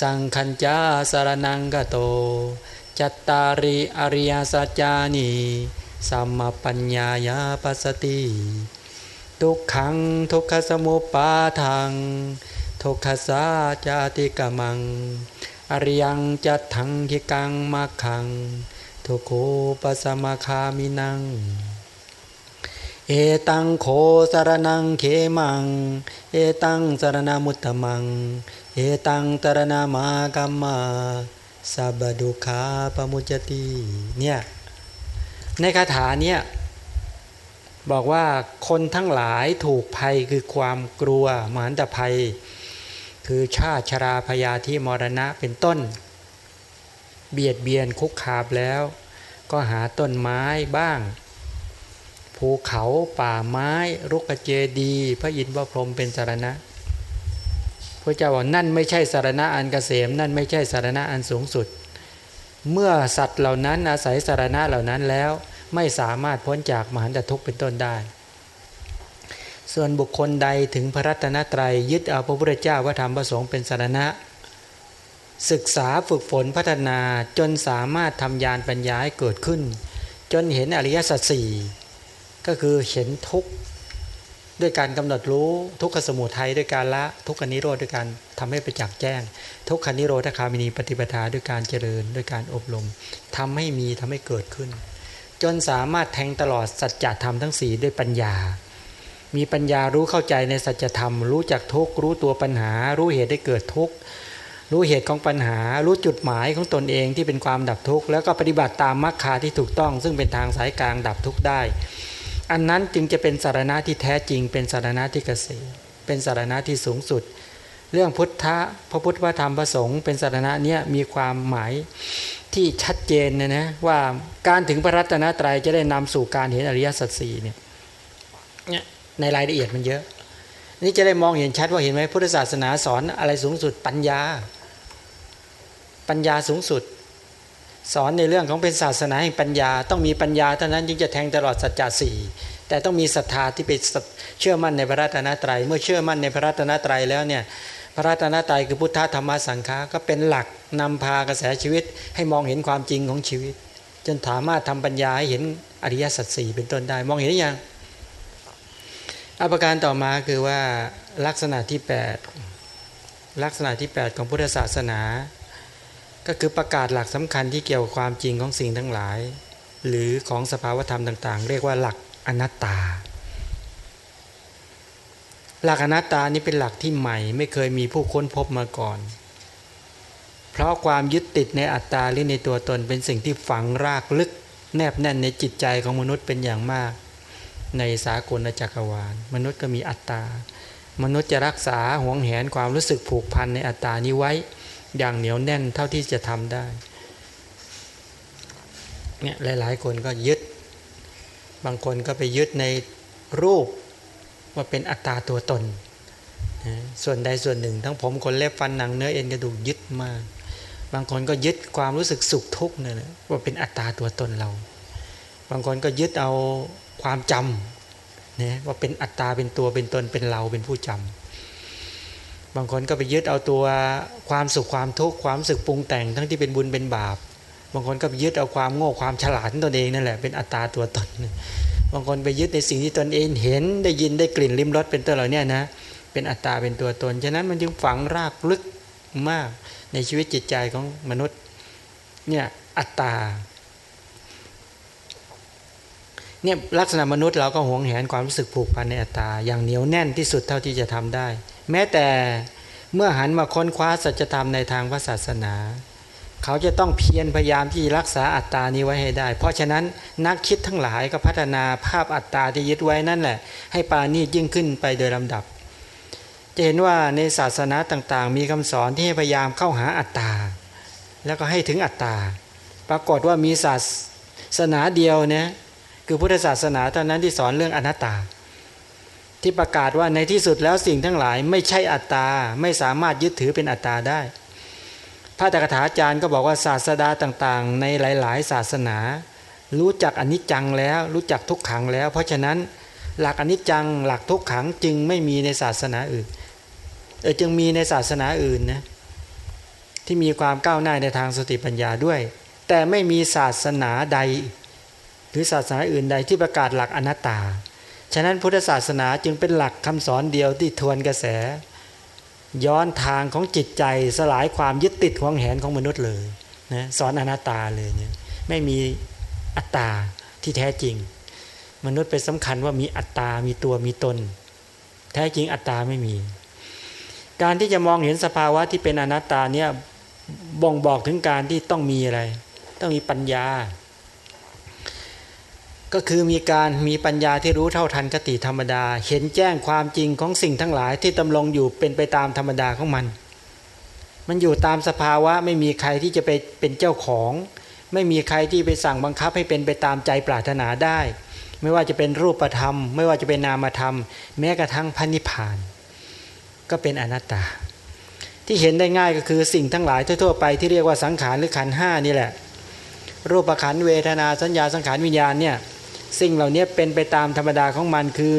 สังคัญจาสารนังกโต จัตตาริอริยสัจจานิสัมมปัญญายาปัสสติทุกขังทุกขสมุปาทังทุกขสาจาติกมัง อริยังจัตถังคิกังมักขัง ทุกขปสมาคามินัง เอตังโคสารนังเขมัง เอตังสารนามุตตมัง เอตังตรณามากรรมา สับดุขาปมุจติเนี่ยในคาถาเนี่ยบอกว่าคนทั้งหลายถูกภัยคือความกลัวมหันตภัย คือชาติชราพยาธิมรณะเป็นต้น เบียดเบียนคุกคาบแล้ว ก็หาต้นไม้บ้าง ภูเขาป่าไม้ รุกเจดี พระอินทร์พระพรหมเป็นสารณะ พระเจ้าบอกนั่นไม่ใช่สารณะอันกเกษม นั่นไม่ใช่สารณะอันสูงสุด เมื่อสัตว์เหล่านั้นอาศัยสารณะเหล่านั้นแล้วไม่สามารถพ้นจากมหันตทุกข์เป็นต้นได้ ส่วนบุคคลใดถึงพระรัตนตรัยยึดเอาพระพุทธเจ้าว่าธรรมประสงค์เป็นสารณะ ศึกษาฝึกฝนพัฒนาจนสามารถทำยานปัญญาให้เกิดขึ้น จนเห็นอริยสัจสี่ก็คือเห็นทุกข์ ด้วยการกำหนดรู้ทุกขสมุทัยด้วยการละทุกขนิโรธด้วยการทำให้ไปจักแจ้ง ทุกขนิโรธคามินีปฏิปทาด้วยการเจริญด้วยการอบรมทำให้มีทำให้เกิดขึ้น จนสามารถแทงตลอดสัจธรรมทั้งสี่ด้วยปัญญา มีปัญญารู้เข้าใจในสัจธรรม รู้จักทุกรู้ตัวปัญหา รู้เหตุได้เกิดทุกรู้เหตุของปัญหา รู้จุดหมายของตนเองที่เป็นความดับทุกข์แล้วก็ปฏิบัติตามมรรคาที่ถูกต้อง ซึ่งเป็นทางสายกลางดับทุกข์ได้ อันนั้นจึงจะเป็นสารณะที่แท้จริง เป็นสารณะที่เกษมเป็นสารณะที่สูงสุด เรื่องพุทธะพระพุทธพระธรรมพระสงฆ์เป็นสารณะเนี้ยมีความหมายที่ชัดเจนนะนะว่าการถึงพระรัตนตรัยจะได้นำสู่การเห็นอริยสัจสี่เนี่ยในรายละเอียดมันเยอะ นี่จะได้มองเห็นชัดว่าเห็นไหมพุทธศาสนาสอนอะไรสูงสุดปัญญา ปัญญาสูงสุด สอนในเรื่องของเป็นศาสนาแห่งปัญญา ต้องมีปัญญาเท่านั้นจึงจะแทงตลอดสัจจะสี่แต่ต้องมีศรัทธาที่ไปเชื่อมั่นในพระรัตนตรัย เมื่อเชื่อมั่นในพระรัตนตรัยแล้วเนี่ยพระรัตนตรัยคือพุทธธรรมสังฆาก็เป็นหลักนำพากระแสชีวิตให้มองเห็นความจริงของชีวิต จนสามารถทำปัญญาให้เห็นอริยสัจสี่เป็นต้นได้มองเห็นหรือยังอภิการต่อมาคือว่าลักษณะที่ 8 ลักษณะที่ 8 ของพุทธศาสนา ก็คือประกาศหลักสำคัญที่เกี่ยวกับความจริงของสิ่งทั้งหลาย หรือของสภาวธรรมต่าง ๆ เรียกว่าหลักอนัตตา หลักอนัตตานี้เป็นหลักที่ใหม่ ไม่เคยมีผู้ค้นพบมาก่อน เพราะความยึดติดในอัตตาหรือในตัวตนเป็นสิ่งที่ฝังรากลึก แนบแน่นในจิตใจของมนุษย์เป็นอย่างมาก ในสากลจักรวาล มนุษย์ก็มีอัตตามนุษย์จะรักษาหวงแหนความรู้สึกผูกพันในอัตตานี้ไว้ อย่างเหนียวแน่นเท่าที่จะทำได้เนี่ยหลาย ๆ คนก็ยึด บางคนก็ไปยึดในรูปว่าเป็นอัตตาตัวตน ส่วนใดส่วนหนึ่ง ทั้งผมคนเล็บฟันหนังเนื้อเอ็นกระดูกยึดมาก บางคนก็ยึดความรู้สึกสุขทุกข์เนี่ยว่าเป็นอัตตาตัวตนเรา บางคนก็ยึดเอาความจำเนี่ยว่าเป็นอัตตาเป็นตัวเป็นตนเป็นเราเป็นผู้จำ บางคนก็ไปยึดเอาตัวความสุขความทุกข์ความสึกปรุงแต่งทั้งที่เป็นบุญเป็นบาป บางคนก็ไปยึดเอาความโง่ความฉลาดตนเองนั่นแหละเป็นอัตตาตัวตน บางคนไปยึดในสิ่งที่ตนเองเห็นได้ยินได้กลิ่นลิ้มรสเป็นตัวเราเนี่ยนะเป็นอัตตาเป็นตัวตน ฉะนั้นมันจึงฝังรากลึกมากในชีวิตจิตใจของมนุษย์เนี่ยอัตตาเนี่ยลักษณะมนุษย์เราก็หวงแหนความรู้สึกผูกพันในอัตตาอย่างเหนียวแน่นที่สุดเท่าที่จะทำได้ แม้แต่เมื่อหันมาค้นคว้าสัจธรรมในทางพระศาสนา เขาจะต้องเพียรพยายามที่รักษาอัตตานี้ไว้ให้ได้ เพราะฉะนั้นนักคิดทั้งหลายก็พัฒนาภาพอัตตาที่ยึดไว้นั่นแหละ ให้ปานียิ่งขึ้นไปโดยลำดับ จะเห็นว่าในศาสนาต่างๆ มีคำสอนที่ให้พยายามเข้าหาอัตตา แล้วก็ให้ถึงอัตตา ปรากฏว่ามีศาสนาเดียวนะคือพุทธศาสนาเท่านั้นที่สอนเรื่องอนัตตา ที่ประกาศว่าในที่สุดแล้วสิ่งทั้งหลายไม่ใช่อัตตา ไม่สามารถยึดถือเป็นอัตตาได้ พระตถาจารย์ก็บอกว่าศาสดาต่างๆ ในหลาย ๆ ศาสนา รู้จักอนิจจังแล้ว รู้จักทุกขังแล้ว เพราะฉะนั้นหลักอนิจจังหลักทุกขังจึงไม่มีในศาสนาอื่นเออจึงมีในศาสนาอื่นนะที่มีความก้าวหน้าในทางสติปัญญาด้วย แต่ไม่มีศาสนาใด หรือศาสนาอื่นใดที่ประกาศหลักอนัตตา ฉะนั้นพุทธศาสนาจึงเป็นหลักคำสอนเดียวที่ทวนกระแส ย้อนทางของจิตใจสลายความยึดติดหวงแหนของมนุษย์เลยนะสอนอนัตตาเลยเนี่ยไม่มีอัตตาที่แท้จริง มนุษย์เป็นสำคัญว่ามีอัตตา มีตัวมีตน แท้จริงอัตตาไม่มี การที่จะมองเห็นสภาวะที่เป็นอนัตตาเนี่ยบ่งบอกถึงการที่ต้องมีอะไร ต้องมีปัญญา ก็คือมีการมีปัญญาที่รู้เท่าทันกติธรรมดา เห็นแจ้งความจริงของสิ่งทั้งหลายที่ตำลงอยู่เป็นไปตามธรรมดาของมัน มันอยู่ตามสภาวะไม่มีใครที่จะไปเป็นเจ้าของ ไม่มีใครที่ไปสั่งบังคับให้เป็นไปตามใจปรารถนาได้ ไม่ว่าจะเป็นรูปธรรม ไม่ว่าจะเป็นนามธรรม แม้กระทั่งพันิพาน ก็เป็นอนัตตา ที่เห็นได้ง่ายก็คือสิ่งทั้งหลายทั่วๆไปที่เรียกว่าสังขารหรือขันห้านี่แหละรูปขันเวทนาสัญญาสังขารวิญญาณเนี่ย สิ่งเหล่านี้เป็นไปตามธรรมดาของมันคือ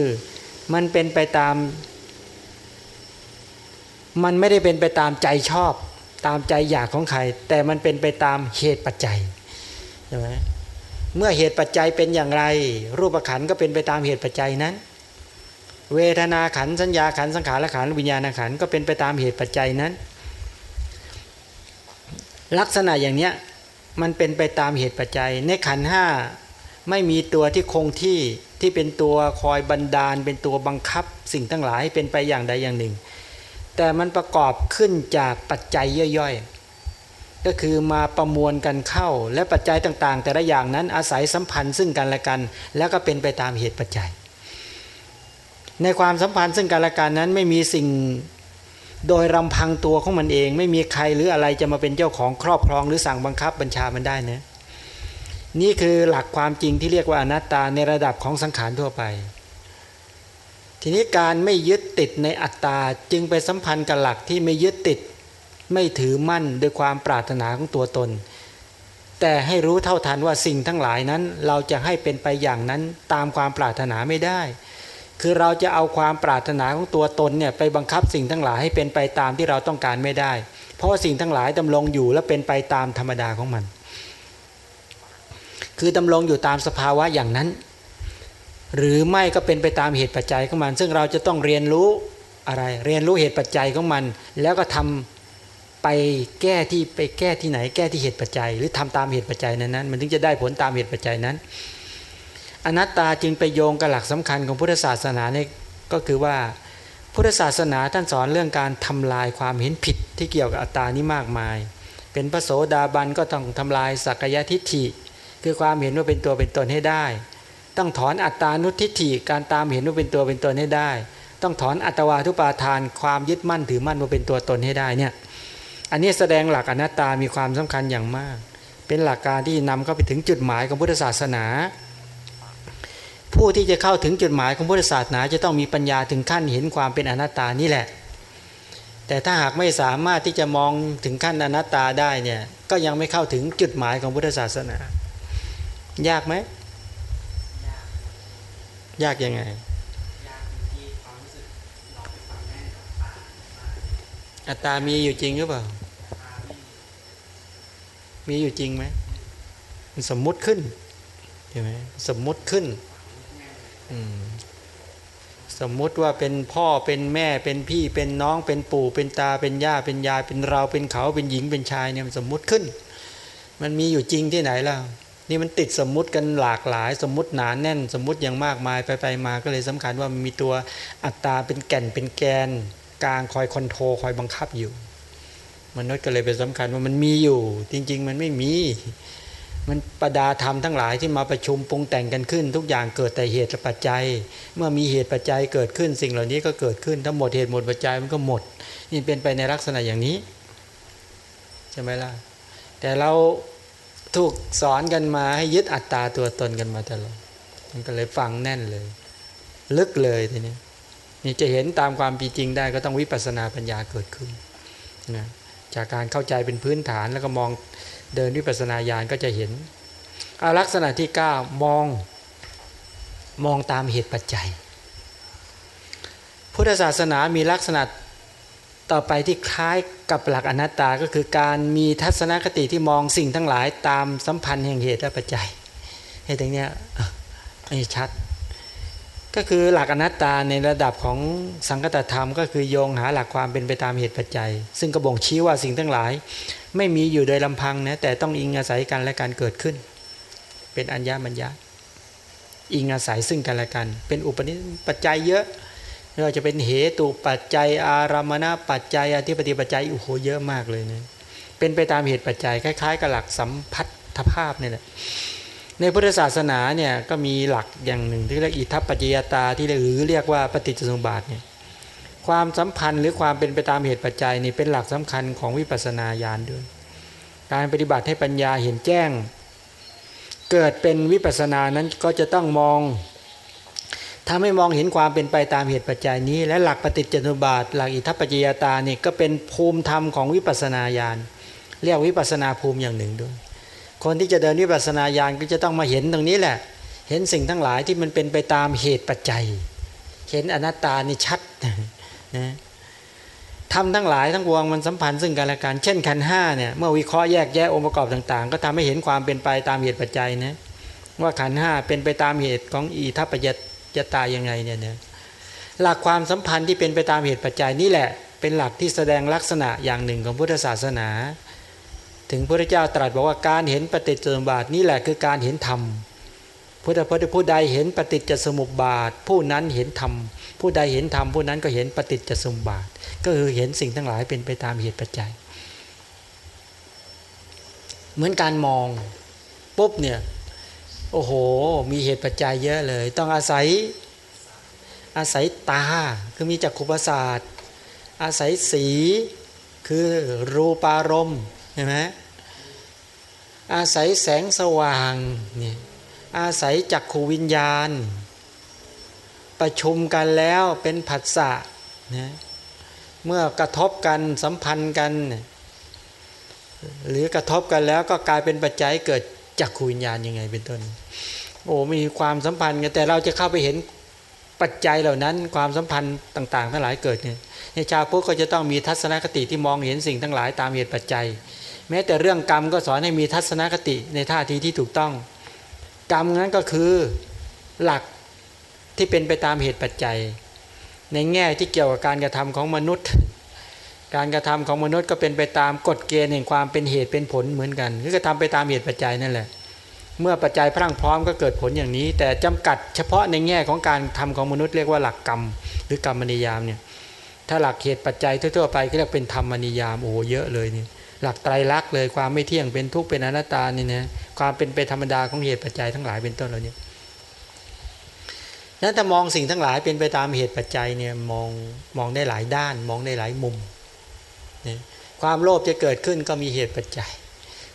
มันเป็นไปตาม มันไม่ได้เป็นไปตามใจชอบ ตามใจอยากของใคร แต่มันเป็นไปตามเหตุปัจจัยใช่ไหมเมื่อเหตุปัจจัยเป็นอย่างไร รูปขันก็เป็นไปตามเหตุปัจจัยนั้น เวทนาขันสัญญาขันสังขารขันวิญญาณขันก็เป็นไปตามเหตุปัจจัยนั้น ลักษณะอย่างเนี้ยมันเป็นไปตามเหตุปัจจัย ในขันห้า ไม่มีตัวที่คงที่ที่เป็นตัวคอยบันดาล เป็นตัวบังคับ สิ่งทั้งหลายเป็นไปอย่างใดอย่างหนึ่ง แต่มันประกอบขึ้นจากปัจจัยย่อยๆ ก็คือมาประมวลกันเข้า และปัจจัยต่างๆ แต่ละอย่างนั้นอาศัยสัมพันธ์ซึ่งกันและกัน แล้วก็เป็นไปตามเหตุปัจจัย ในความสัมพันธ์ซึ่งกันและกันนั้นไม่มีสิ่งโดยรำพังตัวของมันเอง ไม่มีใครหรืออะไรจะมาเป็นเจ้าของครอบครองหรือสั่งบังคับบัญชามันได้นะ นี่คือหลักความจริงที่เรียกว่าอนัตตาในระดับของสังขารทั่วไป ทีนี้การไม่ยึดติดในอัตตาจึงไปสัมพันธ์กับหลักที่ไม่ยึดติดไม่ถือมั่นด้วยความปรารถนาของตัวตน แต่ให้รู้เท่าทันว่าสิ่งทั้งหลายนั้น เราจะให้เป็นไปอย่างนั้นตามความปรารถนาไม่ได้ คือเราจะเอาความปรารถนาของตัวตนเนี่ยไปบังคับสิ่งทั้งหลายให้เป็นไปตามที่เราต้องการไม่ได้ เพราะว่าสิ่งทั้งหลายดำรงอยู่และเป็นไปตามธรรมดาของมัน คือดำรงอยู่ตามสภาวะอย่างนั้น หรือไม่ก็เป็นไปตามเหตุปัจจัยของมัน ซึ่งเราจะต้องเรียนรู้อะไร เรียนรู้เหตุปัจจัยของมัน แล้วก็ทำไปแก้ที่ไปแก้ที่ไหน แก้ที่เหตุปัจจัย หรือทำตามเหตุปัจจัยนั้นนั้นมันถึงจะได้ผลตามเหตุปัจจัยนั้น อนัตตาจึงไปโยงกับหลักสำคัญของพุทธศาสนาเนี่ยก็คือว่าพุทธศาสนาท่านสอนเรื่องการทำลายความเห็นผิดที่เกี่ยวกับอัตตานี้มากมาย เป็นพระโสดาบันก็ต้องทำลายสักยทิฏฐิ คือความเห็นว่าเป็นตัวเป็นตนให้ได้ ต้องถอนอัตตานุทิฏฐิการตามเห็นว่าเป็นตัวเป็นตนให้ได้ ต้องถอนอัตวาทุปาทานความยึดมั่นถือมั่นว่าเป็นตัวตนให้ได้เนี่ยอันนี้แสดงหลักอนัตตามีความสำคัญอย่างมาก เป็นหลักการที่นำเข้าไปถึงจุดหมายของพุทธศาสนา ผู้ที่จะเข้าถึงจุดหมายของพุทธศาสนา จะต้องมีปัญญาถึงขั้นเห็นความเป็นอนัตตานี่แหละ แต่ถ้าหากไม่สามารถที่จะมองถึงขั้นอนัตตาได้เนี่ยก็ยังไม่เข้าถึงจุดหมายของพุทธศาสนา ยากไหมยากยังไงอัตตามีอยู่จริงหรือเปล่า มีอยู่จริงไหมมันสมมุติขึ้นใช่ไหมสมมุติขึ้นสมมุติว่าเป็นพ่อเป็นแม่เป็นพี่เป็นน้องเป็นปู่เป็นตาเป็นย่าเป็นยายเป็นเราเป็นเขาเป็นหญิงเป็นชายเนี่ยมันสมมุติขึ้น มันมีอยู่จริงที่ไหนล่ะ นี่มันติดสมมุติกันหลากหลาย สมมุติหนานแน่น สมมุติอย่างมากมายไปไปมาก็เลยสำคัญว่ามีตัวอัตตาเป็นแก่นเป็นแกนกลางคอยคอนโทรคอยบังคับอยู่มนุษย์ก็เลยเป็นสำคัญว่ามันมีอยู่ จริง ๆ มันไม่มี มันประดาธรรมทั้งหลายที่มาประชุมปรุงแต่งกันขึ้น ทุกอย่างเกิดแต่เหตุปัจจัย เมื่อมีเหตุปัจจัยเกิดขึ้น สิ่งเหล่านี้ก็เกิดขึ้นถ้าหมดเหตุหมดปัจจัยมันก็หมด นี่เป็นไปในลักษณะอย่างนี้ใช่ไหมล่ะแต่เรา ถูกสอนกันมาให้ยึดอัตตาตัวตนกันมาตลอดมันก็เลยฟังแน่นเลย ลึกเลยทีนี้นี่จะเห็นตามความจริงได้ก็ต้องวิปัสสนาปัญญาเกิดขึ้นนะจากการเข้าใจเป็นพื้นฐานแล้วก็มองเดินวิปัสสนาญาณก็จะเห็นลักษณะที่ 9 มองมองตามเหตุปัจจัย พุทธศาสนามีลักษณะ ต่อไปที่คล้ายกับหลักอนัตตาก็คือการมีทัศนคติที่มองสิ่งทั้งหลายตามสัมพันธ์แห่งเหตุและปัจจัยให้ตรงนี้ให้ชัด ก็คือหลักอนัตตาในระดับของสังคตธรรม ก็คือโยงหาหลักความเป็นไปตามเหตุปัจจัย ซึ่งกระบ่งชี้ว่าสิ่งทั้งหลาย ไม่มีอยู่โดยลำพังนะแต่ต้องอิงอาศัยกันและการเกิดขึ้น เป็นอัญญามัญญาอิงอาศัยซึ่งกันและกัน เป็นอุปนิปัจจัยเยอะ ไม่ว่าจะเป็นเหตุปัจจัย อารามณปัจจัยอธิปติปัจจัยโอ้โหเยอะมากเลยนะเป็นไปตามเหตุปัจจัยคล้าย ๆ กับหลักสัมพัทธภาพนี่แหละในพุทธศาสนาเนี่ยก็มีหลักอย่างหนึ่งที่เรียกอิทัปปัจจยตาที่หรือเรียกว่าปฏิจจสมบาทเนี่ยความสัมพันธ์หรือความเป็นไปตามเหตุปัจจัยนี่เป็นหลักสำคัญของวิปัสสนาญาณด้วย การปฏิบัติให้ปัญญาเห็นแจ้ง เกิดเป็นวิปัสสนานั้นก็จะต้องมอง ถ้าไม่มองเห็นความเป็นไปตามเหตุปัจจัยนี้ และหลักปฏิจจสมุปบาท หลักอิทัปปัจจยตานี่ก็เป็นภูมิธรรมของวิปัสนาญาณเรียกวิปัสนาภูมิอย่างหนึ่งด้วย คนที่จะเดินวิปัสนาญาณก็จะต้องมาเห็นตรงนี้แหละ เห็นสิ่งทั้งหลายที่มันเป็นไปตามเหตุปัจจัย เห็นอนัตตานี่ชัดนะทำทั้งหลายทั้งวงมันสัมพันธ์ซึ่งกันและกัน เช่นขันห้าเนี่ยเมื่อวิเคราะห์แยกแยะองค์ประกอบต่าง ๆ ก็ทำให้เห็นความเป็นไปตามเหตุปัจจัยนะว่าขันห้าเป็นไปตามเหตุของอีทัปปัจ จะตายยังไงเนี่ยนะหลักความสัมพันธ์ที่เป็นไปตามเหตุปัจจัยนี่แหละ เป็นหลักที่แสดงลักษณะอย่างหนึ่งของพุทธศาสนา ถึงพระเจ้าตรัสบอกว่าการเห็นปฏิจจสมบาทนี่แหละคือการเห็นธรรมพุทธพจน์ผู้ใดเห็นปฏิจจสมุปบาท ผู้นั้นเห็นธรรมผู้ใดเห็นธรรมผู้นั้นก็เห็นปฏิจจสมุปบาท ก็คือเห็นสิ่งทั้งหลายเป็นไปตามเหตุปัจจัย เหมือนการมองปุ๊บเนี่ย โอ้โห มีเหตุปัจจัยเยอะเลย ต้องอาศัย อาศัยตา คือมีจักขุประสาทอาศัยสีคือรูปารมณ์เห็นไหมอาศัยแสงสว่างเนี่ยอาศัยจักขูวิญญาณ ประชุมกันแล้วเป็นผัสสะนะเมื่อกระทบกันสัมพันธ์กัน หรือกระทบกันแล้วก็กลายเป็นปัจจัยเกิด จักขูวิญญาณยังไงเป็นต้น โอ้มีความสัมพันธ์กันแต่เราจะเข้าไปเห็นปัจจัยเหล่านั้น ความสัมพันธ์ต่างๆทั้งหลายเกิดเนี่ยในชาวพุทธก็จะต้องมีทัศนคติที่มองเห็นสิ่งทั้งหลายตามเหตุปัจจัย แม้แต่เรื่องกรรมก็สอนให้มีทัศนคติในท่าทีที่ถูกต้อง กรรมนั้นก็คือหลักที่เป็นไปตามเหตุปัจจัย ในแง่ที่เกี่ยวกับการกระทำของมนุษย์ การกระทำของมนุษย์ก็เป็นไปตามกฎเกณฑ์แห่งความเป็นเหตุเป็นผลเหมือนกันคือกระทำไปตามเหตุปัจจัยนั่นแหละ เมื่อปัจจัยพรั่งพร้อมก็เกิดผลอย่างนี้ แต่จำกัดเฉพาะในแง่ของการทำของมนุษย์เรียกว่าหลักกรรม หรือกรรมนิยามเนี่ยถ้าหลักเหตุปัจจัยทั่วๆไปก็เรียกเป็นธรรมนิยามโอ้เยอะเลยนี่หลักไตรลักษณ์เลยความไม่เที่ยงเป็นทุกข์เป็นอนัตตานี่นะความเป็นไปธรรมดาของเหตุปัจจัยทั้งหลายเป็นต้นเหล่านี้นั้นถ้ามองสิ่งทั้งหลายเป็นไปตามเหตุปัจจัยเนี่ยมองมองได้หลายด้านมองได้หลายมุม ความโลภจะเกิดขึ้นก็มีเหตุปัจจัย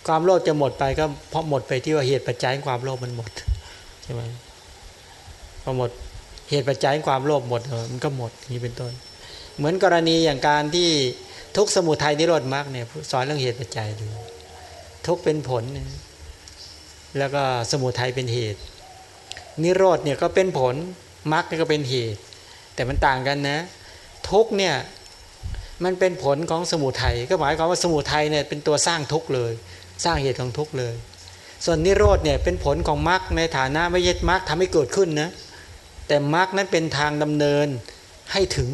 ความโลภจะหมดไปก็เพราะหมดไปที่ว่าเหตุปัจจัยความโลภมันหมดใช่ไหมพอหมดเหตุปัจจัยความโลภหมดมันก็หมดนี่เป็นต้น เหมือนกรณีอย่างการที่ทุกสมุทัยนิโรธมรรคเนี่ยสอนเรื่องเหตุปัจจัยดูทุกเป็นผล แล้วก็สมุทัยเป็นเหตุ นิโรธเนี่ยก็เป็นผลมรรคก็เป็นเหตุ แต่มันต่างกันนะ ทุกเนี่ย มันเป็นผลของสมุทัยก็หมายความว่าสมุทัยเนี่ยเป็นตัวสร้างทุกข์เลย สร้างเหตุของทุกข์เลย ส่วนนิโรธเนี่ยเป็นผลของมรรคในฐานะไม่ใช่มรรคทำให้เกิดขึ้นนะแต่มรรคนั้นเป็นทางดำเนินให้ถึง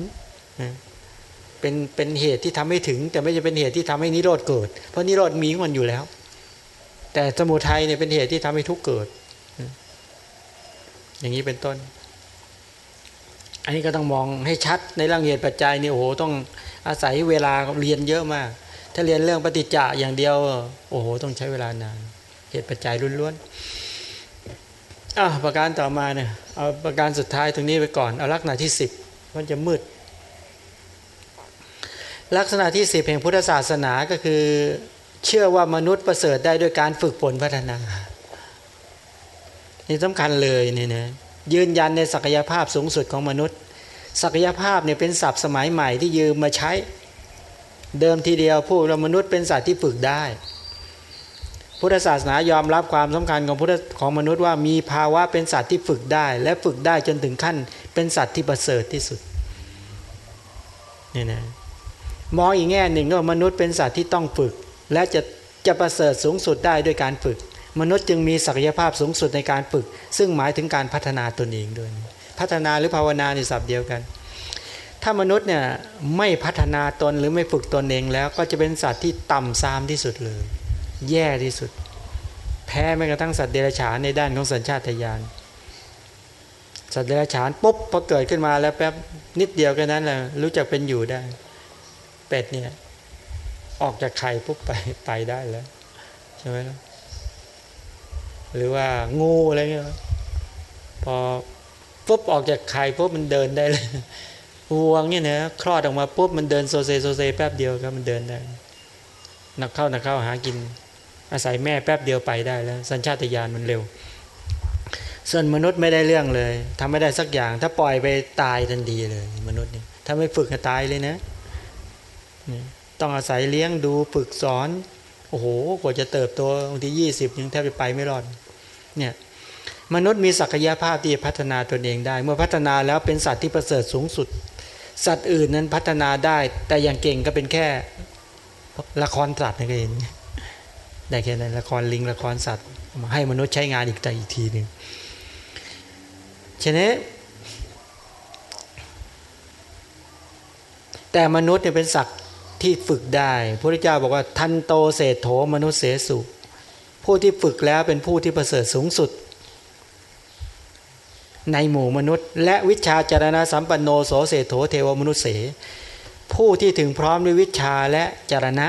เป็นเป็นเหตุที่ทำให้ถึง แต่ไม่ใช่เป็นเหตุที่ทำให้นิโรธเกิด เพราะนิโรธมีมันอยู่แล้ว แต่สมุทัยเนี่ยเป็นเหตุที่ทำให้ทุกข์เกิด อย่างนี้เป็นต้น อันนี้ก็ต้องมองให้ชัดในเรื่องเหตุปัจจัยนี่โอ้โหต้องอาศัยเวลาเรียนเยอะมาก ถ้าเรียนเรื่องปฏิจจะอย่างเดียว โอ้โห ต้องใช้เวลานาน เหตุปัจจัยล้วนๆอะประการต่อมาเนี่ยเอาประการสุดท้ายตรงนี้ไปก่อนเอาลักษณะที่สิบมันจะมืด ลักษณะที่สิบแห่งพุทธศาสนาก็คือ เชื่อว่ามนุษย์ประเสริฐได้ด้วยการฝึกฝนพัฒนา นี่สำคัญเลยเนี่ยนะ ยืนยันในศักยภาพสูงสุดของมนุษย์ ศักยภาพเนี่ยเป็นศัพท์สมัยใหม่ที่ยืมมาใช้ เดิมทีเดียวพูดว่ามนุษย์เป็นสัตว์ที่ฝึกได้ พุทธศาสนายอมรับความสำคัญของพุทธของมนุษย์ว่ามีภาวะเป็นสัตว์ที่ฝึกได้ และฝึกได้จนถึงขั้น เป็นสัตว์ที่ประเสริฐที่สุดนี่นะมองอีกแง่หนึ่งก็มนุษย์เป็นสัตว์ที่ต้องฝึก และจะจะประเสริฐสูงสุดได้ด้วยการฝึก มนุษย์จึงมีศักยภาพสูงสุดในการฝึก ซึ่งหมายถึงการพัฒนาตนเองด้วย พัฒนาหรือภาวนาในศัพท์เดียวกัน ถ้ามนุษย์เนี่ยไม่พัฒนาตนหรือไม่ฝึกตนเองแล้วก็จะเป็นสัตว์ที่ต่ำซามที่สุดเลย แย่ที่สุด แพ้แม้กระทั่งสัตว์เดรัจฉานในด้านของสัญชาตญาณสัตว์เดรัจฉานปุ๊บพอเกิดขึ้นมาแล้วแป๊บนิดเดียวแค่นั้นแหละรู้จักเป็นอยู่ได้ เป็ดเนี่ยออกจากไข่ปุ๊บไปไปได้แล้วใช่ไหมล่ะ หรือว่างูอะไรเงี้ยพอปุ๊บออกจากไข่ปุ๊บมันเดินได้เลยวัวเนี่ยนะคลอดออกมาปุ๊บมันเดินโซเซโซเซแป๊บเดียวครับมันเดินได้หนักเข้าหนักเข้าหากิน อาศัยแม่แป๊บเดียวไปได้แล้ว สัญชาตญาณมันเร็ว ส่วนมนุษย์ไม่ได้เรื่องเลยทำไม่ได้สักอย่าง ถ้าปล่อยไปตายทันทีเลย มนุษย์เนี่ยถ้าไม่ฝึกจะตายเลยนะต้องอาศัยเลี้ยงดูฝึกสอน โอ้โหกว่าจะเติบโตบางทียี่สิบยังแทบจะไปไม่รอด เนี่ยมนุษย์มีศักยภาพที่จะพัฒนาตนเองได้ เมื่อพัฒนาแล้วเป็นสัตว์ที่ประเสริฐสูงสุด สัตว์อื่นนั้นพัฒนาได้ แต่อย่างเก่งก็เป็นแค่ละครสัตว์นั่นเองได้แค่นั้นละครลิงละครสัตว์มาให้มนุษย์ใช้งานอีกแต่อีกทีหนึ่งฉะนั้นแต่มนุษย์เนี่ยเป็นสัตว์ที่ฝึกได้พระพุทธเจ้าบอกว่าทันโตเศธโถมนุษย์เสสุ ผู้ที่ฝึกแล้วเป็นผู้ที่ประเสริฐสูงสุด ในหมู่มนุษย์ และวิชาจารณะสัมปันโนโสเศโถเทวมนุษย์เส ผู้ที่ถึงพร้อมด้วยวิชาและจารณะ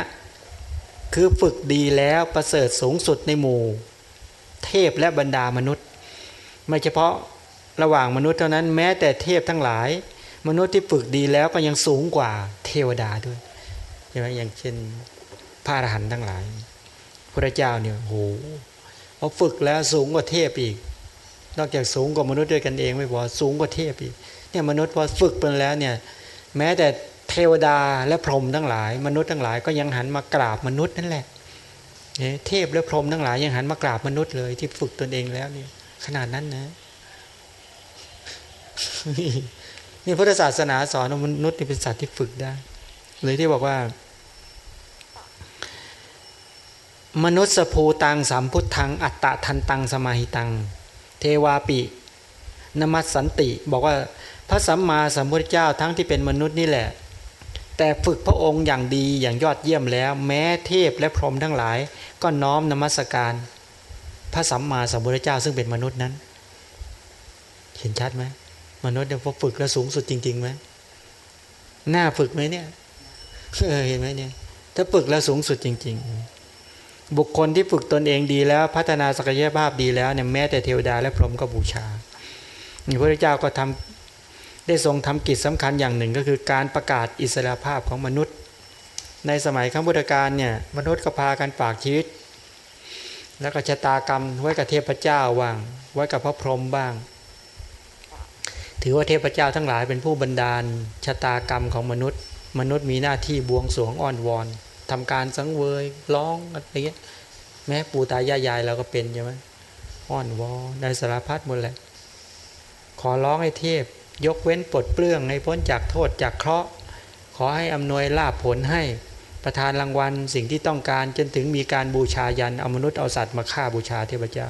คือฝึกดีแล้วประเสริฐสูงสุดในหมู่ เทพและบรรดามนุษย์ ไม่เฉพาะระหว่างมนุษย์เท่านั้นแม้แต่เทพทั้งหลาย มนุษย์ที่ฝึกดีแล้วก็ยังสูงกว่าเทวดาด้วยใช่ไหมอย่างเช่นพระอรหันต์ทั้งหลาย พระเจ้าเนี่ยโหพอฝึกแล้วสูงกว่าเทพอีก นอกจากสูงกว่ามนุษย์ด้วยกันเองไม่พอสูงกว่าเทพอีกเนี่ยมนุษย์พอฝึกไปแล้วเนี่ยแม้แต่เทวดาและพรหมทั้งหลาย มนุษย์ทั้งหลายก็ยังหันมากราบมนุษย์นั่นแหละเทพและพรหมทั้งหลายยังหันมากราบมนุษย์เลย ที่ฝึกตนเองแล้วเนี่ยขนาดนั้นนะนี่พุทธศาสนาสอนมนุษย์เป็นสัตว์ที่ฝึกได้ เลยที่บอกว่า มนุสภูตังสามพุทธัง อัตตะทันตังสมาหิตัง เทวาปิ นมัสสันติ บอกว่าพระสัมมาสัมพุทธเจ้าทั้งที่เป็นมนุษย์นี่แหละ แต่ฝึกพระองค์อย่างดีอย่างยอดเยี่ยมแล้ว แม้เทพและพรหมทั้งหลาย ก็น้อมนมัสการ พระสัมมาสัมพุทธเจ้าซึ่งเป็นมนุษย์นั้น เห็นชัดไหมมนุษย์เนี่ยพอฝึกแล้วสูงสุดจริงๆไหมหน้าฝึกไหมเนี่ยเเห็นไหมเนี่ย ถ้าฝึกแล้วสูงสุดจริง ๆ บุคคลที่ฝึกตนเองดีแล้ว พัฒนาศักยภาพดีแล้วเนี่ยแม้แต่เทวดาและพรหมก็บูชานี่พระเจ้าก็ทำได้ทรงทำกิจสำคัญอย่างหนึ่งก็คือการประกาศอิสระภาพของมนุษย์ ในสมัยขั้งพุทธกาลเนี่ยมนุษย์ก็พากันฝากชีวิต แล้วก็ชะตากรรมไว้กับเทพเจ้าว่างไว้กับพระพรหมบ้าง ถือว่าเทพเจ้าทั้งหลายเป็นผู้บันดาลชะตากรรมของมนุษย์ มนุษย์มีหน้าที่บวงสรวงอ้อนวอน ทำการสังเวยร้องอะไรเงี้ยแม้ปู่ตายายายเราก็เป็นใช่ไหมอ้อนวอนในสารพัดหมดแหละขอร้องให้เทพ ยกเว้นปลดเปลื้องให้พ้นจากโทษจากเคราะห์ขอให้อำนวยลาภผลให้ประทานรางวัลสิ่งที่ต้องการจนถึงมีการบูชายันเอามนุษย์เอาสัตว์มาฆ่าบูชาเทพเจ้า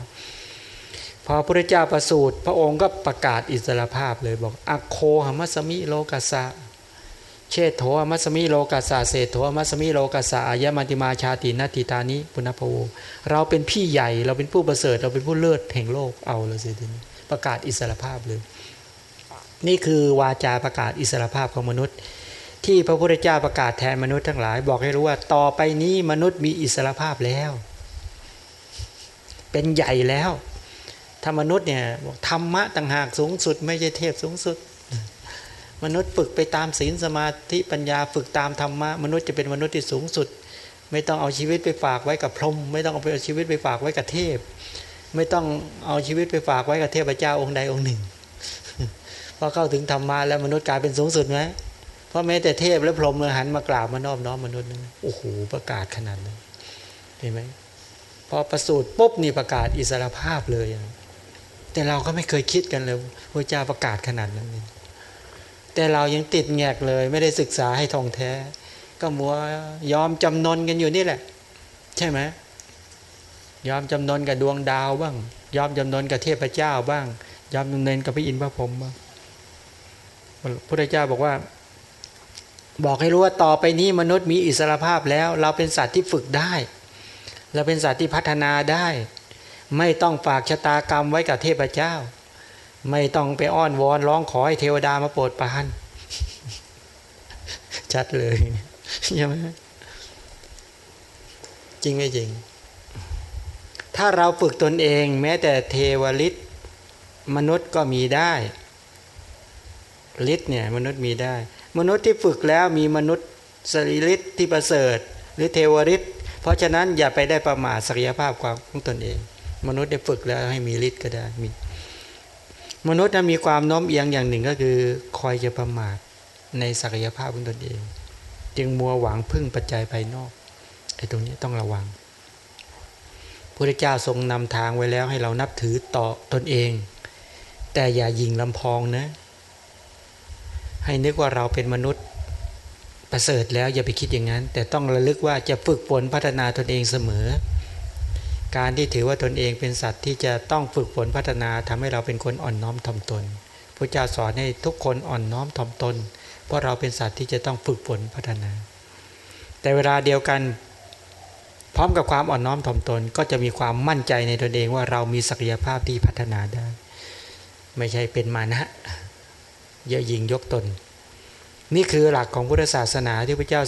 พอพระเจ้าประสูติพระองค์ก็ประกาศอิสรภาพเลยบอกอโคหมัสมิโลกัสะ เชโถมัสมิโลกัสสะเศโถมัสมิโลกัสสะอายมันติมาชาตินาติตานิปุณพโวเราเป็นพี่ใหญ่เราเป็นผู้ประเสริฐเราเป็นผู้เลิศแห่งโลกเอาเลยสิทีนี้ประกาศอิสรภาพเลย นี่คือวาจาประกาศอิสรภาพของมนุษย์ ที่พระพุทธเจ้าประกาศแทนมนุษย์ทั้งหลาย บอกให้รู้ว่าต่อไปนี้มนุษย์มีอิสรภาพแล้ว เป็นใหญ่แล้วถ้ามนุษย์เนี่ยธรรมะต่างหากสูงสุด ไม่ใช่เทพสูงสุด มนุษย์ฝึกไปตามศีลสมาธิปัญญาฝึกตามธรรมะมนุษย์จะเป็นมนุษย์ที่สูงสุด ไม่ต้องเอาชีวิตไปฝากไว้กับพรหมไม่ต้องเอาไปเอาชีวิตไปฝากไว้กับเทพ ไม่ต้องเอาชีวิตไปฝากไว้กับเทพเจ้าองค์ใดองค์หนึ่งพอเข้าถึงธรรมะแล้วมนุษย์กลายเป็นสูงสุดไหมเพราะแม้แต่เทพและพรหมเลยหันมากราบมานอบน้อมมนุษย์นั้นโอ้โหประกาศขนาดนั้นเห็นไหมพอประสูติปุ๊บนี่ประกาศอิสรภาพเลย แต่เราก็ไม่เคยคิดกันเลยพระเจ้าประกาศขนาดนั้น แต่เรายังติดแงกเลย ไม่ได้ศึกษาให้ทองแท้ ก็มัวยอมจำนนกันอยู่นี่แหละ ใช่ไหมยอมจำนนกับดวงดาวบ้าง ยอมจำนนกับเทพเจ้าบ้าง ยอมจำนนกับพระอินทร์พระพรหมบ้างพระพุทธเจ้าบอกว่า บอกให้รู้ว่าต่อไปนี้มนุษย์มีอิสรภาพแล้ว เราเป็นสัตว์ที่ฝึกได้ เราเป็นสัตว์ที่พัฒนาได้ ไม่ต้องฝากชะตากรรมไว้กับเทพเจ้า ไม่ต้องไปอ้อนวอนร้องขอให้เทวดามาโปรดปราน ชัดเลยใช่ไหมจริงไม่จริง ถ้าเราฝึกตนเองแม้แต่เทวฤทธิ์มนุษย์ก็มีได้ฤทธิ์เนี่ยมนุษย์มีได้ มนุษย์ที่ฝึกแล้วมีมนุษย์สรีฤทธิ์ที่ประเสริฐ หรือเทวฤทธิ์เพราะฉะนั้นอย่าไปได้ประมาทศักยภาพความของตนเอง มนุษย์ได้ฝึกแล้วให้มีฤทธิ์ก็ได้มี มนุษย์มีความโน้มเอียงอย่างหนึ่งก็คือคอยจะประมาทในศักยภาพของตนเอง จึงมัวหวังพึ่งปัจจัยภายนอกไอ้ตรงนี้ต้องระวังพระเจ้าทรงนำทางไว้แล้วให้เรานับถือต่อตนเอง แต่อย่ายิงลำพองนะ ให้นึกว่าเราเป็นมนุษย์ประเสริฐแล้วอย่าไปคิดอย่างนั้น แต่ต้องระลึกว่าจะฝึกฝนพัฒนาตนเองเสมอ การที่ถือว่าตนเองเป็นสัตว์ที่จะต้องฝึกฝนพัฒนาทำให้เราเป็นคนอ่อนน้อมถ่อมตนพระเจ้าสอนให้ทุกคนอ่อนน้อมถ่อมตน เพราะเราเป็นสัตว์ที่จะต้องฝึกฝนพัฒนา แต่เวลาเดียวกัน พร้อมกับความอ่อนน้อมถ่อมตน ก็จะมีความมั่นใจในตนเองว่าเรามีศักยภาพที่พัฒนาได้ ไม่ใช่เป็นมานะเยอะยิงยกตน นี่คือหลักของพุทธศาสนาที่พระเจ้า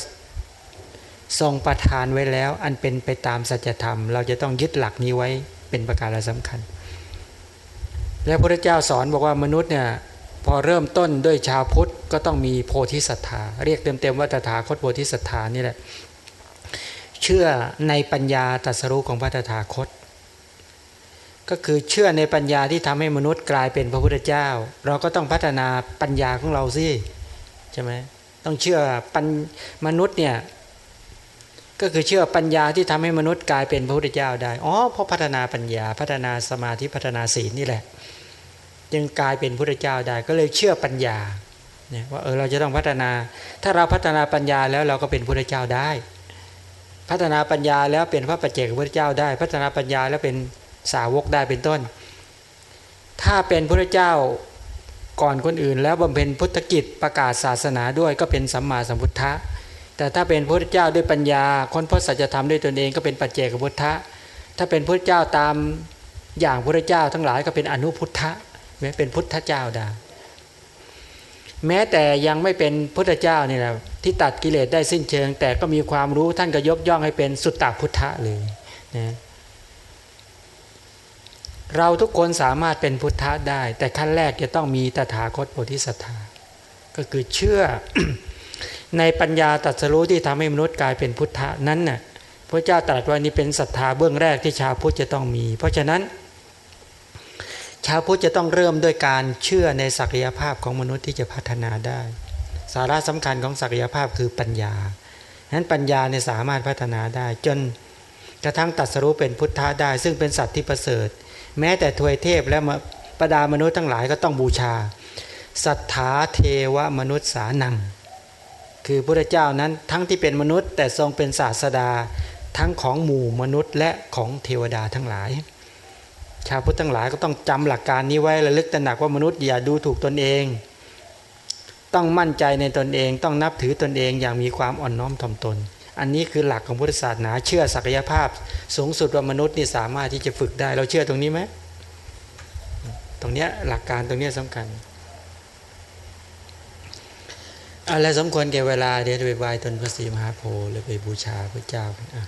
ทรงประทานไว้แล้ว อันเป็นไปตามสัจธรรม เราจะต้องยึดหลักนี้ไว้เป็นประการสำคัญ และพระเจ้าสอนบอกว่ามนุษย์เนี่ยพอเริ่มต้นด้วยชาวพุทธก็ต้องมีโพธิศรัทธา เรียกเต็มๆว่าตถาคตโพธิศรัทธานี่แหละเชื่อในปัญญาตรัสรู้ของพระตถาคต ก็คือเชื่อในปัญญาที่ทำให้มนุษย์กลายเป็นพระพุทธเจ้า เราก็ต้องพัฒนาปัญญาของเราสิใช่ไหมต้องเชื่อปัญมนุษย์เนี่ย ก็คือเชื่อปัญญาที่ทำให้มนุษย์กลายเป็นพระพุทธเจ้าได้ อ๋อเพราะพัฒนาปัญญาพัฒนาสมาธิพัฒนาศีลนี่แหละ จึงกลายเป็นพระพุทธเจ้าได้ ก็เลยเชื่อปัญญาเนี่ยว่าเออเราจะต้องพัฒนา ถ้าเราพัฒนาปัญญาแล้วเราก็เป็นพระพุทธเจ้าได้ พัฒนาปัญญาแล้วเป็นพระปัจเจกพระพุทธเจ้าได้ พัฒนาปัญญาแล้วเป็นสาวกได้เป็นต้น ถ้าเป็นพระเจ้าก่อนคนอื่น แล้วบำเพ็ญพุทธกิจประกาศศาสนาด้วยก็เป็นสัมมาสัมพุทธะ แต่ถ้าเป็นพระเจ้าด้วยปัญญา ค้นพบสัจธรรมด้วยตนเองก็เป็นปัจเจกพุทธะ ถ้าเป็นพระเจ้าตามอย่างพระเจ้าทั้งหลายก็เป็นอนุพุทธะเป็นพุทธเจ้าได้แม้แต่ยังไม่เป็นพุทธเจ้านี่แหละที่ตัดกิเลสได้สิ้นเชิง แต่ก็มีความรู้ท่านก็ยกย่องให้เป็นสุตตพุทธะเลยนะเราทุกคนสามารถเป็นพุทธะได้ แต่ขั้นแรกจะต้องมีตถาคตโพธิสัตว์ก็คือเชื่อ ในปัญญาตรัสรู้ที่ทำให้มนุษย์กลายเป็นพุทธะนั้นน่ะพระเจ้าตรัสว่านี่เป็นศรัทธาเบื้องแรกที่ชาวพุทธจะต้องมี เพราะฉะนั้น ชาวพุทธจะต้องเริ่มด้วยการเชื่อในศักยภาพของมนุษย์ที่จะพัฒนาได้ สาระสำคัญของศักยภาพคือปัญญาฉะนั้นปัญญาเนี่ยสามารถพัฒนาได้ จนกระทั่งตัดสรู้เป็นพุทธะได้ ซึ่งเป็นสัตว์ที่ประเสริฐ แม้แต่ทวยเทพและประดามนุษย์ทั้งหลายก็ต้องบูชาสัทธาเทวมนุษย์สานัง คือพระเจ้านั้นทั้งที่เป็นมนุษย์ แต่ทรงเป็นศาสดาทั้งของหมู่มนุษย์ และของเทวดาทั้งหลาย ชาวพุทธทั้งหลายก็ต้องจำหลักการนี้ไว้ระลึกตระหนักว่ามนุษย์อย่าดูถูกตนเอง ต้องมั่นใจในตนเอง ต้องนับถือตนเองอย่างมีความอ่อนน้อมถ่อมตน อันนี้คือหลักของพุทธศาสนา เชื่อศักยภาพ สูงสุดว่ามนุษย์นี่สามารถที่จะฝึกได้ เราเชื่อตรงนี้ไหมตรงนี้หลักการตรงนี้สำคัญ อะไรสมควรแก่เวลาเดี๋ยวไปไหว้ตนพระศรีมหาโพธิ์เลยไปบูชาพระเจ้าอะ